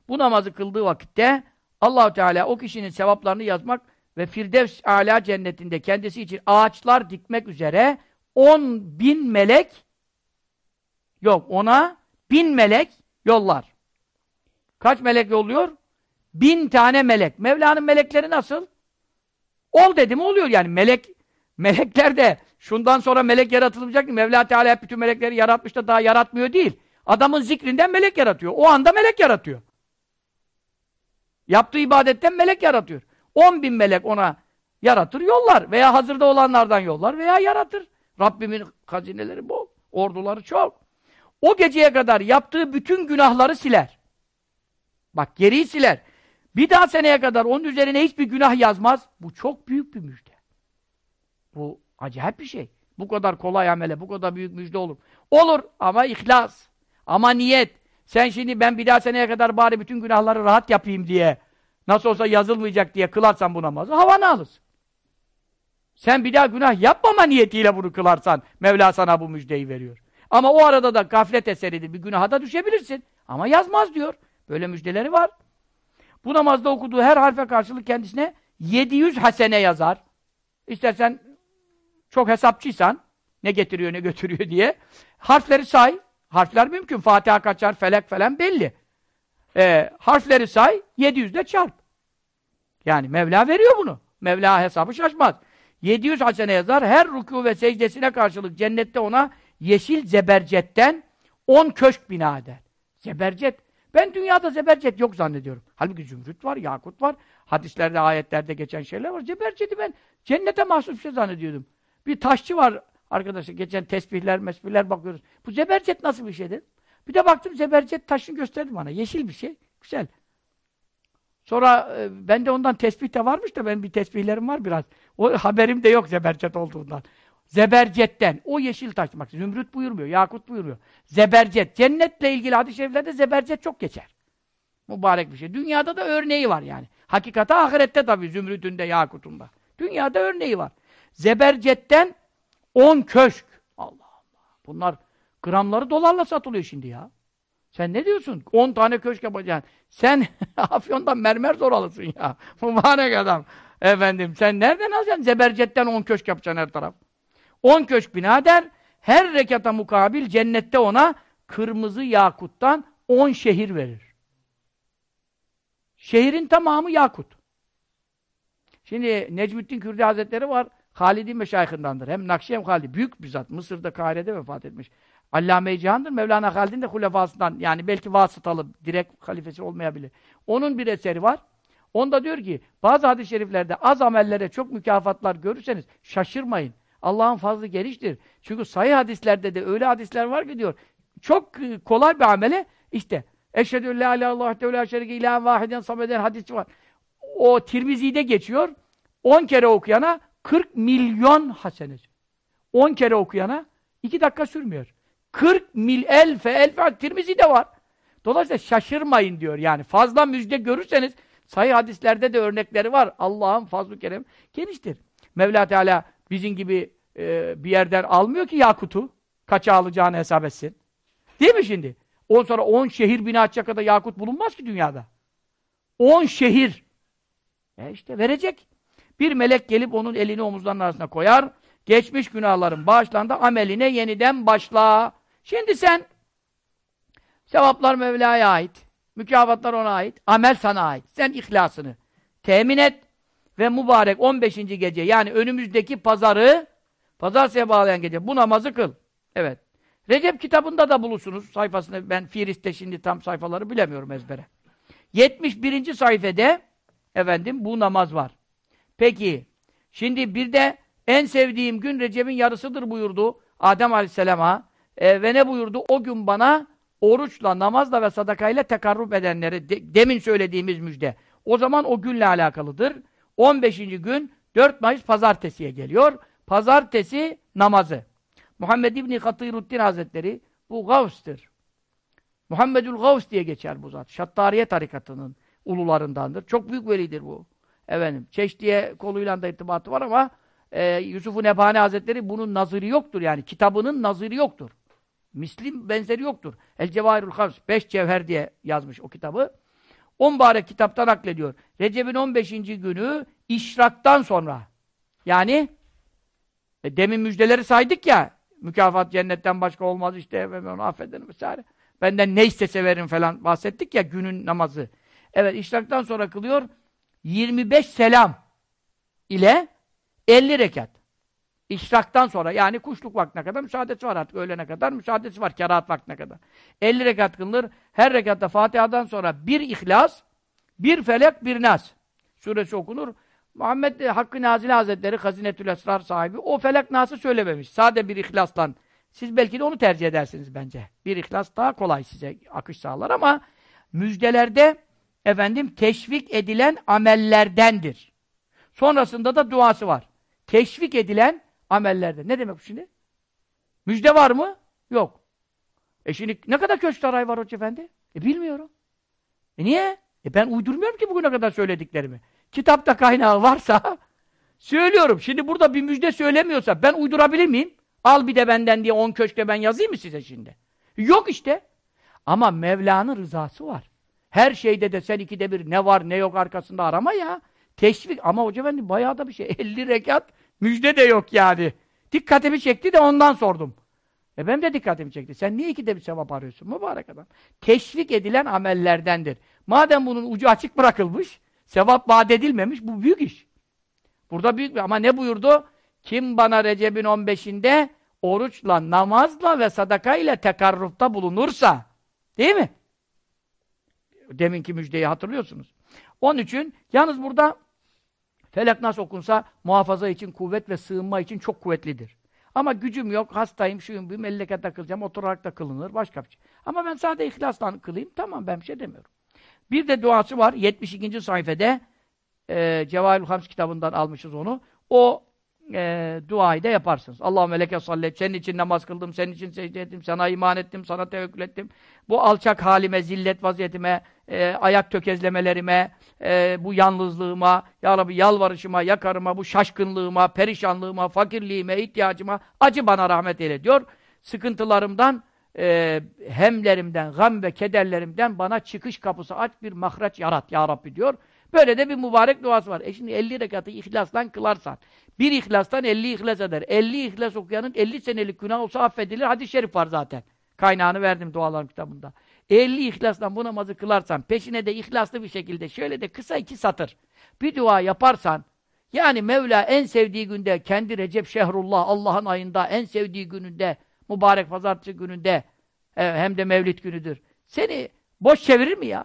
Bu namazı kıldığı vakitte Allahu Teala o kişinin sevaplarını yazmak ve Firdevs Ala cennetinde kendisi için ağaçlar dikmek üzere on bin melek yok ona bin melek yollar. Kaç melek yolluyor? Bin tane melek. Mevla'nın melekleri nasıl? Ol dedim oluyor yani. Melek melekler de şundan sonra melek yaratılmayacak. Mevla Teala hep bütün melekleri yaratmış da daha yaratmıyor değil. Adamın zikrinden melek yaratıyor. O anda melek yaratıyor. Yaptığı ibadetten melek yaratıyor. On bin melek ona yaratır, yollar. Veya hazırda olanlardan yollar veya yaratır. Rabbimin hazineleri bol. Orduları çok. O geceye kadar yaptığı bütün günahları siler. Bak geriyi siler. Bir daha seneye kadar onun üzerine hiçbir günah yazmaz. Bu çok büyük bir müjde. Bu acayip bir şey. Bu kadar kolay amele, bu kadar büyük müjde olur. Olur ama ihlas. Ama niyet. Sen şimdi ben bir daha seneye kadar bari bütün günahları rahat yapayım diye nasıl olsa yazılmayacak diye kılarsan bu namazı havanı alırsın. Sen bir daha günah yapmama niyetiyle bunu kılarsan Mevla sana bu müjdeyi veriyor. Ama o arada da gaflet eseridir. Bir günaha da düşebilirsin. Ama yazmaz diyor. Böyle müjdeleri var. Bu namazda okuduğu her harfe karşılık kendisine 700 hasene yazar. İstersen çok hesapçıysan ne getiriyor ne götürüyor diye harfleri say. Harfler mümkün. Fatiha kaçar, felek falan belli. Ee, harfleri say, 700 de çarp. Yani Mevla veriyor bunu. Mevla hesabı şaşmaz. 700 hasene yazar. Her ruku ve secdesine karşılık cennette ona yeşil zebercetten 10 köşk bina eder. Zebercet. Ben dünyada zebercet yok zannediyorum. Halbuki zümrüt var, yakut var. Hadislerde, ayetlerde geçen şeyler var. Zeberceti ben cennete mahsus bir şey zannediyordum. Bir taşçı var arkadaşlar. Geçen tesbihler, mesbihler bakıyoruz. Bu zebercet nasıl bir şeydir? Bir de baktım zebercet taşını gösterdi bana. Yeşil bir şey. Güzel. Sonra e, bende ondan tesbih de varmış da benim bir tesbihlerim var biraz. O haberim de yok zebercet olduğundan. Zebercetten. O yeşil taş. Bak zümrüt buyurmuyor, yakut buyurmuyor. Zebercet. Cennetle ilgili hadis-i şeriflerde zebercet çok geçer. Mübarek bir şey. Dünyada da örneği var yani. Hakikate ahirette tabii zümrütünde, yakutunda. Dünyada örneği var. Zebercetten 10 köşk. Allah Allah. Bunlar gramları dolarla satılıyor şimdi ya. Sen ne diyorsun? 10 tane köşk yapacaksın. Sen Afyon'dan mermer zor alırsın ya. Mübarek adam. Efendim sen nereden alacaksın? Zebercetten 10 köşk yapacaksın her taraf. 10 köşk bina eder. Her rekata mukabil cennette ona kırmızı yakuttan 10 şehir verir. Şehrin tamamı yakut. Şimdi Necmettin Kürdi Hazretleri var. Halid'in meşayihinden Hem Nakşi hem Halid. Büyük bir zat. Mısır'da Kahire'de vefat etmiş. Allame-i Cihan'dır. Mevlana Halid'in de hulefasından. Yani belki vasıtalı, direkt halifesi olmayabilir. Onun bir eseri var. Onda diyor ki, bazı hadis-i şeriflerde az amellere çok mükafatlar görürseniz şaşırmayın. Allah'ın fazlı geniştir. Çünkü sayı hadislerde de öyle hadisler var ki diyor, çok e, kolay bir amele işte Eşhedü la ilahe illallah ve la şerike ilahen vahiden sameden hadisi var. O Tirmizi'de geçiyor. 10 kere okuyana 40 milyon hasenesi. 10 kere okuyana 2 dakika sürmüyor. 40 mil elfe elfe Tirmizi'de var. Dolayısıyla şaşırmayın diyor. Yani fazla müjde görürseniz sayı hadislerde de örnekleri var. Allah'ın fazl-ı kerem geniştir. Mevla Teala bizim gibi e, bir yerden almıyor ki Yakut'u. Kaça alacağını hesap etsin. Değil mi şimdi? On sonra on şehir bina açacak kadar Yakut bulunmaz ki dünyada. On şehir. E işte verecek. Bir melek gelip onun elini omuzlarının arasına koyar. Geçmiş günahların bağışlandı. Ameline yeniden başla. Şimdi sen sevaplar Mevla'ya ait. Mükafatlar ona ait. Amel sana ait. Sen ihlasını temin et ve mübarek 15. gece yani önümüzdeki pazarı pazartesiye bağlayan gece bu namazı kıl. Evet. Recep kitabında da bulursunuz sayfasını. Ben Firis'te şimdi tam sayfaları bilemiyorum ezbere. 71. sayfede efendim bu namaz var. Peki şimdi bir de en sevdiğim gün Recep'in yarısıdır buyurdu Adem Aleyhisselam'a. E, ve ne buyurdu? O gün bana oruçla, namazla ve sadakayla tekarrub edenleri de, demin söylediğimiz müjde. O zaman o günle alakalıdır. 15. gün 4 Mayıs pazartesiye geliyor. Pazartesi namazı. Muhammed İbni Katiruddin Hazretleri bu Gavs'tır. Muhammedül Gavs diye geçer bu zat. Şattariye tarikatının ulularındandır. Çok büyük velidir bu. Efendim, Çeşdiye koluyla da irtibatı var ama e, Yusuf-u Nebhane Hazretleri bunun nazırı yoktur yani. Kitabının nazırı yoktur. Mislim benzeri yoktur. El Cevahirul Havs, beş cevher diye yazmış o kitabı. On mübarek kitaptan naklediyor. Recep'in 15. günü işraktan sonra. Yani e, demin müjdeleri saydık ya. Mükafat cennetten başka olmaz işte. Ve onu affedin vesaire. Benden ne istese verin falan bahsettik ya günün namazı. Evet işraktan sonra kılıyor 25 selam ile 50 rekat. İşraktan sonra yani kuşluk vaktine kadar müsaadesi var artık öğlene kadar müsaadesi var kerahat vaktine kadar. 50 rekat kılınır. Her rekatta Fatiha'dan sonra bir ihlas, bir felek, bir nas suresi okunur. Muhammed Hakkı Nazile Hazretleri Hazinetül Esrar sahibi o felek nası söylememiş. Sade bir ihlasla. Siz belki de onu tercih edersiniz bence. Bir ihlas daha kolay size akış sağlar ama müjdelerde efendim teşvik edilen amellerdendir. Sonrasında da duası var. Teşvik edilen amellerde. Ne demek bu şimdi? Müjde var mı? Yok. E şimdi ne kadar köşk saray var Hoca Efendi? E bilmiyorum. E niye? E ben uydurmuyorum ki bugüne kadar söylediklerimi. Kitapta kaynağı varsa söylüyorum. Şimdi burada bir müjde söylemiyorsa ben uydurabilir miyim? Al bir de benden diye on köşkte ben yazayım mı size şimdi? Yok işte. Ama Mevla'nın rızası var. Her şeyde de sen ikide bir ne var ne yok arkasında arama ya. Teşvik. Ama hoca efendi bayağı da bir şey. 50 rekat müjde de yok yani. Dikkatimi çekti de ondan sordum. E benim de dikkatimi çekti. Sen niye ikide bir sevap arıyorsun mübarek adam? Teşvik edilen amellerdendir. Madem bunun ucu açık bırakılmış, sevap vaat edilmemiş, bu büyük iş. Burada büyük bir, ama ne buyurdu? Kim bana Recep'in 15'inde oruçla, namazla ve sadaka ile tekarrufta bulunursa, değil mi? Deminki müjdeyi hatırlıyorsunuz. Onun için, yalnız burada Felak nasıl okunsa muhafaza için, kuvvet ve sığınma için çok kuvvetlidir. Ama gücüm yok, hastayım, şuyum, bir melleke takılacağım, oturarak da kılınır, başka bir şey. Ama ben sadece ihlasla kılayım, tamam ben bir şey demiyorum. Bir de duası var, 72. sayfede, e, Cevahirül Hams kitabından almışız onu. O e, duayı da yaparsınız. Allahümme leke sallet, senin için namaz kıldım, senin için secde ettim, sana iman ettim, sana tevekkül ettim. Bu alçak halime, zillet vaziyetime, e, ayak tökezlemelerime, e, bu yalnızlığıma, Ya Rabbi yalvarışıma, yakarıma, bu şaşkınlığıma, perişanlığıma, fakirliğime, ihtiyacıma acı bana rahmet eyle diyor. Sıkıntılarımdan, e, hemlerimden, gam ve kederlerimden bana çıkış kapısı aç, bir mahraç yarat Ya Rabbi diyor. Böyle de bir mübarek duası var. E şimdi 50 rekatı ihlastan kılarsan, bir ihlastan 50 ihlas eder. 50 ihlas okuyanın 50 senelik günah olsa affedilir. Hadis-i şerif var zaten. Kaynağını verdim dualarım kitabında. 50 ihlastan bu namazı kılarsan, peşine de ihlaslı bir şekilde şöyle de kısa iki satır bir dua yaparsan, yani Mevla en sevdiği günde, kendi Recep Şehrullah, Allah'ın ayında, en sevdiği gününde, mübarek pazartesi gününde, e, hem de mevlid günüdür. Seni boş çevirir mi ya?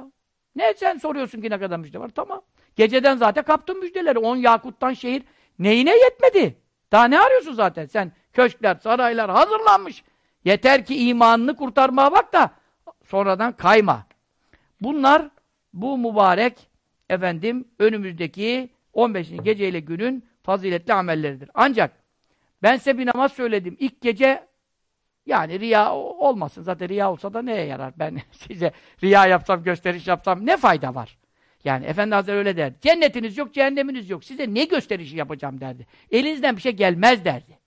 Ne sen soruyorsun ki ne kadar müjde var? Tamam. Geceden zaten kaptın müjdeleri. On Yakut'tan şehir neyine yetmedi? Daha ne arıyorsun zaten? Sen köşkler, saraylar hazırlanmış. Yeter ki imanını kurtarmaya bak da sonradan kayma. Bunlar bu mübarek efendim önümüzdeki 15. geceyle günün faziletli amelleridir. Ancak ben size bir namaz söyledim. İlk gece yani riya olmasın. Zaten riya olsa da neye yarar? Ben size riya yapsam, gösteriş yapsam ne fayda var? Yani Efendi Hazretleri öyle derdi. Cennetiniz yok, cehenneminiz yok. Size ne gösterişi yapacağım derdi. Elinizden bir şey gelmez derdi.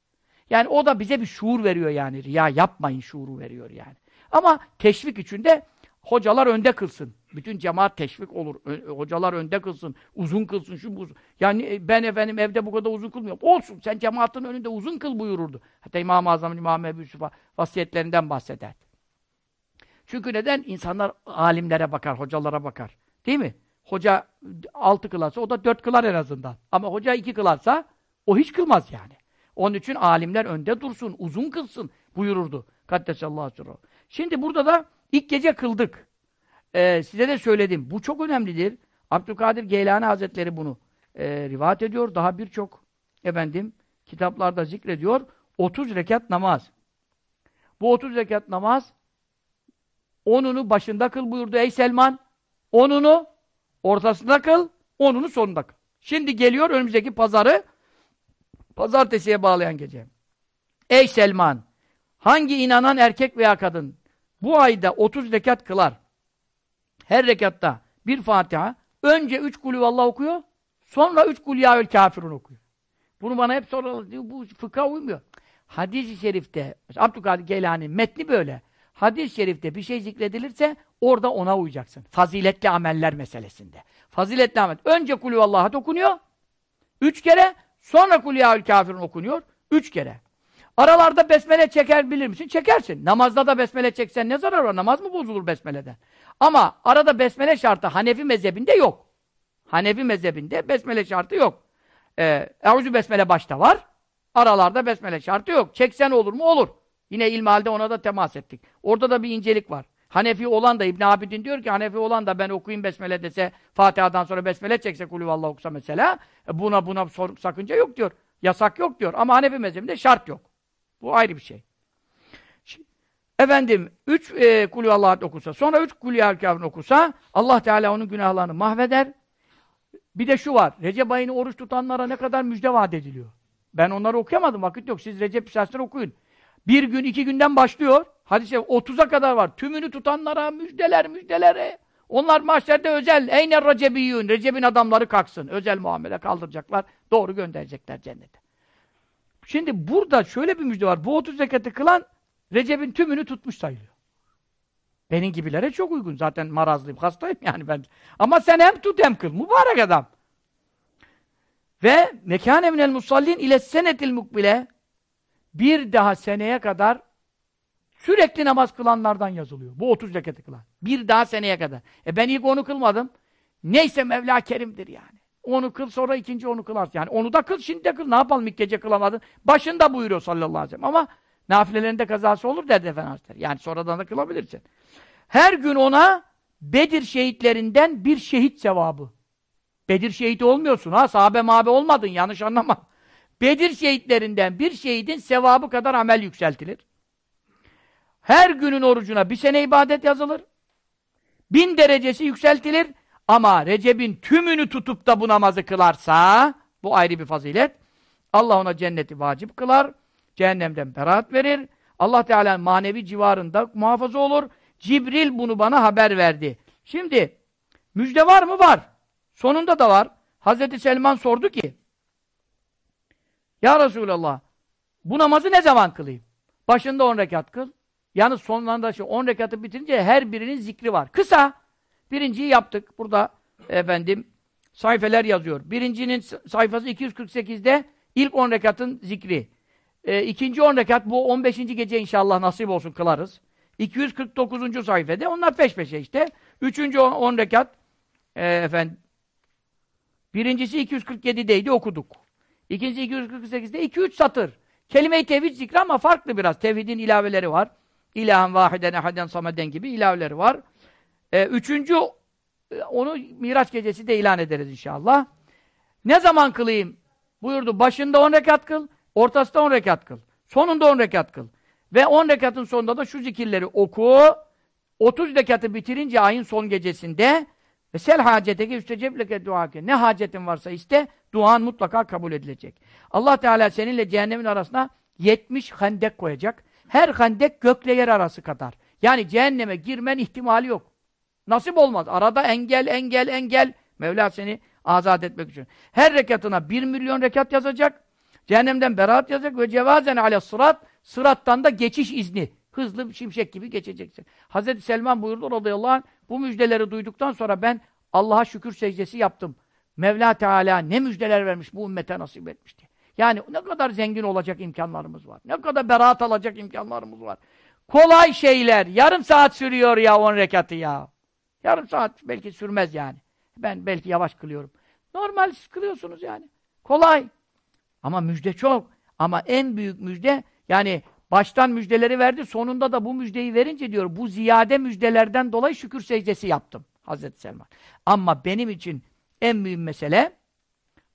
Yani o da bize bir şuur veriyor yani. Riya yapmayın şuuru veriyor yani. Ama teşvik için de hocalar önde kılsın. Bütün cemaat teşvik olur. Hocalar önde kılsın. Uzun kılsın. Şu bu. Yani e, ben efendim evde bu kadar uzun kılmıyorum. Olsun. Sen cemaatin önünde uzun kıl buyururdu. Hatta İmam-ı Azam İmam Ebu Yusuf'a vasiyetlerinden bahseder. Çünkü neden? insanlar alimlere bakar, hocalara bakar. Değil mi? Hoca altı kılarsa o da dört kılar en azından. Ama hoca iki kılarsa o hiç kılmaz yani. Onun için alimler önde dursun, uzun kılsın buyururdu. Kaddesallahu aleyhi Şimdi burada da ilk gece kıldık. Ee, size de söyledim. Bu çok önemlidir. Abdülkadir Geylani Hazretleri bunu e, rivayet ediyor. Daha birçok efendim kitaplarda zikrediyor. 30 rekat namaz. Bu 30 rekat namaz onunu başında kıl buyurdu ey Selman. Onunu ortasında kıl, onunu sonunda kıl. Şimdi geliyor önümüzdeki pazarı pazartesiye bağlayan gece. Ey Selman! Hangi inanan erkek veya kadın bu ayda 30 rekat kılar. Her rekatta bir Fatiha. Önce 3 kulüvallah okuyor. Sonra 3 kulyâül kafirun okuyor. Bunu bana hep soruyorlar. Bu fıkha uymuyor. Hadis-i şerifte, Abdülkadir Geylani metni böyle. Hadis-i şerifte bir şey zikredilirse orada ona uyacaksın. Faziletli ameller meselesinde. Faziletli amel. Önce kulüvallahat okunuyor. Üç kere. Sonra kulyâül kafirun okunuyor. Üç kere. Aralarda besmele çeker bilir misin? Çekersin. Namazda da besmele çeksen ne zarar var? Namaz mı bozulur besmeleden? Ama arada besmele şartı Hanefi mezhebinde yok. Hanefi mezhebinde besmele şartı yok. Ee, Eûzü besmele başta var. Aralarda besmele şartı yok. Çeksen olur mu? Olur. Yine ilmihalde ona da temas ettik. Orada da bir incelik var. Hanefi olan da İbn Abidin diyor ki Hanefi olan da ben okuyayım besmele dese Fatiha'dan sonra besmele çekse kulü vallahu okusa mesela e, buna buna sakınca yok diyor. Yasak yok diyor. Ama Hanefi mezhebinde şart yok. Bu ayrı bir şey. Şimdi, efendim üç e, kulü Allah okusa sonra üç kulü kafir okusa Allah Teala onun günahlarını mahveder. Bir de şu var. Recep ayını oruç tutanlara ne kadar müjde vaat ediliyor. Ben onları okuyamadım. Vakit yok. Siz Recep Risalesi'ni okuyun. Bir gün, iki günden başlıyor. Hadise 30'a kadar var. Tümünü tutanlara müjdeler, müjdeler. Onlar mahşerde özel. Eyner Recebiyyün. Recep'in adamları kalksın. Özel muamele kaldıracaklar. Doğru gönderecekler cennete. Şimdi burada şöyle bir müjde var. Bu 30 zekatı kılan Recep'in tümünü tutmuş sayılıyor. Benim gibilere çok uygun. Zaten marazlıyım, hastayım yani ben. Ama sen hem tut hem kıl. Mübarek adam. Ve mekâne minel musallin ile senetil mukbile bir daha seneye kadar sürekli namaz kılanlardan yazılıyor. Bu 30 rekatı kılan. Bir daha seneye kadar. E ben ilk onu kılmadım. Neyse Mevla Kerim'dir yani. Onu kıl sonra ikinci onu kılarsın. Yani onu da kıl şimdi de kıl. Ne yapalım ilk gece kılamadın. Başında buyuruyor sallallahu aleyhi ve sellem. Ama nafilelerinde kazası olur derdi Efendimiz. Yani sonradan da kılabilirsin. Her gün ona Bedir şehitlerinden bir şehit sevabı. Bedir şehidi olmuyorsun ha. Sahabe mabe olmadın. Yanlış anlama. Bedir şehitlerinden bir şehidin sevabı kadar amel yükseltilir. Her günün orucuna bir sene ibadet yazılır. Bin derecesi yükseltilir. Ama Recep'in tümünü tutup da bu namazı kılarsa, bu ayrı bir fazilet. Allah ona cenneti vacip kılar. Cehennemden beraat verir. Allah Teala'nın manevi civarında muhafaza olur. Cibril bunu bana haber verdi. Şimdi müjde var mı? Var. Sonunda da var. Hazreti Selman sordu ki Ya Resulallah bu namazı ne zaman kılayım? Başında on rekat kıl. Yalnız sonlarında şu on rekatı bitirince her birinin zikri var. Kısa. Birinciyi yaptık. Burada efendim sayfeler yazıyor. Birincinin sayfası 248'de ilk on rekatın zikri. E, ikinci on rekat bu 15. gece inşallah nasip olsun kılarız. 249. sayfede onlar peş peşe işte. Üçüncü on, on rekat e, efendim birincisi 247'deydi okuduk. İkincisi 248'de 2-3 satır. Kelime-i tevhid zikri ama farklı biraz. Tevhidin ilaveleri var. İlahen vahiden ehaden sameden gibi ilaveleri var. E, üçüncü e, onu Miraç gecesi de ilan ederiz inşallah. Ne zaman kılayım? Buyurdu. Başında 10 rekat kıl, ortasında 10 rekat kıl. Sonunda 10 rekat kıl. Ve 10 rekatın sonunda da şu zikirleri oku. 30 rekatı bitirince ayın son gecesinde ve sel haceteki üstecebleke duake. Ne hacetin varsa iste, duan mutlaka kabul edilecek. Allah Teala seninle cehennemin arasına 70 hendek koyacak. Her hendek gökle yer arası kadar. Yani cehenneme girmen ihtimali yok. Nasip olmaz. Arada engel, engel, engel. Mevla seni azat etmek için. Her rekatına bir milyon rekat yazacak. Cehennemden beraat yazacak ve cevazen ale sırat. Sırattan da geçiş izni. Hızlı şimşek gibi geçeceksin. Hazreti Selman buyurdu radıyallahu anh, bu müjdeleri duyduktan sonra ben Allah'a şükür secdesi yaptım. Mevla Teala ne müjdeler vermiş bu ümmete nasip etmişti. Yani ne kadar zengin olacak imkanlarımız var. Ne kadar beraat alacak imkanlarımız var. Kolay şeyler. Yarım saat sürüyor ya on rekatı ya. Yarım saat belki sürmez yani. Ben belki yavaş kılıyorum. Normal siz kılıyorsunuz yani. Kolay. Ama müjde çok. Ama en büyük müjde yani baştan müjdeleri verdi. Sonunda da bu müjdeyi verince diyor bu ziyade müjdelerden dolayı şükür secdesi yaptım. Hazreti Selman. Ama benim için en mühim mesele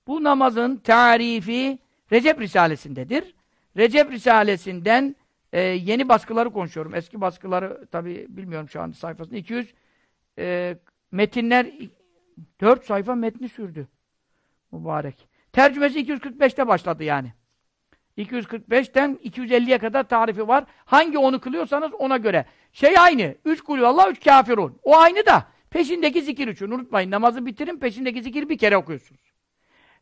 bu namazın tarifi Recep Risalesi'ndedir. Recep Risalesi'nden e, yeni baskıları konuşuyorum. Eski baskıları tabi bilmiyorum şu an sayfasında. 200 e, metinler 4 sayfa metni sürdü. Mübarek. Tercümesi 245'te başladı yani. 245'ten 250'ye kadar tarifi var. Hangi onu kılıyorsanız ona göre. Şey aynı. 3 kulü Allah, 3 kafirun. O aynı da peşindeki zikir için. Unutmayın namazı bitirin peşindeki zikir bir kere okuyorsunuz.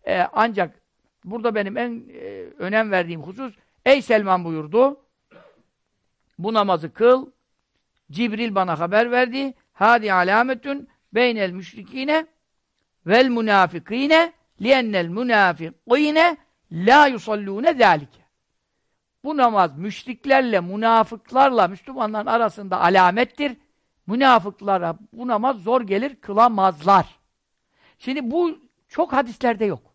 Ee, ancak burada benim en e, önem verdiğim husus Ey Selman buyurdu. Bu namazı kıl. Cibril bana haber verdi. Hadi alametün beynel müşrikine vel münafikine liennel münafikine la yusallûne zâlike. Bu namaz müşriklerle, münafıklarla Müslümanların arasında alamettir. Münafıklara bu namaz zor gelir, kılamazlar. Şimdi bu çok hadislerde yok.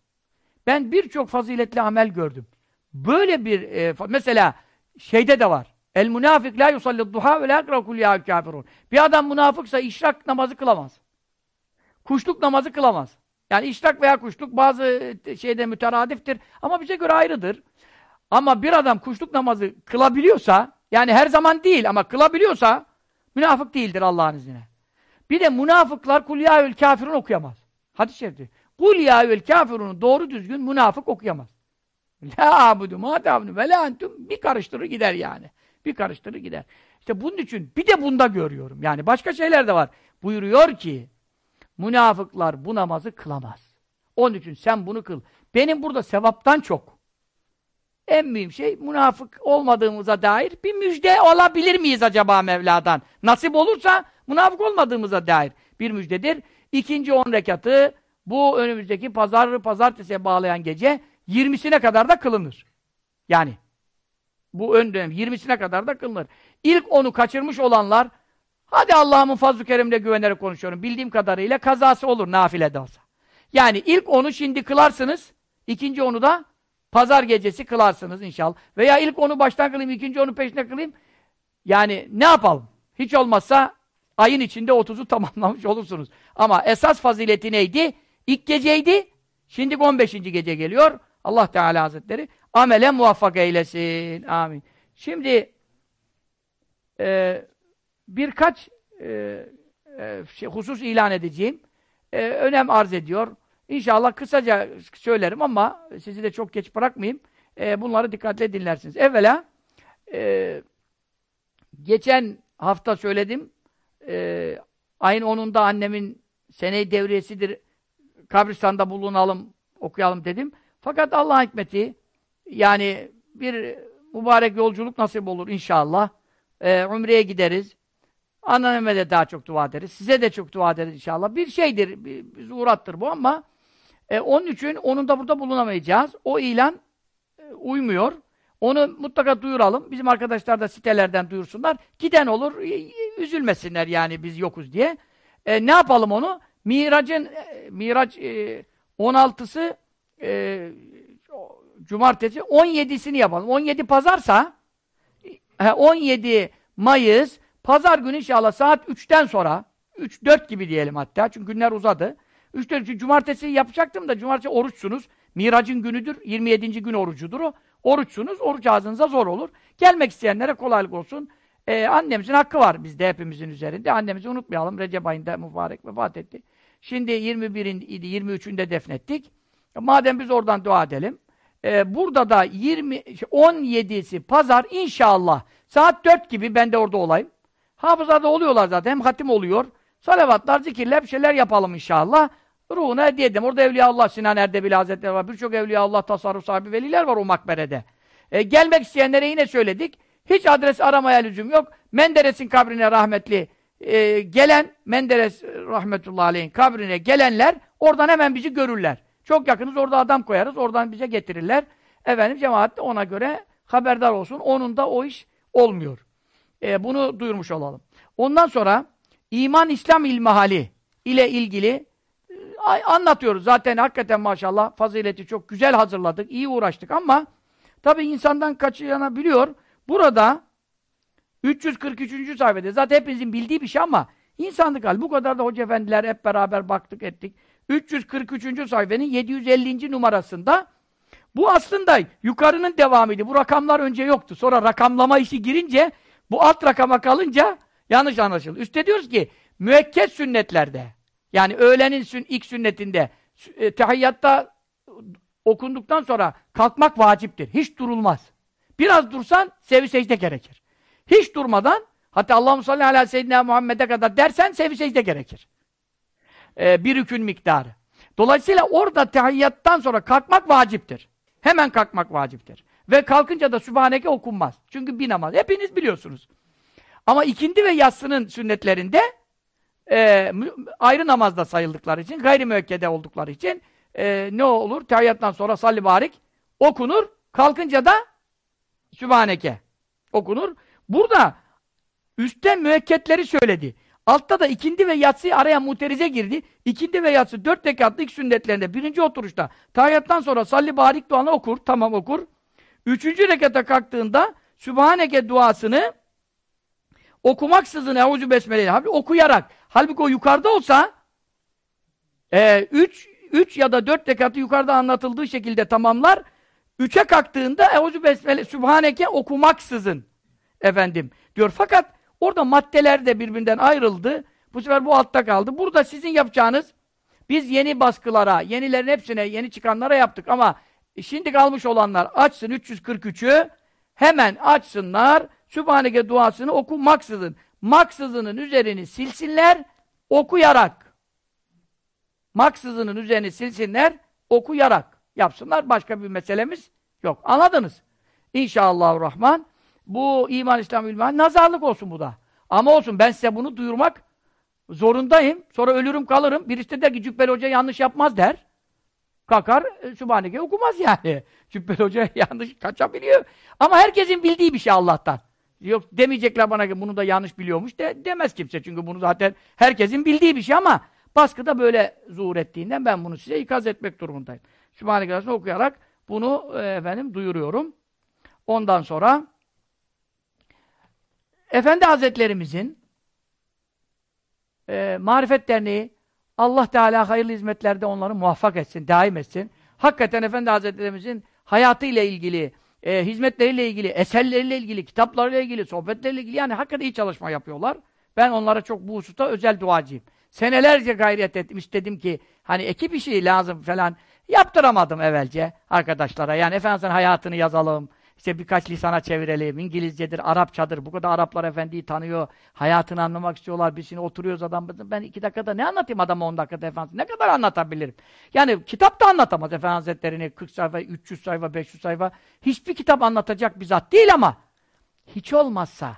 Ben birçok faziletli amel gördüm. Böyle bir, e, mesela şeyde de var. El münafık la yusalli duha ve la yakrakul ya kafirun. Bir adam münafıksa işrak namazı kılamaz. Kuşluk namazı kılamaz. Yani işrak veya kuşluk bazı şeyde müteradiftir ama bize göre ayrıdır. Ama bir adam kuşluk namazı kılabiliyorsa, yani her zaman değil ama kılabiliyorsa münafık değildir Allah'ın izniyle. Bir de münafıklar kul yâül kafirun okuyamaz. Hadis-i şerifte. Kul yâül kafirunu doğru düzgün münafık okuyamaz. La abudu ma ve la entum bir karıştırır gider yani. Bir karıştırır gider. İşte bunun için bir de bunda görüyorum. Yani başka şeyler de var. Buyuruyor ki münafıklar bu namazı kılamaz. Onun için sen bunu kıl. Benim burada sevaptan çok. En mühim şey münafık olmadığımıza dair bir müjde olabilir miyiz acaba Mevla'dan? Nasip olursa münafık olmadığımıza dair bir müjdedir. İkinci on rekatı bu önümüzdeki pazar pazartesiye bağlayan gece 20'sine kadar da kılınır. Yani bu ön dönem 20'sine kadar da kılınır. İlk onu kaçırmış olanlar hadi Allah'ımın fazl-ı kerimle güvenerek konuşuyorum. Bildiğim kadarıyla kazası olur nafile de olsa. Yani ilk onu şimdi kılarsınız. ikinci onu da pazar gecesi kılarsınız inşallah. Veya ilk onu baştan kılayım, ikinci onu peşine kılayım. Yani ne yapalım? Hiç olmazsa ayın içinde 30'u tamamlamış olursunuz. Ama esas fazileti neydi? İlk geceydi. Şimdi 15. gece geliyor. Allah Teala Hazretleri amele muvaffak eylesin. Amin. Şimdi e, birkaç e, e, şey, husus ilan edeceğim. E, önem arz ediyor. İnşallah kısaca söylerim ama sizi de çok geç bırakmayayım. E, bunları dikkatle dinlersiniz. Evvela e, geçen hafta söyledim. E, ayın 10'unda annemin seney devriyesidir. Kabristan'da bulunalım, okuyalım dedim. Fakat Allah hikmeti yani bir mübarek yolculuk nasip olur inşallah. Ee, Umre'ye gideriz. Anneme de daha çok dua ederiz. Size de çok dua ederiz inşallah. Bir şeydir, bir, bir zuhurattır bu ama e, onun için onun da burada bulunamayacağız. O ilan e, uymuyor. Onu mutlaka duyuralım. Bizim arkadaşlar da sitelerden duyursunlar. Giden olur, üzülmesinler yani biz yokuz diye. E, ne yapalım onu? Miracın, e, Miraç e, 16'sı e, cumartesi 17'sini yapalım. 17 pazarsa 17 Mayıs pazar günü inşallah saat 3'ten sonra 3-4 gibi diyelim hatta çünkü günler uzadı. 3-4 cumartesi yapacaktım da cumartesi oruçsunuz. Miracın günüdür. 27. gün orucudur o. Oruçsunuz. Oruç ağzınıza zor olur. Gelmek isteyenlere kolaylık olsun. Ee, annemizin hakkı var bizde hepimizin üzerinde. Annemizi unutmayalım. Recep ayında mübarek vefat etti. Şimdi 21'in idi 23'ünde defnettik. Madem biz oradan dua edelim. Ee, burada da 20 17'si pazar inşallah saat 4 gibi ben de orada olayım. Hafızada oluyorlar zaten. Hem hatim oluyor. Salavatlar, zikirler, bir şeyler yapalım inşallah. Ruhuna hediye edelim. Orada Evliya Allah Sinan Erdebil Hazretleri var. Birçok Evliya Allah tasarruf sahibi veliler var o makberede. Ee, gelmek isteyenlere yine söyledik. Hiç adres aramaya lüzum yok. Menderes'in kabrine rahmetli e, gelen, Menderes rahmetullahi aleyhin kabrine gelenler oradan hemen bizi görürler. Çok yakınız orada adam koyarız. Oradan bize getirirler. Efendim cemaat de ona göre haberdar olsun. Onun da o iş olmuyor. E, bunu duyurmuş olalım. Ondan sonra iman İslam ilmihali ile ilgili e, anlatıyoruz. Zaten hakikaten maşallah fazileti çok güzel hazırladık. iyi uğraştık ama tabi insandan kaçınabiliyor. Burada 343. sayfada zaten hepinizin bildiği bir şey ama insanlık hali. Bu kadar da hoca efendiler hep beraber baktık ettik. 343. sayfanın 750. numarasında bu aslında yukarının devamıydı. Bu rakamlar önce yoktu. Sonra rakamlama işi girince bu alt rakama kalınca yanlış anlaşıldı. Üste diyoruz ki müekket sünnetlerde yani öğlenin sün ilk sünnetinde e, tehiyyatta okunduktan sonra kalkmak vaciptir. Hiç durulmaz. Biraz dursan sevi secde gerekir. Hiç durmadan hatta Allahu salli ala seyyidina Muhammed'e kadar dersen sevi secde gerekir e, bir hükün miktarı. Dolayısıyla orada tehiyyattan sonra kalkmak vaciptir. Hemen kalkmak vaciptir. Ve kalkınca da Sübhaneke okunmaz. Çünkü bir namaz. Hepiniz biliyorsunuz. Ama ikindi ve yatsının sünnetlerinde e, ayrı namazda sayıldıkları için, gayri müekkede oldukları için e, ne olur? Tehiyyattan sonra salli barik okunur. Kalkınca da Sübhaneke okunur. Burada üstten müekketleri söyledi. Altta da ikindi ve yatsı araya muterize girdi. İkindi ve yatsı dört rekatlı ilk sünnetlerinde birinci oturuşta tahiyyattan sonra salli barik duanı okur. Tamam okur. Üçüncü rekata kalktığında Sübhaneke duasını okumaksızın Eûzü Besmele'yi halbuki okuyarak halbuki o yukarıda olsa e, üç, üç ya da dört rekatı yukarıda anlatıldığı şekilde tamamlar. Üçe kalktığında Eûzü Besmele Sübhaneke okumaksızın efendim diyor. Fakat orada maddeler de birbirinden ayrıldı. Bu sefer bu altta kaldı. Burada sizin yapacağınız biz yeni baskılara, yenilerin hepsine, yeni çıkanlara yaptık ama şimdi kalmış olanlar açsın 343'ü hemen açsınlar. Sübhaneke duasını okumaksızın. Maksızının üzerini silsinler okuyarak. Maksızının üzerini silsinler okuyarak yapsınlar. Başka bir meselemiz yok. Anladınız? İnşallahurrahman. Bu iman, İslam, ilman nazarlık olsun bu da. Ama olsun ben size bunu duyurmak zorundayım. Sonra ölürüm kalırım. Birisi de der ki Cübbeli Hoca yanlış yapmaz der. Kalkar e, Sübhaneke okumaz yani. Cübbeli Hoca yanlış kaçabiliyor. Ama herkesin bildiği bir şey Allah'tan. Yok demeyecekler bana ki bunu da yanlış biliyormuş de, demez kimse. Çünkü bunu zaten herkesin bildiği bir şey ama baskıda böyle zuhur ettiğinden ben bunu size ikaz etmek durumundayım. Sübhaneke okuyarak bunu e, efendim duyuruyorum. Ondan sonra Efendi Hazretlerimizin e, Marifet Derneği Allah Teala hayırlı hizmetlerde onları muvaffak etsin, daim etsin. Hakikaten Efendi Hazretlerimizin hayatıyla ilgili, e, hizmetleriyle ilgili, eserleriyle ilgili, kitaplarıyla ilgili, sohbetleriyle ilgili yani hakikaten iyi çalışma yapıyorlar. Ben onlara çok bu hususta özel duacıyım. Senelerce gayret ettim, istedim ki hani ekip işi lazım falan. Yaptıramadım evvelce arkadaşlara. Yani Efendimiz'in hayatını yazalım, işte birkaç lisana çevirelim. İngilizcedir, Arapçadır. Bu kadar Araplar efendiyi tanıyor. Hayatını anlamak istiyorlar. Biz şimdi oturuyoruz adam. Ben iki dakikada ne anlatayım adama on dakikada efendim? Ne kadar anlatabilirim? Yani kitap da anlatamaz Efendi Hazretleri'ni 40 sayfa, 300 sayfa, 500 sayfa. Hiçbir kitap anlatacak bir zat değil ama hiç olmazsa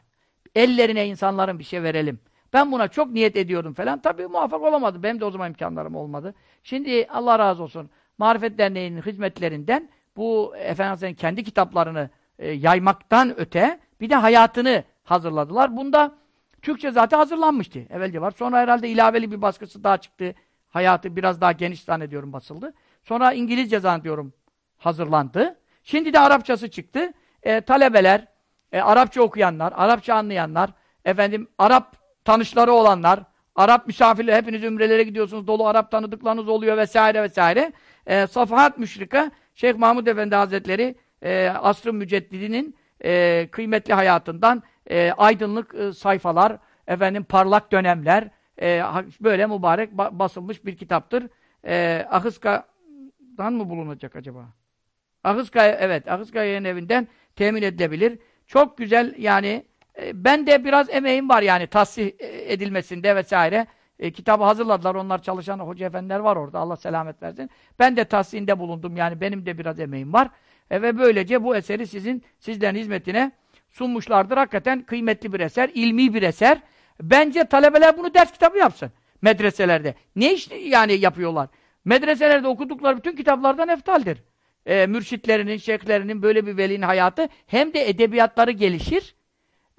ellerine insanların bir şey verelim. Ben buna çok niyet ediyorum falan. Tabii muvaffak olamadı. Benim de o zaman imkanlarım olmadı. Şimdi Allah razı olsun. Marifet Derneği'nin hizmetlerinden bu Efendimiz'in kendi kitaplarını e, yaymaktan öte bir de hayatını hazırladılar. Bunda Türkçe zaten hazırlanmıştı. Evvelce var. Sonra herhalde ilaveli bir baskısı daha çıktı. Hayatı biraz daha geniş zannediyorum basıldı. Sonra İngilizce zannediyorum hazırlandı. Şimdi de Arapçası çıktı. E, talebeler, e, Arapça okuyanlar, Arapça anlayanlar, efendim Arap tanışları olanlar, Arap misafirleri, hepiniz ümrelere gidiyorsunuz, dolu Arap tanıdıklarınız oluyor vesaire vesaire. E, Safahat Müşrika Şeyh Mahmud Efendi Hazretleri e, asr-ı müceddidinin e, kıymetli hayatından e, aydınlık e, sayfalar, efendim parlak dönemler, e, böyle mübarek ba basılmış bir kitaptır. E, Ahıska'dan mı bulunacak acaba? Ahıska, evet, Ahıska yayın evinden temin edilebilir. Çok güzel yani, e, ben de biraz emeğim var yani tahsih e, edilmesinde vesaire. E, kitabı hazırladılar. Onlar çalışan hoca efendiler var orada. Allah selamet versin. Ben de tahsinde bulundum. Yani benim de biraz emeğim var. E, ve böylece bu eseri sizin sizlerin hizmetine sunmuşlardır. Hakikaten kıymetli bir eser, ilmi bir eser. Bence talebeler bunu ders kitabı yapsın. Medreselerde. Ne iş yani yapıyorlar? Medreselerde okudukları bütün kitaplardan eftaldir. E, mürşitlerinin, şeyhlerinin böyle bir velinin hayatı hem de edebiyatları gelişir,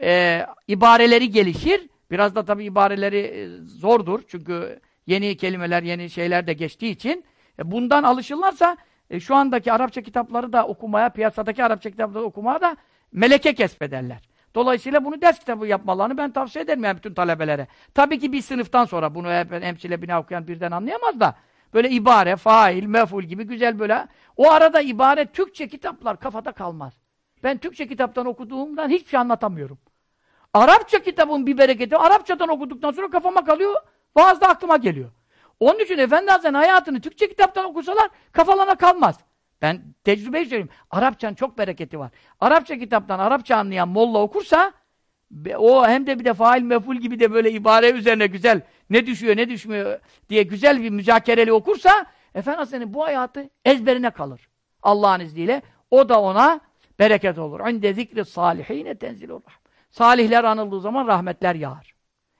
e, ibareleri gelişir, Biraz da tabii ibareleri e, zordur. Çünkü yeni kelimeler, yeni şeyler de geçtiği için. E, bundan alışırlarsa e, şu andaki Arapça kitapları da okumaya, piyasadaki Arapça kitapları okumaya da meleke kesbederler. Dolayısıyla bunu ders kitabı yapmalarını ben tavsiye ederim yani bütün talebelere. Tabii ki bir sınıftan sonra bunu emsile bina okuyan birden anlayamaz da böyle ibare, fail, meful gibi güzel böyle o arada ibare Türkçe kitaplar kafada kalmaz. Ben Türkçe kitaptan okuduğumdan hiçbir şey anlatamıyorum. Arapça kitabın bir bereketi, Arapçadan okuduktan sonra kafama kalıyor, bazı aklıma geliyor. Onun için Efendi Hazretleri'nin hayatını Türkçe kitaptan okusalar kafalarına kalmaz. Ben tecrübeyi söyleyeyim. Arapçanın çok bereketi var. Arapça kitaptan Arapça anlayan molla okursa o hem de bir de fail meful gibi de böyle ibare üzerine güzel ne düşüyor ne düşmüyor diye güzel bir müzakereli okursa Efendi Hazretleri'nin bu hayatı ezberine kalır. Allah'ın izniyle. O da ona bereket olur. İnde zikri salihine tenzilur Salihler anıldığı zaman rahmetler yağar.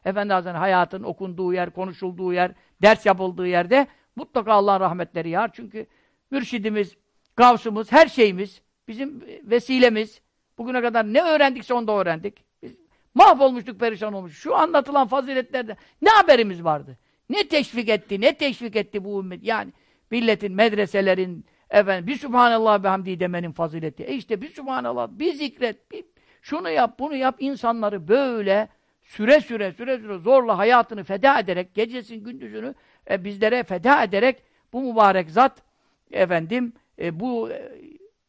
Efendi Hazretleri hayatın okunduğu yer, konuşulduğu yer, ders yapıldığı yerde mutlaka Allah'ın rahmetleri yağar. Çünkü mürşidimiz, gavsımız, her şeyimiz, bizim vesilemiz, Bugüne kadar ne öğrendikse onu da öğrendik. Biz mahvolmuştuk, perişan olmuş. Şu anlatılan faziletlerde ne haberimiz vardı? Ne teşvik etti, ne teşvik etti bu ümmet? Yani milletin, medreselerin, efendim, bir Subhanallah ve hamdi demenin fazileti. E işte bir Subhanallah, bir zikret, bir şunu yap, bunu yap, insanları böyle süre süre, süre süre zorla hayatını feda ederek, gecesin gündüzünü e, bizlere feda ederek bu mübarek zat, efendim, e, bu e,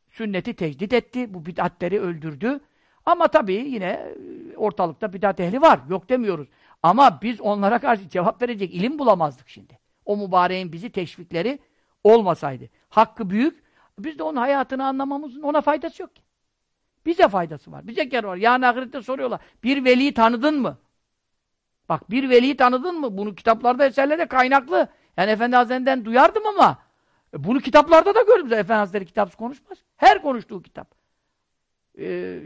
sünneti tecdit etti, bu bid'atleri öldürdü. Ama tabii yine e, ortalıkta bid'at ehli var, yok demiyoruz. Ama biz onlara karşı cevap verecek ilim bulamazdık şimdi. O mübareğin bizi teşvikleri olmasaydı. Hakkı büyük, biz de onun hayatını anlamamızın ona faydası yok ki. Bize faydası var. Bize kere var. Yani ahirette soruyorlar. Bir veliyi tanıdın mı? Bak bir veliyi tanıdın mı? Bunu kitaplarda eserlerde kaynaklı. Yani Efendi Hazretleri'nden duyardım ama e, bunu kitaplarda da gördüm. Efendi Hazretleri kitapsız konuşmaz. Her konuştuğu kitap. Ee,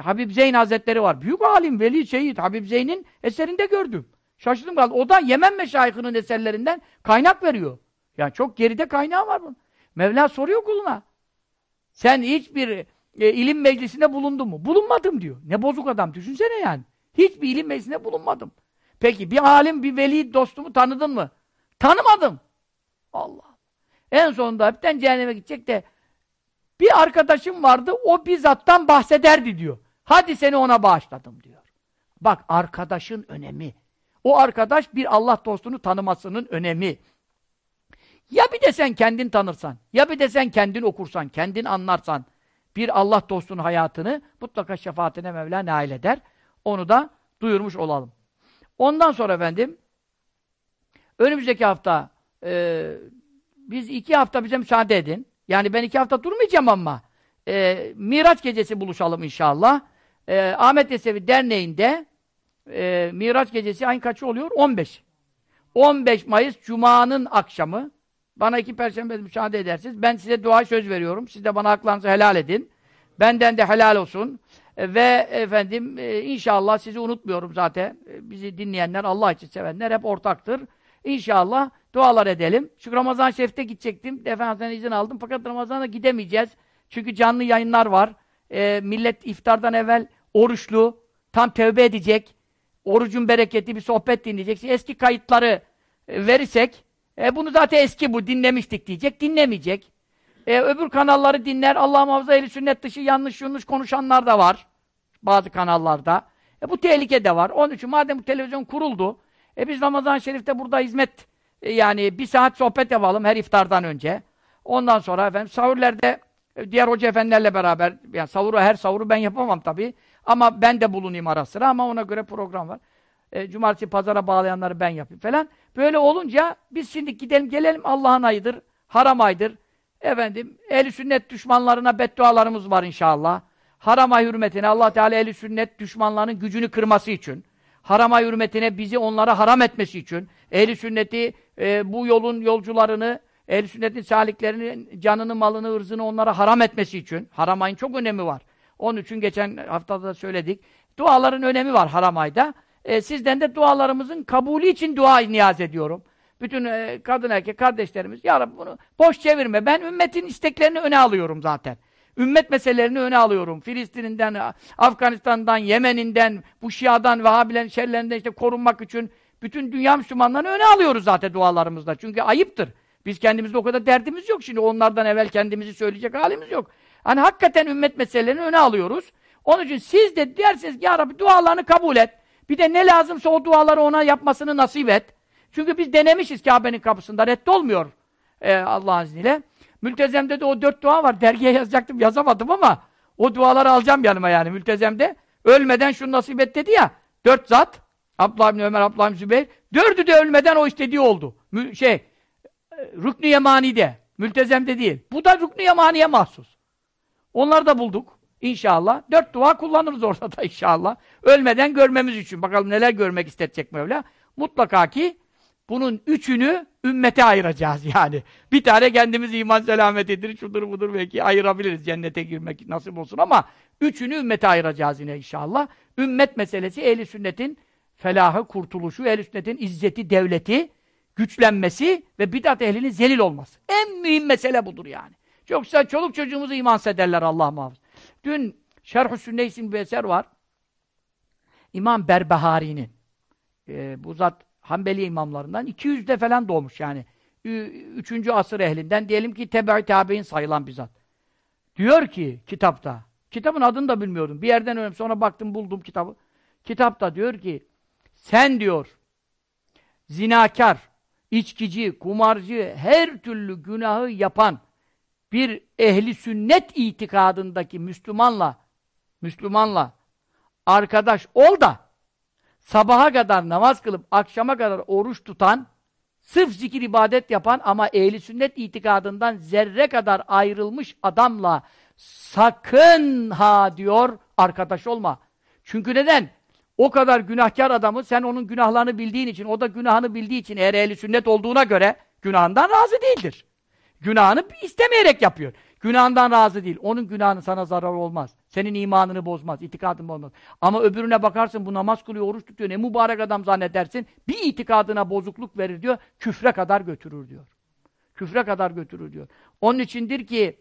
Habib Zeyn Hazretleri var. Büyük alim, veli, şehit. Habib Zeyn'in eserinde gördüm. Şaşırdım kaldım. O da Yemen meşayihinin eserlerinden kaynak veriyor. Yani çok geride kaynağı var bunun. Mevla soruyor kuluna. Sen hiçbir e, ilim meclisinde bulundun mu? Bulunmadım diyor. Ne bozuk adam. Düşünsene yani. Hiçbir ilim meclisinde bulunmadım. Peki bir alim, bir veli dostumu tanıdın mı? Tanımadım. Allah. En sonunda hepten cehenneme gidecek de bir arkadaşım vardı, o bizzattan bahsederdi diyor. Hadi seni ona bağışladım diyor. Bak arkadaşın önemi. O arkadaş bir Allah dostunu tanımasının önemi. Ya bir de sen kendin tanırsan, ya bir de sen kendin okursan, kendin anlarsan bir Allah dostunun hayatını mutlaka şefaatine Mevla nail eder. Onu da duyurmuş olalım. Ondan sonra efendim önümüzdeki hafta e, biz iki hafta bize müsaade edin. Yani ben iki hafta durmayacağım ama e, Miraç gecesi buluşalım inşallah. E, Ahmet Yesevi Derneği'nde e, Miraç gecesi ayın kaçı oluyor? 15. 15 Mayıs Cuma'nın akşamı. Bana iki perşembe müsaade edersiniz. Ben size dua söz veriyorum. Siz de bana haklarınızı helal edin. Benden de helal olsun. E, ve efendim e, inşallah sizi unutmuyorum zaten. E, bizi dinleyenler, Allah için sevenler hep ortaktır. İnşallah dualar edelim. Şu Ramazan Şerif'te gidecektim. Efendimiz'den izin aldım. Fakat Ramazan'a gidemeyeceğiz. Çünkü canlı yayınlar var. E, millet iftardan evvel oruçlu. Tam tövbe edecek. Orucun bereketi bir sohbet dinleyecek. Eski kayıtları verirsek e, bunu zaten eski bu dinlemiştik diyecek. Dinlemeyecek. E, öbür kanalları dinler. Allah muhafaza eli sünnet dışı yanlış yanlış konuşanlar da var. Bazı kanallarda. E, bu tehlike de var. Onun için madem bu televizyon kuruldu e biz Ramazan-ı Şerif'te burada hizmet e, yani bir saat sohbet yapalım her iftardan önce. Ondan sonra efendim sahurlerde e, diğer hoca efendilerle beraber yani sahuru her sahuru ben yapamam tabii. Ama ben de bulunayım ara sıra ama ona göre program var. E, cumartesi pazara bağlayanları ben yapayım falan. Böyle olunca biz şimdi gidelim gelelim Allah'ın ayıdır, haram aydır. Efendim eli sünnet düşmanlarına beddualarımız var inşallah. Haram ay hürmetine Allah Teala eli sünnet düşmanlarının gücünü kırması için harama hürmetine bizi onlara haram etmesi için, ehli sünneti e, bu yolun yolcularını, ehli sünnetin saliklerinin canını, malını, ırzını onlara haram etmesi için, haram ayın çok önemi var. Onun için geçen haftada da söyledik. Duaların önemi var haram ayda. E, sizden de dualarımızın kabulü için dua niyaz ediyorum. Bütün e, kadın erkek kardeşlerimiz, ya Rabbi bunu boş çevirme. Ben ümmetin isteklerini öne alıyorum zaten. Ümmet meselelerini öne alıyorum. Filistin'inden, Afganistan'dan, Yemen'inden, bu Şia'dan, Vahabilerin şerlerinden işte korunmak için bütün dünya Müslümanlarını öne alıyoruz zaten dualarımızda. Çünkü ayıptır. Biz kendimizde o kadar derdimiz yok şimdi. Onlardan evvel kendimizi söyleyecek halimiz yok. Hani hakikaten ümmet meselelerini öne alıyoruz. Onun için siz de dersiniz ki ya Rabbi dualarını kabul et. Bir de ne lazımsa o duaları ona yapmasını nasip et. Çünkü biz denemişiz Kabe'nin kapısında. Reddolmuyor ee, Allah'ın izniyle. Mültezemde de o dört dua var. Dergiye yazacaktım, yazamadım ama o duaları alacağım yanıma yani mültezemde. Ölmeden şunu nasip et dedi ya. Dört zat. Abdullah bin Ömer, Abdullah bin Zübeyir. Dördü de ölmeden o istediği oldu. Mü şey, e, Rüknü Yemani'de. Mültezemde değil. Bu da Rüknü Yemani'ye mahsus. Onları da bulduk. İnşallah. Dört dua kullanırız orada da inşallah. Ölmeden görmemiz için. Bakalım neler görmek isteyecek Mevla. Mutlaka ki bunun üçünü ümmete ayıracağız yani. Bir tane kendimiz iman selametidir, şudur budur belki ayırabiliriz cennete girmek nasip olsun ama üçünü ümmete ayıracağız yine inşallah. Ümmet meselesi ehli sünnetin felahı, kurtuluşu, ehli sünnetin izzeti, devleti, güçlenmesi ve bidat ehlinin zelil olması. En mühim mesele budur yani. Yoksa çoluk çocuğumuzu iman ederler Allah muhafız. Dün Şerh-ü Sünne isimli bir eser var. İmam Berbehari'nin. E, bu zat Hanbeli imamlarından 200'de falan doğmuş yani. 3. asır ehlinden diyelim ki tebe-i tabi'in sayılan bir zat. Diyor ki kitapta, kitabın adını da bilmiyordum. Bir yerden öğrendim. Sonra baktım buldum kitabı. Kitapta diyor ki sen diyor zinakar, içkici, kumarcı, her türlü günahı yapan bir ehli sünnet itikadındaki Müslümanla Müslümanla arkadaş ol da sabaha kadar namaz kılıp akşama kadar oruç tutan sırf zikir ibadet yapan ama ehli sünnet itikadından zerre kadar ayrılmış adamla sakın ha diyor arkadaş olma. Çünkü neden? O kadar günahkar adamı sen onun günahlarını bildiğin için, o da günahını bildiği için eğer ehli sünnet olduğuna göre günahından razı değildir. Günahını istemeyerek yapıyor. Günahından razı değil. Onun günahını sana zarar olmaz. Senin imanını bozmaz, itikadını bozmaz. Ama öbürüne bakarsın bu namaz kılıyor, oruç tutuyor, ne mübarek adam zannedersin. Bir itikadına bozukluk verir diyor, küfre kadar götürür diyor. Küfre kadar götürür diyor. Onun içindir ki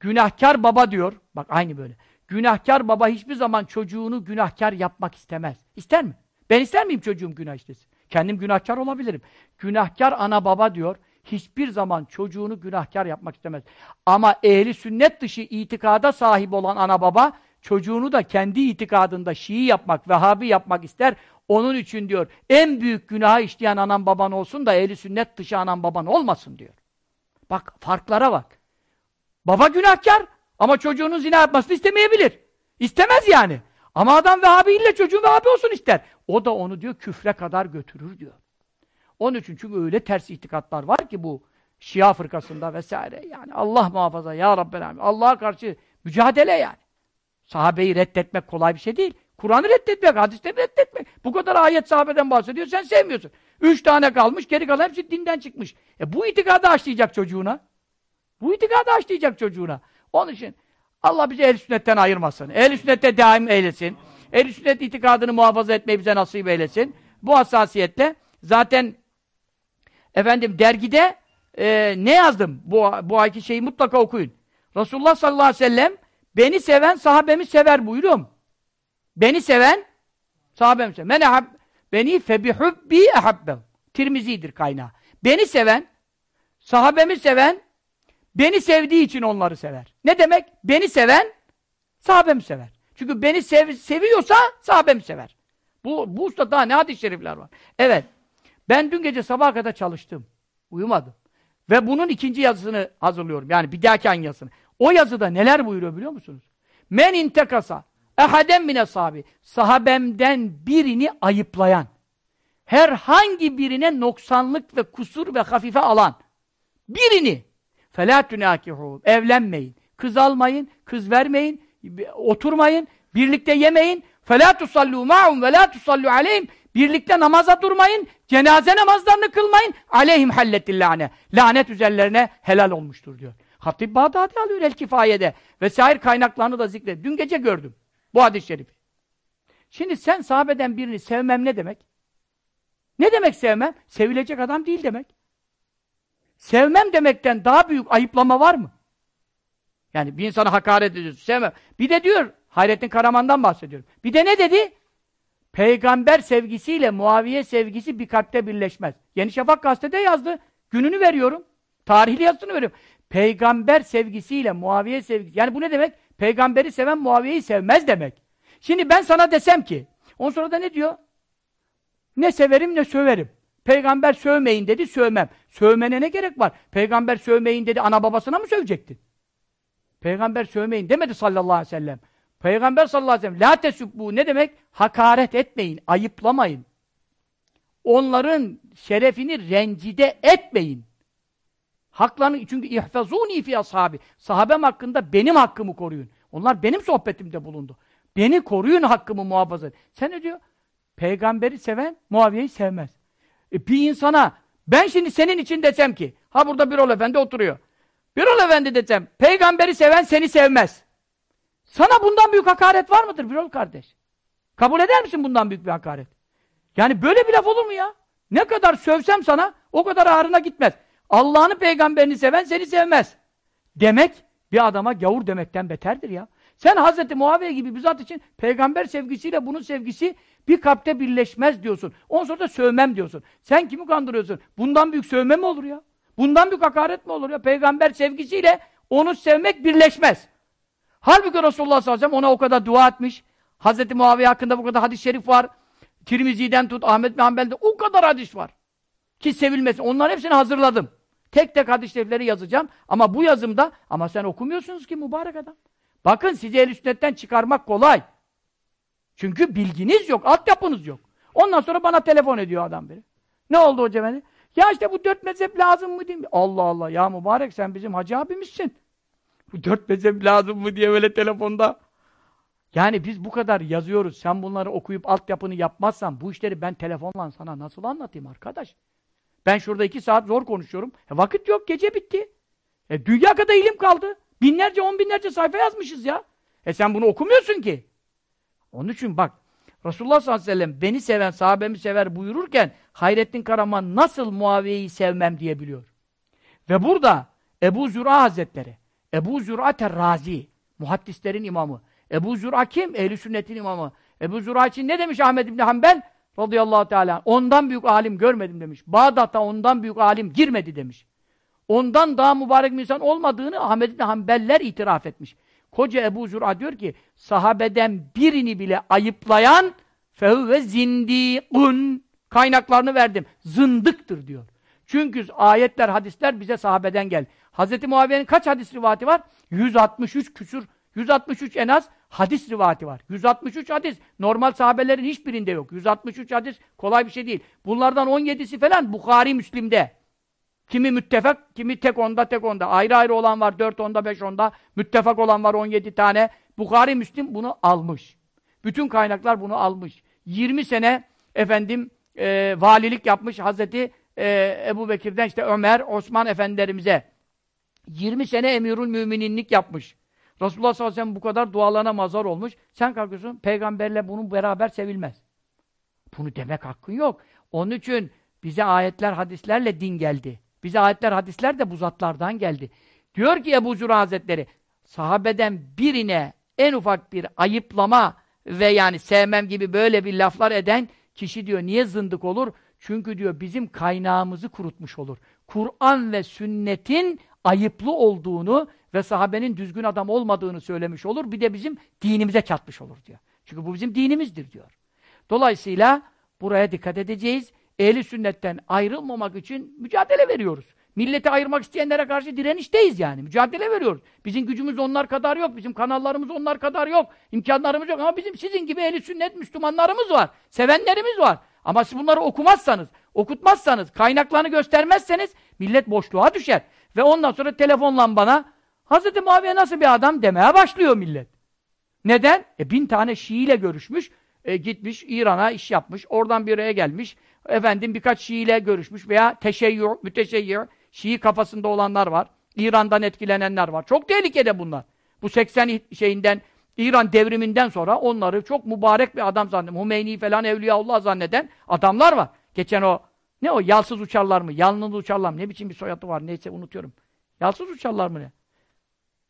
günahkar baba diyor, bak aynı böyle. Günahkar baba hiçbir zaman çocuğunu günahkar yapmak istemez. İster mi? Ben ister miyim çocuğum günah işlesin? Kendim günahkar olabilirim. Günahkar ana baba diyor, hiçbir zaman çocuğunu günahkar yapmak istemez. Ama ehli sünnet dışı itikada sahip olan ana baba, çocuğunu da kendi itikadında Şii yapmak, Vehhabi yapmak ister. Onun için diyor, en büyük günahı işleyen anan baban olsun da ehli sünnet dışı anan baban olmasın diyor. Bak farklara bak. Baba günahkar ama çocuğunun zina yapmasını istemeyebilir. İstemez yani. Ama adam Vehhabi ile çocuğun Vehhabi olsun ister. O da onu diyor küfre kadar götürür diyor. Onun için çünkü öyle ters itikatlar var ki bu Şia fırkasında vesaire. Yani Allah muhafaza ya Rabbel Alemin. Allah'a karşı mücadele yani. Sahabeyi reddetmek kolay bir şey değil. Kur'an'ı reddetmek, hadisleri reddetmek. Bu kadar ayet sahabeden bahsediyor, sen sevmiyorsun. Üç tane kalmış, geri kalan hepsi dinden çıkmış. E bu itikadı açlayacak çocuğuna. Bu itikadı açlayacak çocuğuna. Onun için Allah bizi ehl sünnetten ayırmasın. ehl sünnette daim eylesin. ehl sünnet itikadını muhafaza etmeyi bize nasip eylesin. Bu hassasiyetle zaten Efendim dergide e, ne yazdım? Bu, bu ayki şeyi mutlaka okuyun. Resulullah sallallahu aleyhi ve sellem beni seven sahabemi sever buyurum. Beni seven sahabemi sever. Men ehab, beni febihubbi ehabbem. Tirmizi'dir kaynağı. Beni seven, sahabemi seven, beni sevdiği için onları sever. Ne demek? Beni seven, sahabemi sever. Çünkü beni sev seviyorsa sahabemi sever. Bu, bu usta daha ne hadis-i şerifler var. Evet. Ben dün gece sabaha kadar çalıştım. Uyumadım. Ve bunun ikinci yazısını hazırlıyorum. Yani bir dahaki an yazısını. O yazıda neler buyuruyor biliyor musunuz? Men intekasa ehaden mine sahabi. Sahabemden birini ayıplayan. Herhangi birine noksanlık ve kusur ve hafife alan. Birini. Felâ tünâkihû. Evlenmeyin. Kız almayın. Kız vermeyin. Oturmayın. Birlikte yemeyin. Felâ tusallû ma'um ve lâ tusallû aleyhim. Birlikte namaza durmayın, cenaze namazlarını kılmayın. Aleyhim halletillâne. Lanet üzerlerine helal olmuştur diyor. Hatip Bağdadi alıyor El Kifaye'de. Vesaire kaynaklarını da zikrediyor. Dün gece gördüm bu hadis-i şerifi. Şimdi sen sahabeden birini sevmem ne demek? Ne demek sevmem? Sevilecek adam değil demek. Sevmem demekten daha büyük ayıplama var mı? Yani bir insana hakaret ediyorsun, sevmem. Bir de diyor, Hayrettin Karaman'dan bahsediyorum. Bir de ne dedi? Peygamber sevgisiyle Muaviye sevgisi bir kalpte birleşmez. Yeni Şafak gazetede yazdı. Gününü veriyorum. Tarihli yazısını veriyorum. Peygamber sevgisiyle Muaviye sevgisi. Yani bu ne demek? Peygamberi seven Muaviye'yi sevmez demek. Şimdi ben sana desem ki, on sonra da ne diyor? Ne severim ne söverim. Peygamber sövmeyin dedi, sövmem. Sövmene ne gerek var? Peygamber sövmeyin dedi, ana babasına mı sövecektin? Peygamber sövmeyin demedi sallallahu aleyhi ve sellem. Peygamber sallallahu aleyhi ve sellem la tesubbu ne demek? Hakaret etmeyin, ayıplamayın. Onların şerefini rencide etmeyin. Haklarını çünkü ihfazuni fi ashabi. Sahabem hakkında benim hakkımı koruyun. Onlar benim sohbetimde bulundu. Beni koruyun hakkımı muhafaza edin. Sen ne diyor? Peygamberi seven Muaviye'yi sevmez. E bir insana ben şimdi senin için desem ki ha burada Birol Efendi oturuyor. Birol Efendi desem peygamberi seven seni sevmez. Sana bundan büyük hakaret var mıdır Birol kardeş? Kabul eder misin bundan büyük bir hakaret? Yani böyle bir laf olur mu ya? Ne kadar sövsem sana o kadar ağrına gitmez. Allah'ını peygamberini seven seni sevmez. Demek bir adama gavur demekten beterdir ya. Sen Hazreti Muaviye gibi bir zat için peygamber sevgisiyle bunun sevgisi bir kalpte birleşmez diyorsun. Ondan sonra da sövmem diyorsun. Sen kimi kandırıyorsun? Bundan büyük sövme mi olur ya? Bundan büyük hakaret mi olur ya? Peygamber sevgisiyle onu sevmek birleşmez. Halbuki Resulullah sallallahu aleyhi ve sellem ona o kadar dua etmiş. Hazreti Muaviye hakkında bu kadar hadis-i şerif var. Tirmizi'den tut, Ahmet bin o kadar hadis var. Ki sevilmesin. Onların hepsini hazırladım. Tek tek hadis-i şerifleri yazacağım. Ama bu yazımda, ama sen okumuyorsunuz ki mübarek adam. Bakın sizi el sünnetten çıkarmak kolay. Çünkü bilginiz yok, altyapınız yok. Ondan sonra bana telefon ediyor adam biri. Ne oldu hocam? Ya işte bu dört mezhep lazım mı diyeyim. Allah Allah ya mübarek sen bizim hacı abimizsin. Bu dört mezhep lazım mı diye böyle telefonda. Yani biz bu kadar yazıyoruz. Sen bunları okuyup altyapını yapmazsan bu işleri ben telefonla sana nasıl anlatayım arkadaş? Ben şurada iki saat zor konuşuyorum. E vakit yok, gece bitti. E dünya kadar ilim kaldı. Binlerce, on binlerce sayfa yazmışız ya. E sen bunu okumuyorsun ki. Onun için bak, Resulullah sallallahu aleyhi ve sellem beni seven, sahabemi sever buyururken Hayrettin Karaman nasıl Muaviye'yi sevmem diye biliyor. Ve burada Ebu Züra Hazretleri, Ebu Züra Terrazi, muhaddislerin imamı. Ebu Züra kim? Ehl-i sünnetin imamı. Ebu Züra için ne demiş Ahmed İbni Hanbel? Radıyallahu teala. Ondan büyük alim görmedim demiş. Bağdat'a ondan büyük alim girmedi demiş. Ondan daha mübarek bir insan olmadığını Ahmed İbni Hanbeller itiraf etmiş. Koca Ebu Züra diyor ki sahabeden birini bile ayıplayan fehüve zindikun kaynaklarını verdim. Zındıktır diyor. Çünkü ayetler, hadisler bize sahabeden gel. Hz. Muaviye'nin kaç hadis rivati var? 163 küsur, 163 en az hadis rivati var. 163 hadis. Normal sahabelerin hiçbirinde yok. 163 hadis kolay bir şey değil. Bunlardan 17'si falan Bukhari Müslim'de. Kimi müttefak, kimi tek onda, tek onda. Ayrı ayrı olan var 4 onda, 5 onda. Müttefak olan var 17 tane. Bukhari Müslim bunu almış. Bütün kaynaklar bunu almış. 20 sene efendim e, valilik yapmış Hazreti e, Ebu Bekir'den işte Ömer, Osman efendilerimize 20 sene emirül mümininlik yapmış. Resulullah sallallahu aleyhi ve sellem bu kadar dualarına mazar olmuş. Sen kalkıyorsun, peygamberle bunun beraber sevilmez. Bunu demek hakkın yok. Onun için bize ayetler, hadislerle din geldi. Bize ayetler, hadisler de bu zatlardan geldi. Diyor ki Ebu Züra Hazretleri, sahabeden birine en ufak bir ayıplama ve yani sevmem gibi böyle bir laflar eden kişi diyor niye zındık olur? Çünkü diyor bizim kaynağımızı kurutmuş olur. Kur'an ve sünnetin ayıplı olduğunu ve sahabenin düzgün adam olmadığını söylemiş olur. Bir de bizim dinimize çatmış olur diyor. Çünkü bu bizim dinimizdir diyor. Dolayısıyla buraya dikkat edeceğiz. Ehli sünnetten ayrılmamak için mücadele veriyoruz. Milleti ayırmak isteyenlere karşı direnişteyiz yani. Mücadele veriyoruz. Bizim gücümüz onlar kadar yok. Bizim kanallarımız onlar kadar yok. İmkanlarımız yok. Ama bizim sizin gibi ehli sünnet Müslümanlarımız var. Sevenlerimiz var. Ama siz bunları okumazsanız, okutmazsanız, kaynaklarını göstermezseniz millet boşluğa düşer. Ve ondan sonra telefonla bana Hz. Muaviye nasıl bir adam demeye başlıyor millet. Neden? E bin tane Şii ile görüşmüş, e, gitmiş İran'a iş yapmış, oradan bir yere gelmiş, efendim birkaç Şii ile görüşmüş veya teşeyyür, müteşeyyir, Şii kafasında olanlar var. İran'dan etkilenenler var. Çok tehlikede bunlar. Bu 80 şeyinden, İran devriminden sonra onları çok mübarek bir adam zanneden, Hümeyni falan Evliyaullah zanneden adamlar var. Geçen o, ne o, yalsız uçarlar mı, yalnız uçarlar mı, ne biçim bir soyadı var, neyse unutuyorum. Yalsız uçarlar mı ne?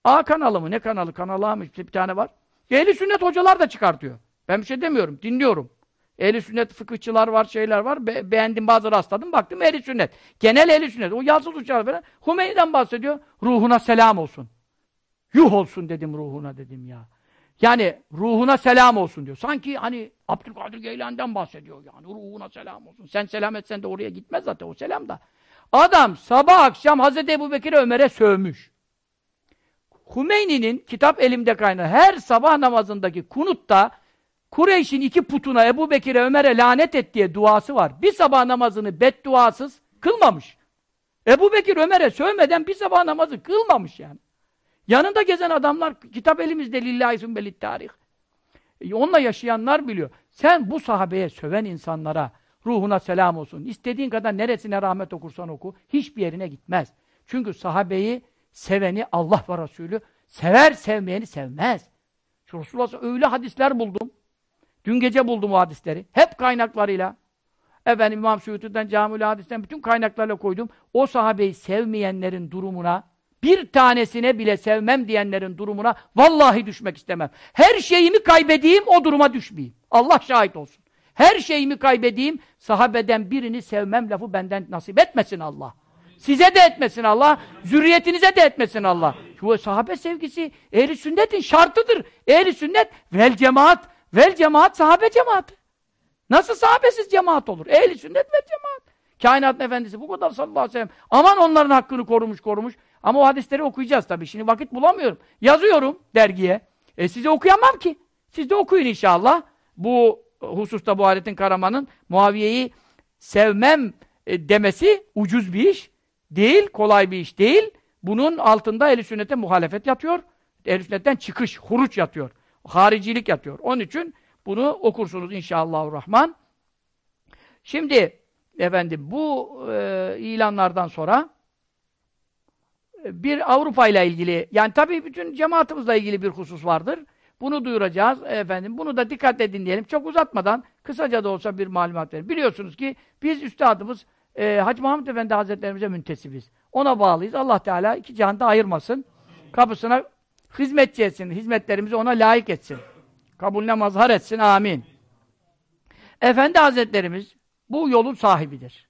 A kanalı mı, ne kanalı, kanalı A mı, bir tane var. Ehli sünnet hocalar da çıkartıyor. Ben bir şey demiyorum, dinliyorum. Ehli sünnet fıkıhçılar var, şeyler var. Be beğendim bazı rastladım. Baktım ehli sünnet. Genel ehli sünnet. O yazılı uçar falan. Hümeyni'den bahsediyor. Ruhuna selam olsun. Yuh olsun dedim ruhuna dedim ya. Yani ruhuna selam olsun diyor. Sanki hani Abdülkadir Geylani'den bahsediyor yani. Ruhuna selam olsun. Sen selam etsen de oraya gitmez zaten o selam da. Adam sabah akşam Hazreti Ebu Bekir'e Ömer'e sövmüş. Hümeyni'nin kitap elimde kaynağı her sabah namazındaki kunutta Kureyş'in iki putuna Ebu Bekir'e Ömer'e lanet et diye duası var. Bir sabah namazını bedduasız kılmamış. Ebu Bekir Ömer'e sövmeden bir sabah namazı kılmamış yani. Yanında gezen adamlar kitap elimizde lillahi sümbelit tarih. E, onunla yaşayanlar biliyor. Sen bu sahabeye söven insanlara ruhuna selam olsun. İstediğin kadar neresine rahmet okursan oku. Hiçbir yerine gitmez. Çünkü sahabeyi seveni Allah ve Resulü sever sevmeyeni sevmez. Şu Resulullah öyle hadisler buldum. Dün gece buldum o hadisleri. Hep kaynaklarıyla. Efendim İmam Suyuti'den, Camül Hadis'ten bütün kaynaklarla koydum. O sahabeyi sevmeyenlerin durumuna bir tanesine bile sevmem diyenlerin durumuna vallahi düşmek istemem. Her şeyimi kaybedeyim, o duruma düşmeyeyim. Allah şahit olsun. Her şeyimi kaybedeyim, sahabeden birini sevmem lafı benden nasip etmesin Allah. Size de etmesin Allah, zürriyetinize de etmesin Allah. Şu sahabe sevgisi ehli sünnetin şartıdır. Ehli sünnet vel cemaat, vel cemaat sahabe cemaati. Nasıl sahabesiz cemaat olur? Ehli sünnet ve cemaat. Kainatın efendisi bu kadar sallallahu aleyhi ve sellem. Aman onların hakkını korumuş korumuş. Ama o hadisleri okuyacağız tabii. Şimdi vakit bulamıyorum. Yazıyorum dergiye. E size okuyamam ki. Siz de okuyun inşallah. Bu hususta bu aletin Karaman'ın Muaviye'yi sevmem e, demesi ucuz bir iş değil, kolay bir iş değil. Bunun altında ehl sünnete muhalefet yatıyor. ehl sünnetten çıkış, huruç yatıyor. Haricilik yatıyor. Onun için bunu okursunuz inşallahurrahman. Şimdi efendim bu e, ilanlardan sonra bir Avrupa ile ilgili yani tabii bütün cemaatimizle ilgili bir husus vardır. Bunu duyuracağız efendim. Bunu da dikkatle dinleyelim. Çok uzatmadan kısaca da olsa bir malumat verin. Biliyorsunuz ki biz üstadımız e, Hacı Muhammed Efendi Hazretlerimize müntesibiz. Ona bağlıyız. Allah Teala iki cihanda ayırmasın. Kapısına hizmetçi etsin. Hizmetlerimizi ona layık etsin. Kabulüne mazhar etsin. Amin. Efendi Hazretlerimiz bu yolun sahibidir.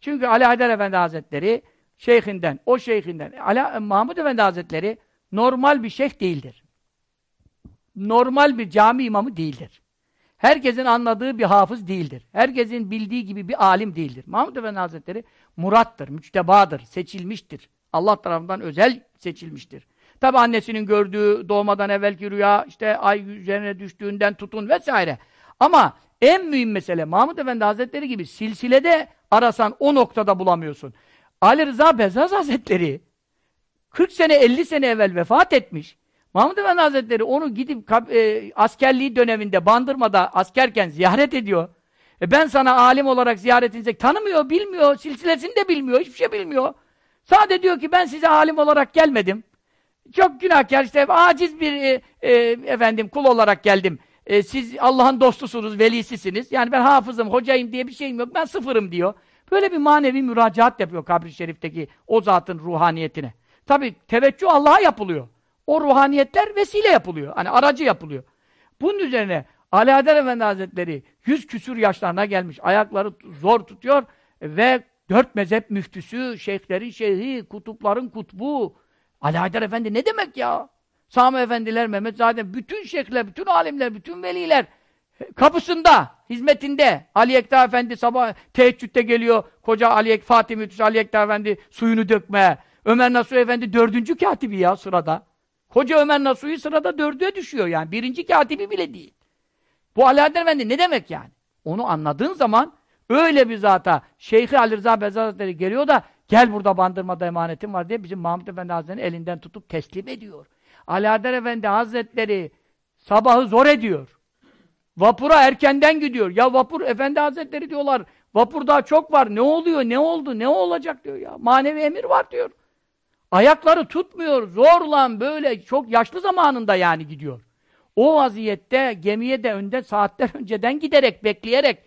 Çünkü Ali Haydar Efendi Hazretleri şeyhinden, o şeyhinden, Ali, Mahmud Efendi Hazretleri normal bir şeyh değildir. Normal bir cami imamı değildir. Herkesin anladığı bir hafız değildir. Herkesin bildiği gibi bir alim değildir. Mahmud Efendi Hazretleri murattır, müçtebadır, seçilmiştir. Allah tarafından özel seçilmiştir. Tabi annesinin gördüğü doğmadan evvelki rüya, işte ay üzerine düştüğünden tutun vesaire. Ama en mühim mesele Mahmud Efendi Hazretleri gibi silsilede arasan o noktada bulamıyorsun. Ali Rıza Bezaz Hazretleri 40 sene 50 sene evvel vefat etmiş. Mahmud Efendi Hazretleri onu gidip e, askerliği döneminde Bandırma'da askerken ziyaret ediyor. E ben sana alim olarak ziyaretinize tanımıyor, bilmiyor, silsilesini de bilmiyor, hiçbir şey bilmiyor. Sadece diyor ki ben size alim olarak gelmedim. Çok günahkar işte aciz bir e, e, efendim kul olarak geldim. E, siz Allah'ın dostusunuz, velisisiniz. Yani ben hafızım, hocayım diye bir şeyim yok. Ben sıfırım diyor. Böyle bir manevi müracaat yapıyor kabri şerifteki o zatın ruhaniyetine. Tabi teveccüh Allah'a yapılıyor. O ruhaniyetler vesile yapılıyor. Hani aracı yapılıyor. Bunun üzerine Ali Adel Efendi Hazretleri yüz küsür yaşlarına gelmiş. Ayakları zor tutuyor ve dört mezhep müftüsü, şeyhlerin şeyhi, kutupların kutbu. Ali Haydar Efendi ne demek ya? Sami Efendiler, Mehmet zaten bütün şeyhler, bütün alimler, bütün veliler kapısında, hizmetinde. Ali Ekta Efendi sabah teheccüde geliyor. Koca Ali Ek, Fatih Mütüs Ali Ekta Efendi suyunu dökmeye. Ömer Nasuh Efendi dördüncü katibi ya sırada. Koca Ömer Nasuh'yu sırada dördüye düşüyor yani. Birinci katibi bile değil. Bu Alaaddin Efendi ne demek yani? Onu anladığın zaman öyle bir zata Şeyhi Ali Rıza Bezaz Hazretleri geliyor da gel burada bandırmada emanetim var diye bizim Mahmud Efendi Hazretleri'nin elinden tutup teslim ediyor. Alaaddin Efendi Hazretleri sabahı zor ediyor. Vapura erkenden gidiyor. Ya vapur Efendi Hazretleri diyorlar. Vapur daha çok var. Ne oluyor? Ne oldu? Ne olacak diyor ya. Manevi emir var diyor. Ayakları tutmuyor. Zorla böyle çok yaşlı zamanında yani gidiyor. O vaziyette gemiye de önde saatler önceden giderek, bekleyerek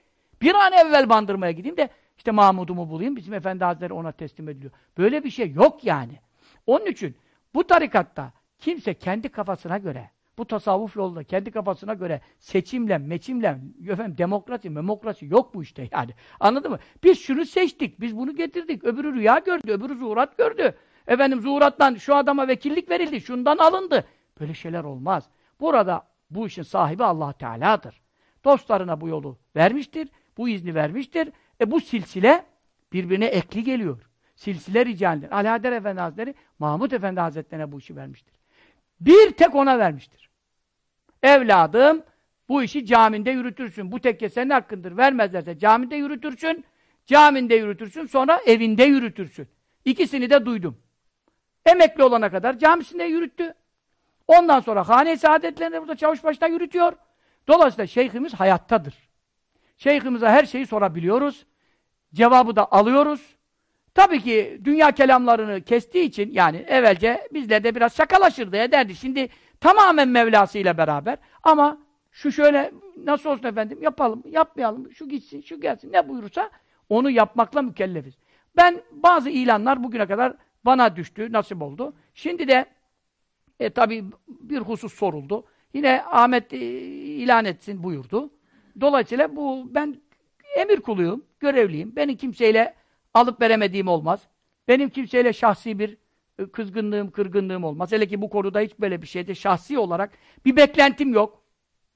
bir an evvel bandırmaya gideyim de işte Mahmud'umu bulayım. Bizim Efendi Hazretleri ona teslim ediliyor. Böyle bir şey yok yani. Onun için bu tarikatta kimse kendi kafasına göre bu tasavvuf yolunda kendi kafasına göre seçimle, meçimle, efendim, demokrasi, memokrasi yok bu işte yani. Anladın mı? Biz şunu seçtik, biz bunu getirdik. Öbürü rüya gördü, öbürü zuhurat gördü. Efendim zuhurattan şu adama vekillik verildi, şundan alındı. Böyle şeyler olmaz. Burada bu işin sahibi allah Teala'dır. Dostlarına bu yolu vermiştir, bu izni vermiştir. E bu silsile birbirine ekli geliyor. Silsile ricalidir. Alaeddin Efendi Hazretleri, Mahmud Efendi Hazretlerine bu işi vermiştir. Bir tek ona vermiştir. Evladım, bu işi caminde yürütürsün. Bu tekke senin hakkındır. Vermezlerse caminde yürütürsün, caminde yürütürsün, sonra evinde yürütürsün. İkisini de duydum. Emekli olana kadar camisinde yürüttü. Ondan sonra hane-i saadetlerini burada çavuş başta yürütüyor. Dolayısıyla şeyhimiz hayattadır. Şeyhimize her şeyi sorabiliyoruz. Cevabı da alıyoruz. Tabii ki dünya kelamlarını kestiği için yani evvelce bizler de biraz şakalaşırdı ederdi. Şimdi tamamen Mevlasıyla beraber ama şu şöyle nasıl olsun efendim yapalım, yapmayalım, şu gitsin, şu gelsin ne buyurursa onu yapmakla mükellefiz. Ben bazı ilanlar bugüne kadar bana düştü, nasip oldu. Şimdi de e, tabii bir husus soruldu. Yine Ahmet e, ilan etsin buyurdu. Dolayısıyla bu ben emir kuluyum, görevliyim. Benim kimseyle alıp veremediğim olmaz. Benim kimseyle şahsi bir e, kızgınlığım, kırgınlığım olmaz. Hele ki bu konuda hiç böyle bir şeyde şahsi olarak bir beklentim yok.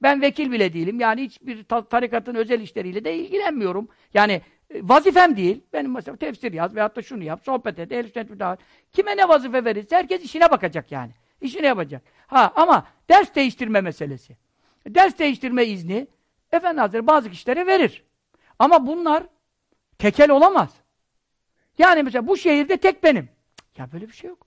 Ben vekil bile değilim. Yani hiçbir tarikatın özel işleriyle de ilgilenmiyorum. Yani e, vazifem değil. Benim mesela tefsir yaz veyahut da şunu yap, sohbet et, müdahale. Kime ne vazife verirse herkes işine bakacak yani. İşini yapacak. Ha ama ders değiştirme meselesi. Ders değiştirme izni Efendi Hazretleri bazı kişilere verir. Ama bunlar tekel olamaz. Yani mesela bu şehirde tek benim. Ya böyle bir şey yok.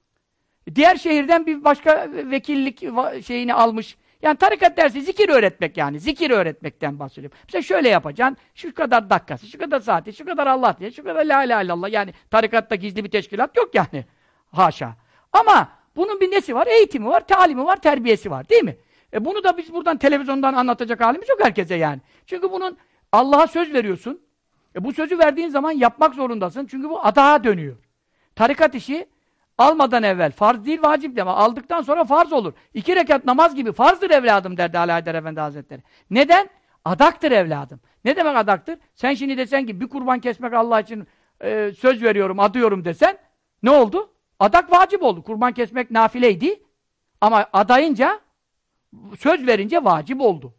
Diğer şehirden bir başka vekillik şeyini almış. Yani tarikat dersi zikir öğretmek yani. Zikir öğretmekten bahsediyorum. Mesela şöyle yapacaksın. Şu kadar dakikası, şu kadar saati, şu kadar Allah diye, şu kadar la ilahe illallah. Yani tarikatta gizli bir teşkilat yok yani. Haşa. Ama bunun bir nesi var? Eğitimi var, talimi var, terbiyesi var. Değil mi? E bunu da biz buradan televizyondan anlatacak halimiz yok herkese yani. Çünkü bunun Allah'a söz veriyorsun. E bu sözü verdiğin zaman yapmak zorundasın. Çünkü bu adağa dönüyor. Tarikat işi almadan evvel farz değil vacip deme. Aldıktan sonra farz olur. İki rekat namaz gibi farzdır evladım derdi Ali Haydar Efendi Hazretleri. Neden? Adaktır evladım. Ne demek adaktır? Sen şimdi desen ki bir kurban kesmek Allah için e, söz veriyorum, adıyorum desen ne oldu? Adak vacip oldu. Kurban kesmek nafileydi. Ama adayınca söz verince vacip oldu.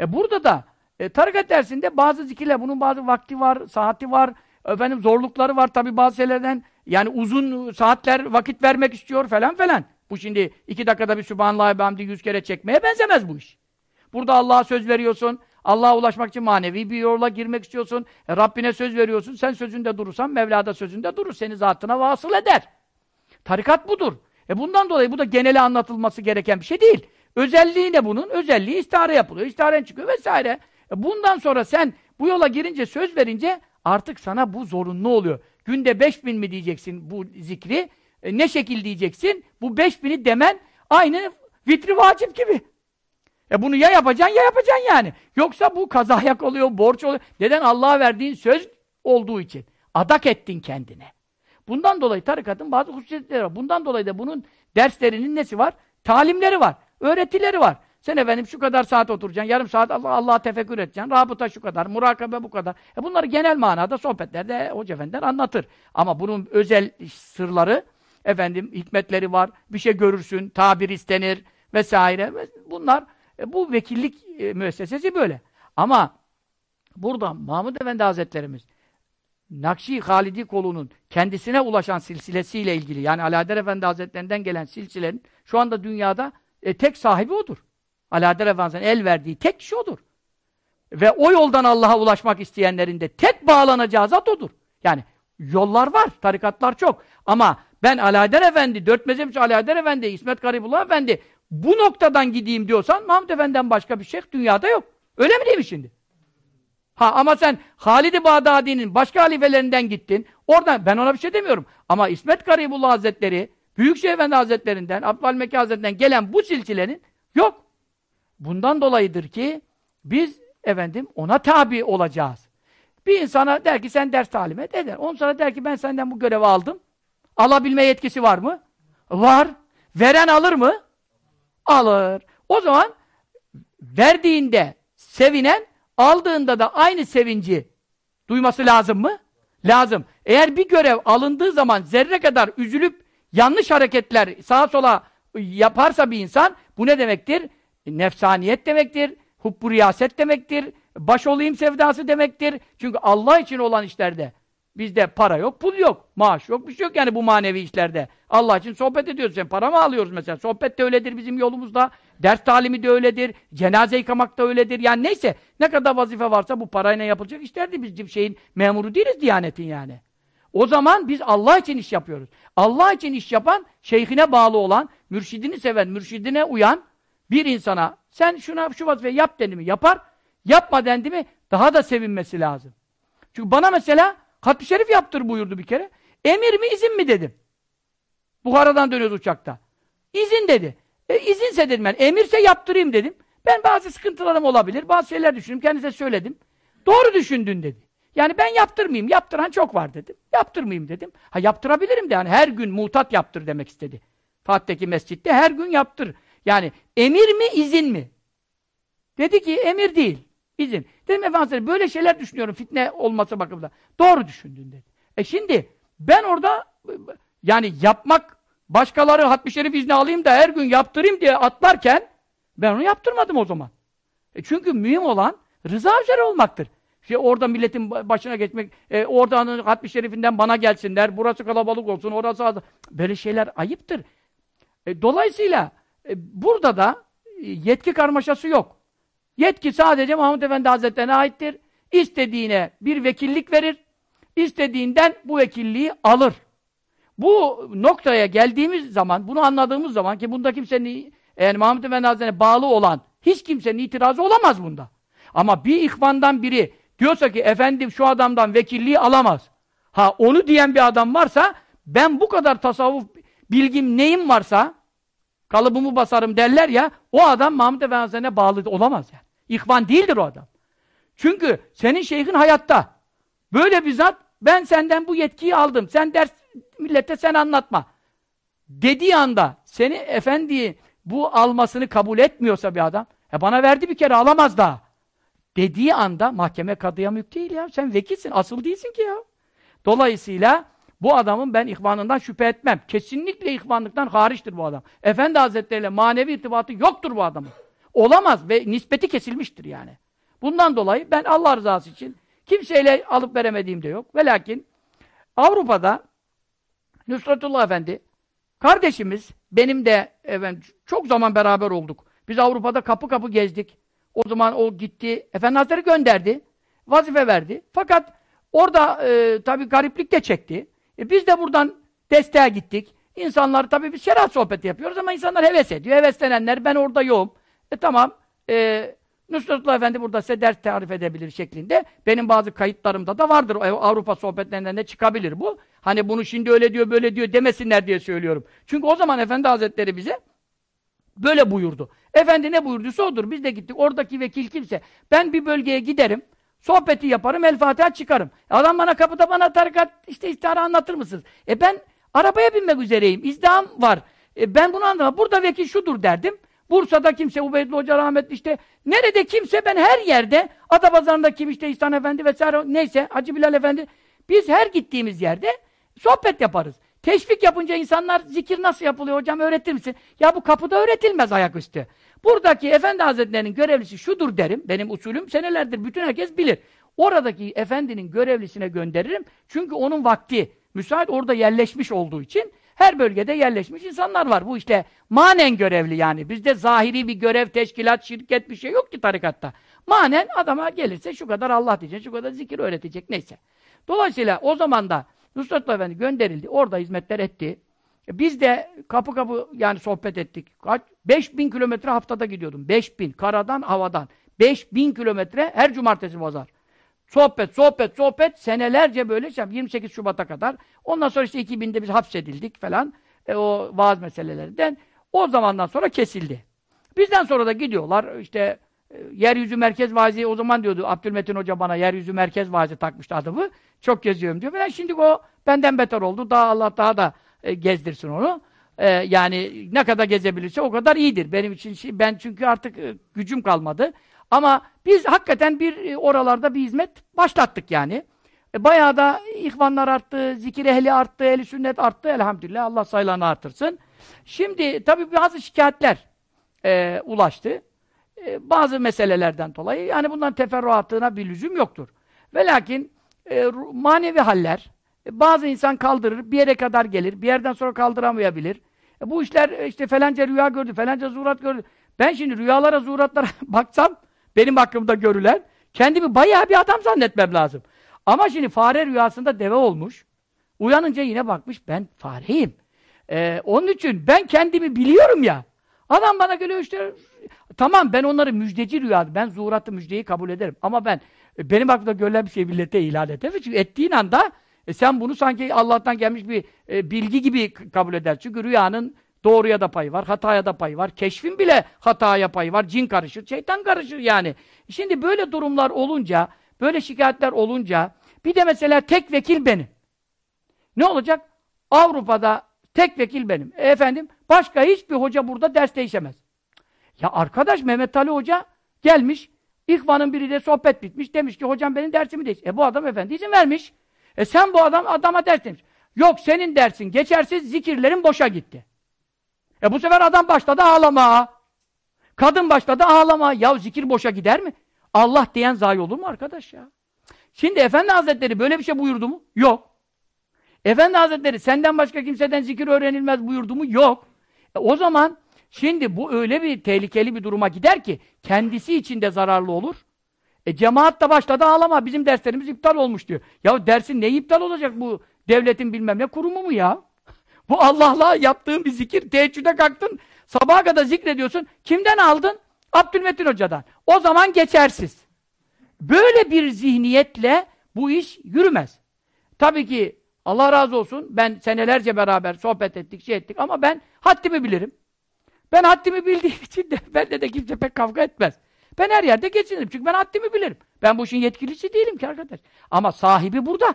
E burada da e, tarikat dersinde bazı zikirler, bunun bazı vakti var, saati var, efendim zorlukları var tabi bazı şeylerden. Yani uzun saatler vakit vermek istiyor falan falan. Bu şimdi iki dakikada bir Sübhanallah ve Hamdi yüz kere çekmeye benzemez bu iş. Burada Allah'a söz veriyorsun. Allah'a ulaşmak için manevi bir yola girmek istiyorsun. E, Rabbine söz veriyorsun. Sen sözünde durursan Mevla da sözünde durur. Seni zatına vasıl eder. Tarikat budur. E bundan dolayı bu da genele anlatılması gereken bir şey değil. Özelliği ne bunun? Özelliği istihare yapılıyor. İstiharen çıkıyor vesaire. E bundan sonra sen bu yola girince, söz verince artık sana bu zorunlu oluyor. Günde 5000 mi diyeceksin bu zikri? E ne şekil diyeceksin? Bu 5000'i demen aynı vitri vacip gibi. E bunu ya yapacaksın ya yapacaksın yani. Yoksa bu kazayak oluyor, borç oluyor. Neden? Allah'a verdiğin söz olduğu için. Adak ettin kendine. Bundan dolayı tarikatın bazı hususiyetleri var. Bundan dolayı da bunun derslerinin nesi var? Talimleri var. Öğretileri var. Sen efendim şu kadar saat oturacaksın, yarım saat Allah Allah'a tefekkür edeceksin, rabıta şu kadar, murakabe bu kadar. E bunları genel manada sohbetlerde Hoca Efendiler anlatır. Ama bunun özel sırları, efendim hikmetleri var, bir şey görürsün, tabir istenir vesaire. Bunlar, e, bu vekillik e, müessesesi böyle. Ama burada Mahmud Efendi Hazretlerimiz Nakşi Halidi kolunun kendisine ulaşan silsilesiyle ilgili yani Alaeddin Efendi Hazretlerinden gelen silsilenin şu anda dünyada e, tek sahibi odur. Alaeddin Efendimiz'in el verdiği tek kişi odur. Ve o yoldan Allah'a ulaşmak isteyenlerin de tek bağlanacağı zat odur. Yani yollar var, tarikatlar çok. Ama ben Alaeddin Efendi, dört mezhepçi Alaeddin Efendi, İsmet Garibullah Efendi bu noktadan gideyim diyorsan Mahmud Efendi'den başka bir şey dünyada yok. Öyle mi değil mi şimdi? Ha ama sen Halid-i Bağdadi'nin başka halifelerinden gittin. Oradan ben ona bir şey demiyorum. Ama İsmet Garibullah Hazretleri Büyükşehir Efendi Hazretlerinden, Abdülhamid Hazretlerinden gelen bu silsilenin yok. Bundan dolayıdır ki biz efendim ona tabi olacağız. Bir insana der ki sen ders talim et eder. On sana der ki ben senden bu görevi aldım. Alabilme yetkisi var mı? Var. Veren alır mı? Alır. O zaman verdiğinde sevinen aldığında da aynı sevinci duyması lazım mı? Lazım. Eğer bir görev alındığı zaman zerre kadar üzülüp yanlış hareketler sağa sola yaparsa bir insan bu ne demektir? Nefsaniyet demektir, hubbu riyaset demektir, baş olayım sevdası demektir. Çünkü Allah için olan işlerde bizde para yok, pul yok, maaş yok, bir şey yok yani bu manevi işlerde. Allah için sohbet ediyoruz. Sen para mı alıyoruz mesela? Sohbet de öyledir bizim yolumuzda. Ders talimi de öyledir. Cenaze yıkamak da öyledir. Yani neyse ne kadar vazife varsa bu parayla yapılacak işlerdi. Biz şeyin memuru değiliz Diyanet'in yani. O zaman biz Allah için iş yapıyoruz. Allah için iş yapan, şeyhine bağlı olan, mürşidini seven, mürşidine uyan bir insana sen şuna şu vazifeyi yap dendi mi yapar, yapma dendi mi daha da sevinmesi lazım. Çünkü bana mesela Hatmi Şerif yaptır buyurdu bir kere. Emir mi izin mi dedim. Buhara'dan dönüyordu uçakta. İzin dedi. E, izinse dedim ben. Emirse yaptırayım dedim. Ben bazı sıkıntılarım olabilir. Bazı şeyler düşündüm. Kendisine söyledim. Doğru düşündün dedi. Yani ben yaptırmayayım. Yaptıran çok var dedim. Yaptırmayayım dedim. Ha yaptırabilirim de yani her gün mutat yaptır demek istedi. Fatih'teki mescitte her gün yaptır. Yani emir mi izin mi? Dedi ki emir değil. izin. Dedim efendim böyle şeyler düşünüyorum fitne olması bakımından. Doğru düşündün dedi. E şimdi ben orada yani yapmak başkaları hatmi şerif izni alayım da her gün yaptırayım diye atlarken ben onu yaptırmadım o zaman. E çünkü mühim olan rıza üzere olmaktır. Şey orada milletin başına geçmek, e, oradan hatmi şerifinden bana gelsinler, burası kalabalık olsun, orası az. Böyle şeyler ayıptır. E, dolayısıyla burada da e, yetki karmaşası yok. Yetki sadece Mahmud Efendi Hazretlerine aittir. İstediğine bir vekillik verir, istediğinden bu vekilliği alır. Bu noktaya geldiğimiz zaman, bunu anladığımız zaman ki bunda kimsenin, yani Mahmud Efendi Hazretleri'ne bağlı olan hiç kimsenin itirazı olamaz bunda. Ama bir ihvandan biri diyorsa ki efendim şu adamdan vekilliği alamaz. Ha onu diyen bir adam varsa ben bu kadar tasavvuf bilgim neyim varsa kalıbımı basarım derler ya o adam Mahmud Efendi bağlı olamaz yani. İhvan değildir o adam. Çünkü senin şeyhin hayatta. Böyle bir zat ben senden bu yetkiyi aldım. Sen ders millete sen anlatma. Dediği anda seni efendi bu almasını kabul etmiyorsa bir adam e bana verdi bir kere alamaz daha. Dediği anda mahkeme kadıya mülk değil ya. Sen vekilsin. Asıl değilsin ki ya. Dolayısıyla bu adamın ben ihvanından şüphe etmem. Kesinlikle ihvanlıktan hariçtir bu adam. Efendi Hazretleriyle manevi irtibatı yoktur bu adamın. Olamaz ve nispeti kesilmiştir yani. Bundan dolayı ben Allah rızası için kimseyle alıp veremediğim de yok. Ve lakin Avrupa'da Nusretullah Efendi kardeşimiz benim de efendim, çok zaman beraber olduk. Biz Avrupa'da kapı kapı gezdik. O zaman o gitti. Efendi Hazretleri gönderdi. Vazife verdi. Fakat orada e, tabi gariplik de çekti. E, biz de buradan desteğe gittik. İnsanlar tabi biz şeriat sohbeti yapıyoruz ama insanlar heves ediyor. Heveslenenler ben orada yoğum. E tamam. E, Nusretullah Efendi burada size ders tarif edebilir şeklinde. Benim bazı kayıtlarımda da vardır. Avrupa sohbetlerinden de çıkabilir bu. Hani bunu şimdi öyle diyor böyle diyor demesinler diye söylüyorum. Çünkü o zaman Efendi Hazretleri bize böyle buyurdu. Efendi ne buyurduysa odur. Biz de gittik. Oradaki vekil kimse. Ben bir bölgeye giderim. Sohbeti yaparım. El Fatiha çıkarım. Adam bana kapıda bana tarikat işte istiharı anlatır mısınız? E ben arabaya binmek üzereyim. İzdiham var. E ben bunu anlamam. Burada vekil şudur derdim. Bursa'da kimse, Ubeydullah Hoca rahmetli işte, nerede kimse ben her yerde, Adapazarı'nda kim işte İhsan Efendi vesaire neyse, Hacı Bilal Efendi, biz her gittiğimiz yerde sohbet yaparız. Teşvik yapınca insanlar zikir nasıl yapılıyor hocam öğretir misin? Ya bu kapıda öğretilmez ayaküstü. Buradaki Efendi Hazretleri'nin görevlisi şudur derim. Benim usulüm senelerdir bütün herkes bilir. Oradaki efendinin görevlisine gönderirim. Çünkü onun vakti müsait orada yerleşmiş olduğu için her bölgede yerleşmiş insanlar var. Bu işte manen görevli yani. Bizde zahiri bir görev, teşkilat, şirket bir şey yok ki tarikatta. Manen adama gelirse şu kadar Allah diyecek, şu kadar zikir öğretecek neyse. Dolayısıyla o zaman da Nusretullah Efendi gönderildi. Orada hizmetler etti. Biz de kapı kapı yani sohbet ettik. Kaç? 5000 kilometre haftada gidiyordum. 5000 karadan havadan. 5000 kilometre her cumartesi pazar. Sohbet, sohbet, sohbet senelerce böyle 28 Şubat'a kadar. Ondan sonra işte 2000'de biz hapsedildik falan. E, o vaaz meselelerinden. O zamandan sonra kesildi. Bizden sonra da gidiyorlar işte e, yeryüzü merkez vazi o zaman diyordu Abdülmetin Hoca bana yeryüzü merkez vazi takmıştı adımı. Çok geziyorum diyor. Ben şimdi o benden beter oldu. Daha Allah daha da e, gezdirsin onu. E, yani ne kadar gezebilirse o kadar iyidir. Benim için ben çünkü artık e, gücüm kalmadı. Ama biz hakikaten bir e, oralarda bir hizmet başlattık yani. E, bayağı da ihvanlar arttı, zikir ehli arttı, ehli sünnet arttı elhamdülillah. Allah sayılarını artırsın. Şimdi tabii bazı şikayetler e, ulaştı. E, bazı meselelerden dolayı. Yani bundan teferruatına bir lüzum yoktur. Ve lakin e, manevi haller, e, bazı insan kaldırır, bir yere kadar gelir, bir yerden sonra kaldıramayabilir. E, bu işler e, işte falanca rüya gördü, falanca zuhurat gördü. Ben şimdi rüyalara, zuhuratlara baksam, benim hakkımda görülen, kendimi bayağı bir adam zannetmem lazım. Ama şimdi fare rüyasında deve olmuş. Uyanınca yine bakmış, ben fareyim. Ee, onun için ben kendimi biliyorum ya. Adam bana geliyor işte, tamam ben onları müjdeci rüya, ben zuhuratı müjdeyi kabul ederim. Ama ben, e, benim aklımda görülen bir şey millete ilan edemem. Çünkü ettiğin anda, e sen bunu sanki Allah'tan gelmiş bir e, bilgi gibi kabul eder. Çünkü rüyanın Doğruya da payı var, hataya da payı var. Keşfin bile hataya payı var. Cin karışır, şeytan karışır yani. Şimdi böyle durumlar olunca, böyle şikayetler olunca Bir de mesela tek vekil benim. Ne olacak? Avrupa'da tek vekil benim. E efendim, başka hiçbir hoca burada ders değişemez. Ya arkadaş Mehmet Ali Hoca gelmiş, İhvan'ın biriyle sohbet bitmiş. Demiş ki hocam benim dersimi değiş. E bu adam efendi izin vermiş. E sen bu adam adama ders demiş. Yok senin dersin geçersiz zikirlerin boşa gitti. E bu sefer adam başladı ağlama. Kadın başladı ağlama. Ya zikir boşa gider mi? Allah diyen zayi olur mu arkadaş ya? Şimdi Efendi Hazretleri böyle bir şey buyurdu mu? Yok. Efendi Hazretleri senden başka kimseden zikir öğrenilmez buyurdu mu? Yok. E o zaman şimdi bu öyle bir tehlikeli bir duruma gider ki kendisi için de zararlı olur. E cemaat da başladı ağlama. Bizim derslerimiz iptal olmuş diyor. Ya dersin ne iptal olacak bu devletin bilmem ne kurumu mu ya? bu Allah'la yaptığın bir zikir. Teheccüde kalktın. Sabaha kadar zikrediyorsun. Kimden aldın? Abdülmetin Hoca'dan. O zaman geçersiz. Böyle bir zihniyetle bu iş yürümez. Tabii ki Allah razı olsun ben senelerce beraber sohbet ettik, şey ettik ama ben haddimi bilirim. Ben haddimi bildiğim için de bende de kimse pek kavga etmez. Ben her yerde geçinirim çünkü ben haddimi bilirim. Ben bu işin yetkilisi değilim ki arkadaş. Ama sahibi burada.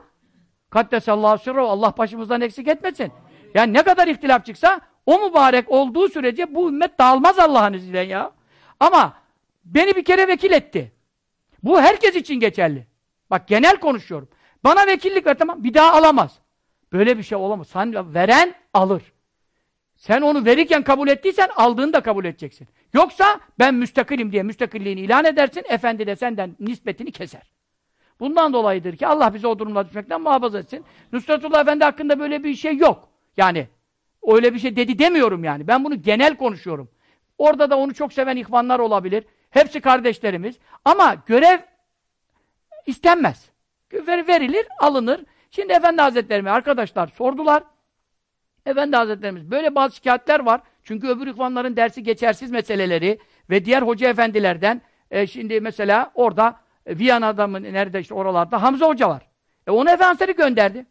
Kaddesallahu sirru Allah başımızdan eksik etmesin. Yani ne kadar ihtilaf çıksa o mübarek olduğu sürece bu ümmet dağılmaz Allah'ın izniyle ya. Ama beni bir kere vekil etti. Bu herkes için geçerli. Bak genel konuşuyorum. Bana vekillik ver tamam bir daha alamaz. Böyle bir şey olamaz. Sen veren alır. Sen onu verirken kabul ettiysen aldığını da kabul edeceksin. Yoksa ben müstakilim diye müstakilliğini ilan edersin. Efendi de senden nispetini keser. Bundan dolayıdır ki Allah bizi o durumda düşmekten muhafaza etsin. Nusretullah Efendi hakkında böyle bir şey yok. Yani öyle bir şey dedi demiyorum yani. Ben bunu genel konuşuyorum. Orada da onu çok seven ihvanlar olabilir. Hepsi kardeşlerimiz. Ama görev istenmez. Ver, verilir, alınır. Şimdi Efendi Hazretlerime arkadaşlar sordular. Efendi Hazretlerimiz böyle bazı şikayetler var. Çünkü öbür ihvanların dersi geçersiz meseleleri ve diğer hoca efendilerden e, şimdi mesela orada e, Viyana'da mı nerede işte oralarda Hamza Hoca var. E onu Efendimizleri gönderdi.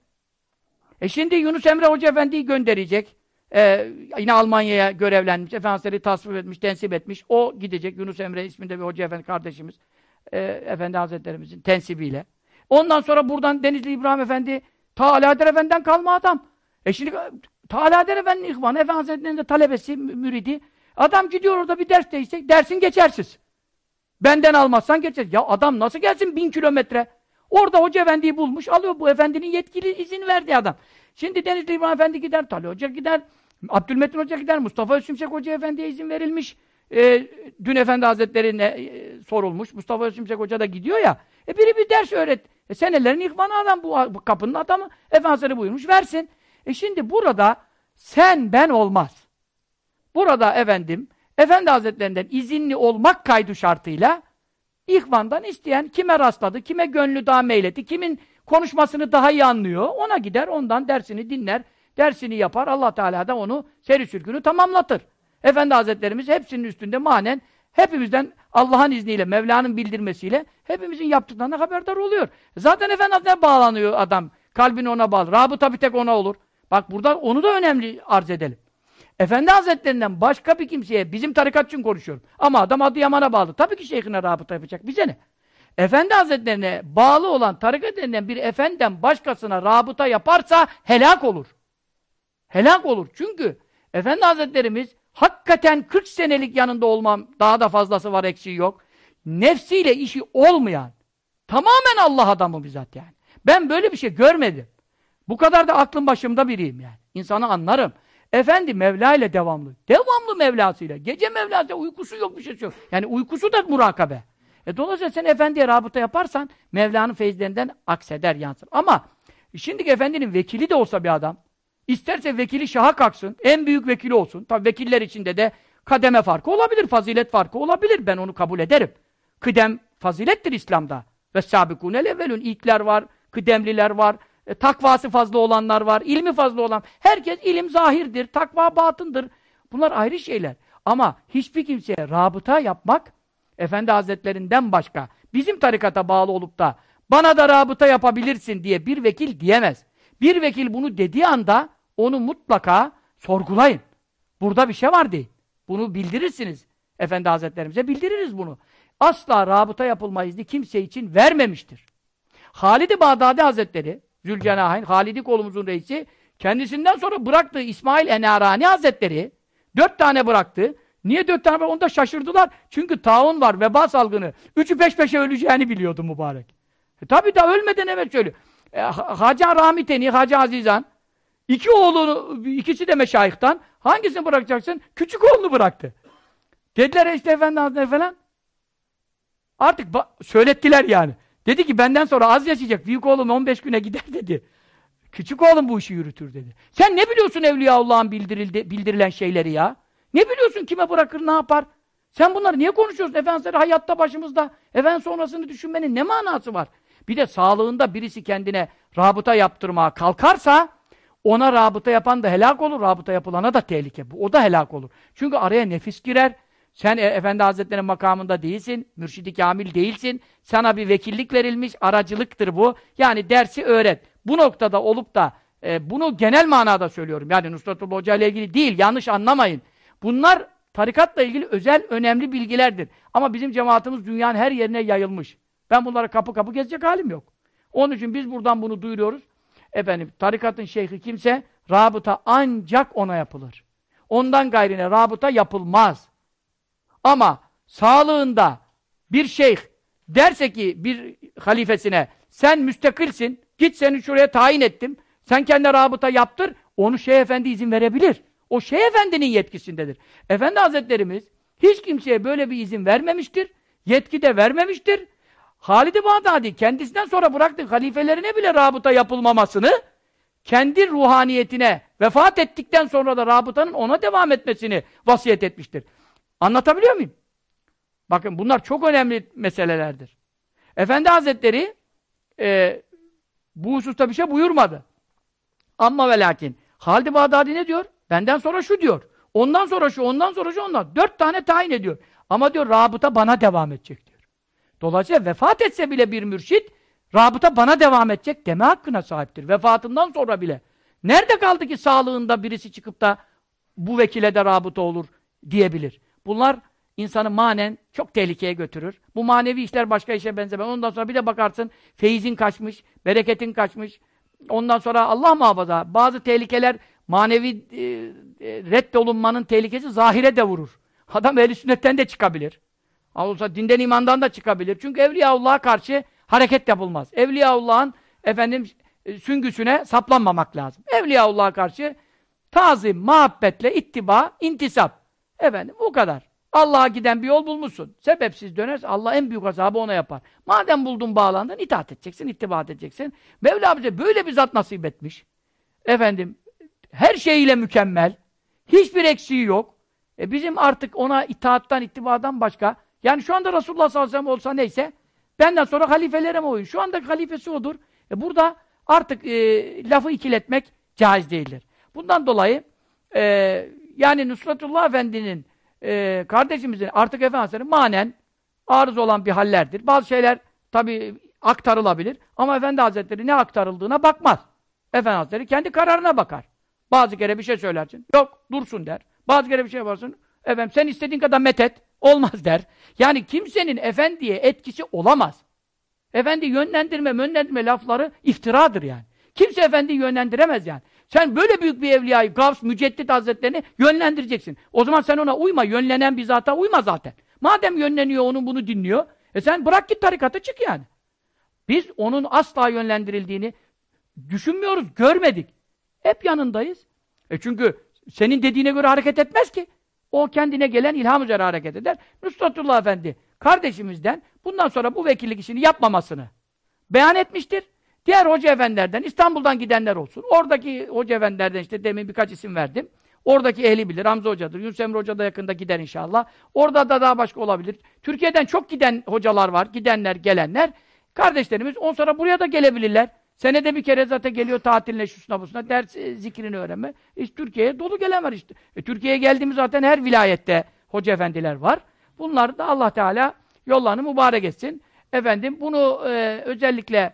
E şimdi Yunus Emre Hoca Efendi'yi gönderecek. E, yine Almanya'ya görevlenmiş. Efendimizleri tasvip etmiş, tensip etmiş. O gidecek. Yunus Emre isminde bir Hoca Efendi kardeşimiz. E, Efendi Hazretlerimizin tensibiyle. Ondan sonra buradan Denizli İbrahim Efendi ta Alaeddin Efendi'den kalma adam. E şimdi Alaeddin Efendi'nin ihvanı, Efendi Hazretleri'nin de talebesi, müridi. Adam gidiyor orada bir ders değişecek. Dersin geçersiz. Benden almazsan geçer. Ya adam nasıl gelsin bin kilometre? Orada Hoca Efendi'yi bulmuş, alıyor bu efendinin yetkili izin verdiği adam. Şimdi Denizli İbrahim Efendi gider, Talih Hoca gider, Abdülmetin Hoca gider, Mustafa Özümşek Hoca Efendi'ye izin verilmiş. E, dün Efendi Hazretleri'ne e, sorulmuş. Mustafa Özümşek Hoca da gidiyor ya. E biri bir ders öğret. E senelerin ihvanı adam bu, bu kapının adamı. Efendimiz buyurmuş versin. E şimdi burada sen ben olmaz. Burada efendim Efendi Hazretlerinden izinli olmak kaydı şartıyla ihvandan isteyen kime rastladı, kime gönlü daha meyletti, kimin konuşmasını daha iyi anlıyor, ona gider, ondan dersini dinler, dersini yapar, Allah Teala da onu seri sürgünü tamamlatır. Efendi Hazretlerimiz hepsinin üstünde manen hepimizden Allah'ın izniyle, Mevla'nın bildirmesiyle hepimizin yaptıklarına haberdar oluyor. Zaten Efendi Hazretlerine bağlanıyor adam. Kalbini ona bağlı. Rabıta bir tek ona olur. Bak burada onu da önemli arz edelim. Efendi Hazretlerinden başka bir kimseye, bizim tarikat için konuşuyorum. Ama adam Adıyaman'a bağlı. Tabii ki şeyhine rabıta yapacak. Bize ne? Efendi Hazretlerine bağlı olan tarikat denilen bir efendiden başkasına rabıta yaparsa helak olur. Helak olur. Çünkü Efendi Hazretlerimiz hakikaten 40 senelik yanında olmam, daha da fazlası var eksiği yok. Nefsiyle işi olmayan, tamamen Allah adamı bizzat yani. Ben böyle bir şey görmedim. Bu kadar da aklım başımda biriyim yani. İnsanı anlarım. Efendi Mevla ile devamlı. Devamlı Mevlasıyla. Gece Mevlasıyla uykusu yok bir şey yok. Yani uykusu da murakabe. E dolayısıyla sen efendiye rabıta yaparsan Mevla'nın feyizlerinden akseder yansır. Ama şimdiki efendinin vekili de olsa bir adam isterse vekili şaha kalksın, en büyük vekili olsun. Tabi vekiller içinde de kademe farkı olabilir, fazilet farkı olabilir. Ben onu kabul ederim. Kıdem fazilettir İslam'da. Ve sabikûnel evvelün ilkler var, kıdemliler var, e, takvası fazla olanlar var, ilmi fazla olan. Herkes ilim zahirdir, takva batındır. Bunlar ayrı şeyler. Ama hiçbir kimseye rabıta yapmak, Efendi Hazretlerinden başka, bizim tarikata bağlı olup da bana da rabıta yapabilirsin diye bir vekil diyemez. Bir vekil bunu dediği anda onu mutlaka sorgulayın. Burada bir şey var değil. Bunu bildirirsiniz. Efendi Hazretlerimize bildiririz bunu. Asla rabıta yapılma izni kimse için vermemiştir. Halid-i Bağdadi Hazretleri, Zülcenahin, Halid-i kolumuzun reisi, kendisinden sonra bıraktığı İsmail Enarani Hazretleri, dört tane bıraktı. Niye dört tane var? Onda şaşırdılar. Çünkü taun var, veba salgını. Üçü peş peşe öleceğini biliyordu mübarek. E, tabi da ölmeden evvel söylüyor. E, Hacı Ramiteni, Hacı Azizan, iki oğlunu, ikisi de meşayihtan, hangisini bırakacaksın? Küçük oğlunu bıraktı. Dediler işte efendi hazretleri falan. Artık söylettiler yani. Dedi ki benden sonra az yaşayacak. Büyük oğlum 15 güne gider dedi. Küçük oğlum bu işi yürütür dedi. Sen ne biliyorsun Evliyaullah'ın bildirildi, bildirilen şeyleri ya? Ne biliyorsun kime bırakır ne yapar? Sen bunları niye konuşuyorsun? Efendimiz hayatta başımızda. Efendim sonrasını düşünmenin ne manası var? Bir de sağlığında birisi kendine rabıta yaptırmaya kalkarsa ona rabıta yapan da helak olur, rabıta yapılana da tehlike. O da helak olur. Çünkü araya nefis girer. Sen e, Efendi Hazretleri'nin makamında değilsin, mürşidi kamil değilsin. Sana bir vekillik verilmiş, aracılıktır bu. Yani dersi öğret. Bu noktada olup da e, bunu genel manada söylüyorum. Yani Nusratullah Hoca ile ilgili değil, yanlış anlamayın. Bunlar tarikatla ilgili özel, önemli bilgilerdir. Ama bizim cemaatimiz dünyanın her yerine yayılmış. Ben bunlara kapı kapı gezecek halim yok. Onun için biz buradan bunu duyuruyoruz. Efendim, tarikatın şeyhi kimse, rabıta ancak ona yapılır. Ondan gayrine rabıta yapılmaz. Ama sağlığında bir şeyh derse ki bir halifesine, sen müstakilsin, git seni şuraya tayin ettim, sen kendi rabıta yaptır, onu şeyh efendi izin verebilir. O şeyh efendinin yetkisindedir. Efendi hazretlerimiz hiç kimseye böyle bir izin vermemiştir, yetki de vermemiştir. Halid-i Bağdadi kendisinden sonra bıraktığı halifelerine bile rabıta yapılmamasını kendi ruhaniyetine vefat ettikten sonra da rabıtanın ona devam etmesini vasiyet etmiştir. Anlatabiliyor muyum? Bakın bunlar çok önemli meselelerdir. Efendi Hazretleri e, bu hususta bir şey buyurmadı. Ama ve lakin Halid-i Bağdadi ne diyor? Benden sonra şu diyor. Ondan sonra şu, ondan sonra şu, ondan. Dört tane tayin ediyor. Ama diyor rabıta bana devam edecek diyor. Dolayısıyla vefat etse bile bir mürşit, rabıta bana devam edecek deme hakkına sahiptir. Vefatından sonra bile. Nerede kaldı ki sağlığında birisi çıkıp da bu vekile de rabıta olur diyebilir. Bunlar insanı manen çok tehlikeye götürür. Bu manevi işler başka işe benzemez. Ondan sonra bir de bakarsın feyizin kaçmış, bereketin kaçmış. Ondan sonra Allah muhafaza bazı tehlikeler manevi e, e, reddolunmanın tehlikesi zahire de vurur. Adam ehl sünnetten de çıkabilir. Olsa dinden imandan da çıkabilir. Çünkü Evliyaullah'a karşı hareket yapılmaz. Evliyaullah'ın efendim e, süngüsüne saplanmamak lazım. Evliyaullah'a karşı tazim, muhabbetle, ittiba, intisap. Efendim bu kadar. Allah'a giden bir yol bulmuşsun. Sebepsiz dönerse Allah en büyük azabı ona yapar. Madem buldun bağlandın itaat edeceksin, ittibat edeceksin. Mevla bize böyle bir zat nasip etmiş. Efendim her şeyiyle mükemmel. Hiçbir eksiği yok. E bizim artık ona itaattan, ittibadan başka yani şu anda Resulullah sallallahu aleyhi ve sellem olsa neyse benden sonra halifelere mi oyun? Şu anda halifesi odur. E burada artık e, lafı ikiletmek caiz değildir. Bundan dolayı e, yani Nusratullah Efendi'nin e, kardeşimizin artık Efendimiz'in manen arız olan bir hallerdir. Bazı şeyler tabi aktarılabilir ama Efendi Hazretleri ne aktarıldığına bakmaz. Efendi Hazretleri kendi kararına bakar. Bazı kere bir şey söylersin. Yok dursun der. Bazı kere bir şey yaparsın. Efendim sen istediğin kadar metet. Olmaz der. Yani kimsenin efendiye etkisi olamaz. Efendi yönlendirme, yönlendirme lafları iftiradır yani. Kimse efendiyi yönlendiremez yani. Sen böyle büyük bir evliyayı, Gavs, Müceddit Hazretlerini yönlendireceksin. O zaman sen ona uyma, yönlenen bir zata uyma zaten. Madem yönleniyor, onun bunu dinliyor, e sen bırak git tarikata çık yani. Biz onun asla yönlendirildiğini düşünmüyoruz, görmedik. Hep yanındayız. E çünkü senin dediğine göre hareket etmez ki. O kendine gelen ilham üzere hareket eder. Nusratullah Efendi kardeşimizden bundan sonra bu vekillik işini yapmamasını beyan etmiştir. Diğer hoca efendilerden, İstanbul'dan gidenler olsun. Oradaki hoca efendilerden işte demin birkaç isim verdim. Oradaki ehli bilir. Hamza Hoca'dır. Yunus Emre Hoca da yakında gider inşallah. Orada da daha başka olabilir. Türkiye'den çok giden hocalar var. Gidenler, gelenler. Kardeşlerimiz on sonra buraya da gelebilirler. Senede bir kere zaten geliyor tatiline, şusuna busuna, ders e, zikrini öğrenme. İşte Türkiye'ye dolu gelen var işte. E, Türkiye'ye geldiğimiz zaten her vilayette hoca efendiler var. Bunlar da Allah Teala yollarını mübarek etsin. Efendim bunu e, özellikle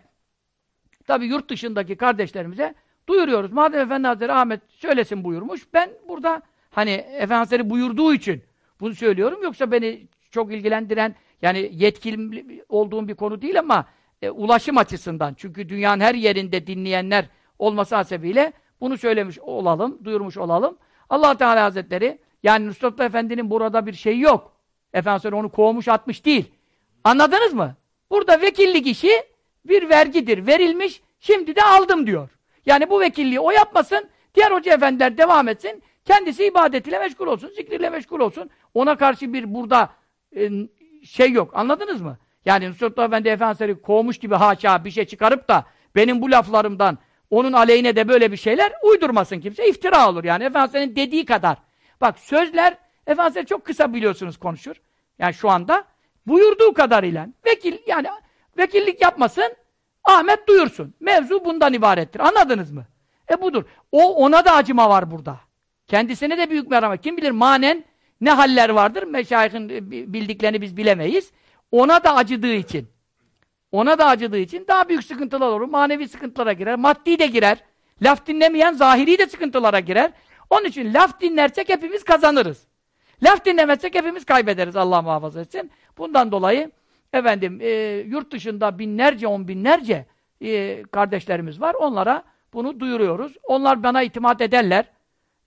tabi yurt dışındaki kardeşlerimize duyuruyoruz. Madem Efendi Hazretleri Ahmet söylesin buyurmuş. Ben burada hani Efendi Hazretleri buyurduğu için bunu söylüyorum. Yoksa beni çok ilgilendiren yani yetkili olduğum bir konu değil ama e, ulaşım açısından. Çünkü dünyanın her yerinde dinleyenler olması hasebiyle bunu söylemiş olalım, duyurmuş olalım. allah Teala Hazretleri, yani Nusrat Efendi'nin burada bir şeyi yok. Efendimiz onu kovmuş atmış değil. Anladınız mı? Burada vekillik işi bir vergidir. Verilmiş, şimdi de aldım diyor. Yani bu vekilliği o yapmasın, diğer hoca efendiler devam etsin, kendisi ibadetiyle meşgul olsun, zikriyle meşgul olsun. Ona karşı bir burada e, şey yok. Anladınız mı? Yani Nusretullah Efendi Efendimiz'i kovmuş gibi haşa bir şey çıkarıp da benim bu laflarımdan onun aleyhine de böyle bir şeyler uydurmasın kimse. iftira olur yani. Efendimiz'in dediği kadar. Bak sözler Efendimiz çok kısa biliyorsunuz konuşur. Yani şu anda buyurduğu kadarıyla vekil yani vekillik yapmasın Ahmet duyursun. Mevzu bundan ibarettir. Anladınız mı? E budur. O ona da acıma var burada. Kendisine de büyük merhamet. Kim bilir manen ne haller vardır? Meşayihin e, bildiklerini biz bilemeyiz. Ona da acıdığı için. Ona da acıdığı için daha büyük sıkıntılar olur. Manevi sıkıntılara girer. Maddi de girer. Laf dinlemeyen zahiri de sıkıntılara girer. Onun için laf dinlersek hepimiz kazanırız. Laf dinlemezsek hepimiz kaybederiz Allah muhafaza etsin. Bundan dolayı efendim e, yurt dışında binlerce on binlerce e, kardeşlerimiz var. Onlara bunu duyuruyoruz. Onlar bana itimat ederler.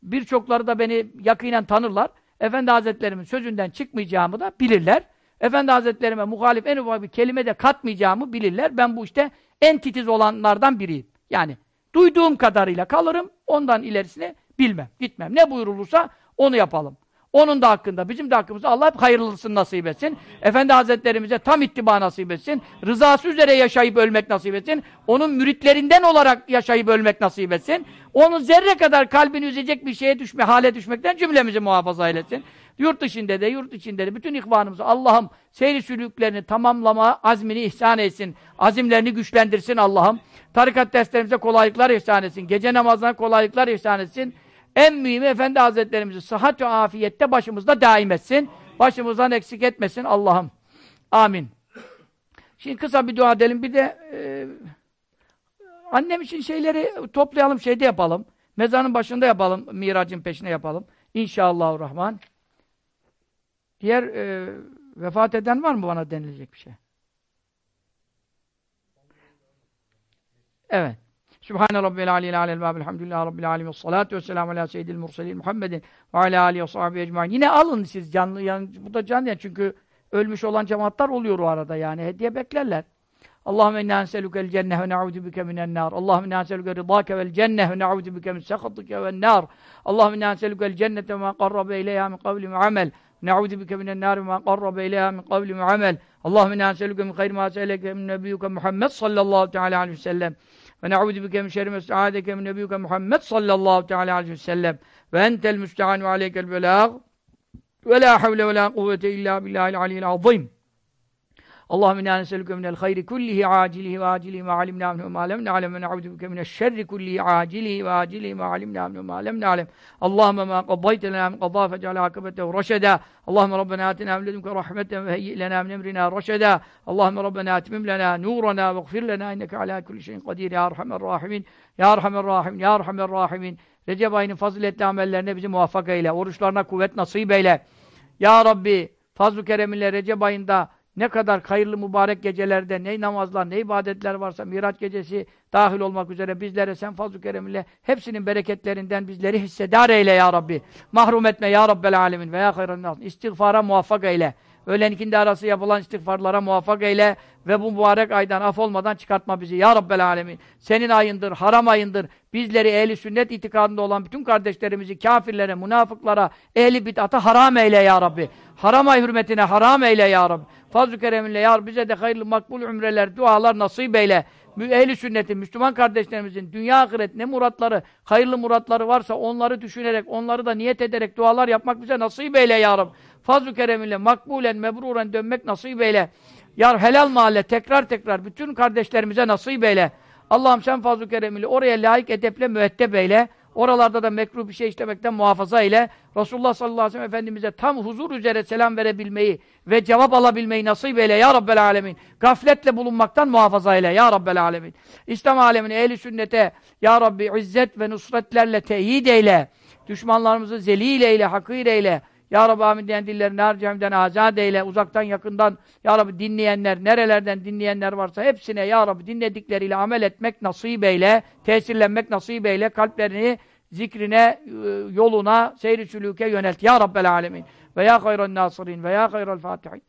Birçokları da beni yakinen tanırlar. Efendi Hazretlerimin sözünden çıkmayacağımı da bilirler. Efendi Hazretlerime muhalif en ufak bir kelime de katmayacağımı bilirler. Ben bu işte en titiz olanlardan biriyim. Yani duyduğum kadarıyla kalırım, ondan ilerisine bilmem, gitmem. Ne buyurulursa onu yapalım. Onun da hakkında, bizim de hakkımızda Allah hep hayırlısını nasip etsin. Efendi Hazretlerimize tam ittiba nasip etsin. Rızası üzere yaşayıp ölmek nasip etsin. Onun müritlerinden olarak yaşayıp ölmek nasip etsin. Onun zerre kadar kalbini üzecek bir şeye düşme, hale düşmekten cümlemizi muhafaza eylesin. Yurt dışında da, yurt içinde de bütün ihvanımızı Allah'ım seyri sülüklerini tamamlama azmini ihsan etsin. Azimlerini güçlendirsin Allah'ım. Tarikat derslerimize kolaylıklar ihsan etsin. Gece namazına kolaylıklar ihsan etsin. En mühimi Efendi Hazretlerimizi sıhhat ve afiyette başımızda daim etsin. Başımızdan eksik etmesin Allah'ım. Amin. Şimdi kısa bir dua edelim. Bir de e, annem için şeyleri toplayalım, şeyde yapalım. Mezarın başında yapalım. Miracın peşine yapalım. İnşallahurrahman. Diğer e, vefat eden var mı bana denilecek bir şey? Evet. Sübhane Rabbil Aleyhi Aleyhi ve Elhamdülillahi Rabbil Alemin. Salatu ve selamu ala seyyidil murselin Muhammedin ve ala alihi ve ecmain. Yine alın siz canlı, yani, bu da canlı yani çünkü ölmüş olan cemaatler oluyor o arada yani. Hediye beklerler. Allahümme inna neselükel cenneh ve ne'udu bike minen nar. Allahümme inna neselükel rıdâke vel cenneh ve ne'udu bike min sekhatike vel nar. Allahümme inna neselükel cennete ma qarrabe ileyha min kavli ve amel. Ne'udu bike minen nar ve ma qarrabe ileyha min kavli ve amel. Allahümme inna neselüke min hayri ma se'eleke min nebiyyuke Muhammed sallallahu teala aleyhi ve sellem. Ve ne'udu bike min şerri mes'adeke min nebiyyuke Muhammed sallallahu teala aleyhi ve sellem. Ve entel müstehan ve aleykel belâg. Ve la havle ve la Allahümme inna neselüke minel hayri kullihi acilihi ve acilihi ma alimna minhu ma lem na'lem ve na'udhu minel şerri kullihi acilihi ve acilihi ma alimna minhu ma lem na'lem. Allahümme ma qaddayte lena min qadda fec'al akibetehu reşeda. Allahümme Rabbena atina min ledunke rahmeten ve heyyi lena min emrina reşeda. Allahümme Rabbena atmim lena nurana ve gfir lena inneke ala kulli şeyin kadir ya erhamer rahimin. Ya erhamer rahimin. Ya erhamer rahimin. Recep ayının faziletli amellerine bizi muvaffak eyle. Oruçlarına kuvvet nasip eyle. Ya Rabbi fazl-ı kereminle Recep ayında ne kadar hayırlı mübarek gecelerde ne namazlar ne ibadetler varsa Miraç gecesi dahil olmak üzere bizlere sen fazl-ı kerem hepsinin bereketlerinden bizleri hissedar eyle ya Rabbi. Mahrum etme ya Rabbel alemin veya hayran nas. İstiğfara muvaffak eyle. Öğlen ikindi arası yapılan istiğfarlara muvaffak eyle ve bu mübarek aydan af olmadan çıkartma bizi ya Rabbel alemin. Senin ayındır, haram ayındır. Bizleri ehli sünnet itikadında olan bütün kardeşlerimizi kafirlere, münafıklara, ehli bid'ata haram eyle ya Rabbi. Haram ay hürmetine haram eyle ya Rabbi. Fazl-ı kereminle yar bize de hayırlı makbul ümreler, dualar nasip eyle. Ehli sünnetin, Müslüman kardeşlerimizin dünya ahiret ne muratları, hayırlı muratları varsa onları düşünerek, onları da niyet ederek dualar yapmak bize nasip eyle ya Rabbi. Fazl-ı kereminle makbulen, mebruren dönmek nasip eyle. Yar helal mahalle tekrar tekrar bütün kardeşlerimize nasip eyle. Allah'ım sen fazl-ı kereminle oraya layık edeple müetteb eyle. Oralarda da mekruh bir şey işlemekten muhafaza ile Resulullah sallallahu aleyhi ve sellem Efendimiz'e tam huzur üzere selam verebilmeyi ve cevap alabilmeyi nasip eyle ya Rabbel alemin. Gafletle bulunmaktan muhafaza eyle ya Rabbel alemin. İslam alemini ehli sünnete ya Rabbi izzet ve nusretlerle teyit eyle. Düşmanlarımızı zelil eyle, hakir eyle. Ya Rabbi amin diyen dillerini harcamden azat eyle. Uzaktan yakından Ya Rabbi dinleyenler, nerelerden dinleyenler varsa hepsine Ya Rabbi dinledikleriyle amel etmek nasip eyle. Tesirlenmek nasip eyle. Kalplerini zikrine, e, yoluna, seyri sülüke yönelt. Ya Rabbel alemin. Ve ya hayran nasirin ve ya hayral fatihin.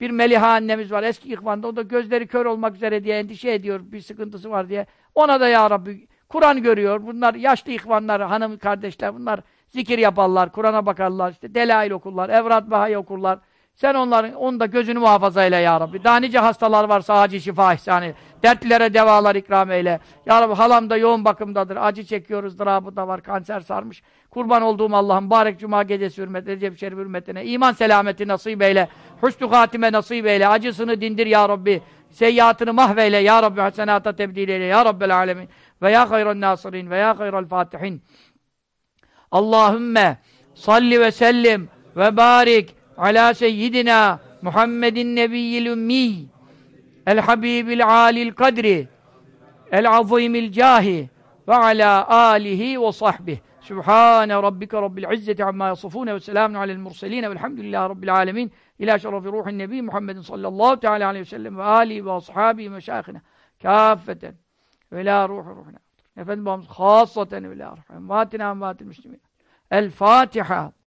Bir Meliha annemiz var eski ihvanda. O da gözleri kör olmak üzere diye endişe ediyor. Bir sıkıntısı var diye. Ona da ya Rabbi Kur'an görüyor. Bunlar yaşlı ihvanlar, hanım kardeşler bunlar zikir yaparlar, Kur'an'a bakarlar, işte delail okurlar, evrat bahayı okurlar. Sen onların, onu da gözünü muhafaza eyle ya Rabbi. Daha nice hastalar varsa acil şifa ihsan eyle. Dertlilere devalar ikram eyle. Ya Rabbi halam da yoğun bakımdadır. Acı çekiyoruz, ızdırabı da var, kanser sarmış. Kurban olduğum Allah'ım mübarek cuma gecesi hürmetine, Recep Şerif hürmetine, iman selameti nasip eyle. Hüsnü hatime nasip eyle. Acısını dindir ya Rabbi. Seyyiatını mahveyle ya Rabbi. Hasenata tebdil eyle ya Rabbel alemin. Ve ya hayran nasirin ve ya hayral fatihin. Allahümme salli ve sellim ve barik ala seyyidina Muhammedin nebiyyil ümmi el habibil alil kadri el azimil cahi ve ala alihi ve sahbihi Sübhane rabbike rabbil izzeti amma yasifune ve selamun alel murseline velhamdülillahi rabbil alemin ila şerefi ruhin nebi Muhammedin sallallahu teala aleyhi ve sellem ve alihi ve ashabihi meşâhine kâffeten ve la ruhu ruhuna Efendimiz hasaten ve la ruhu emvatina emvatil müslimin El Fatiha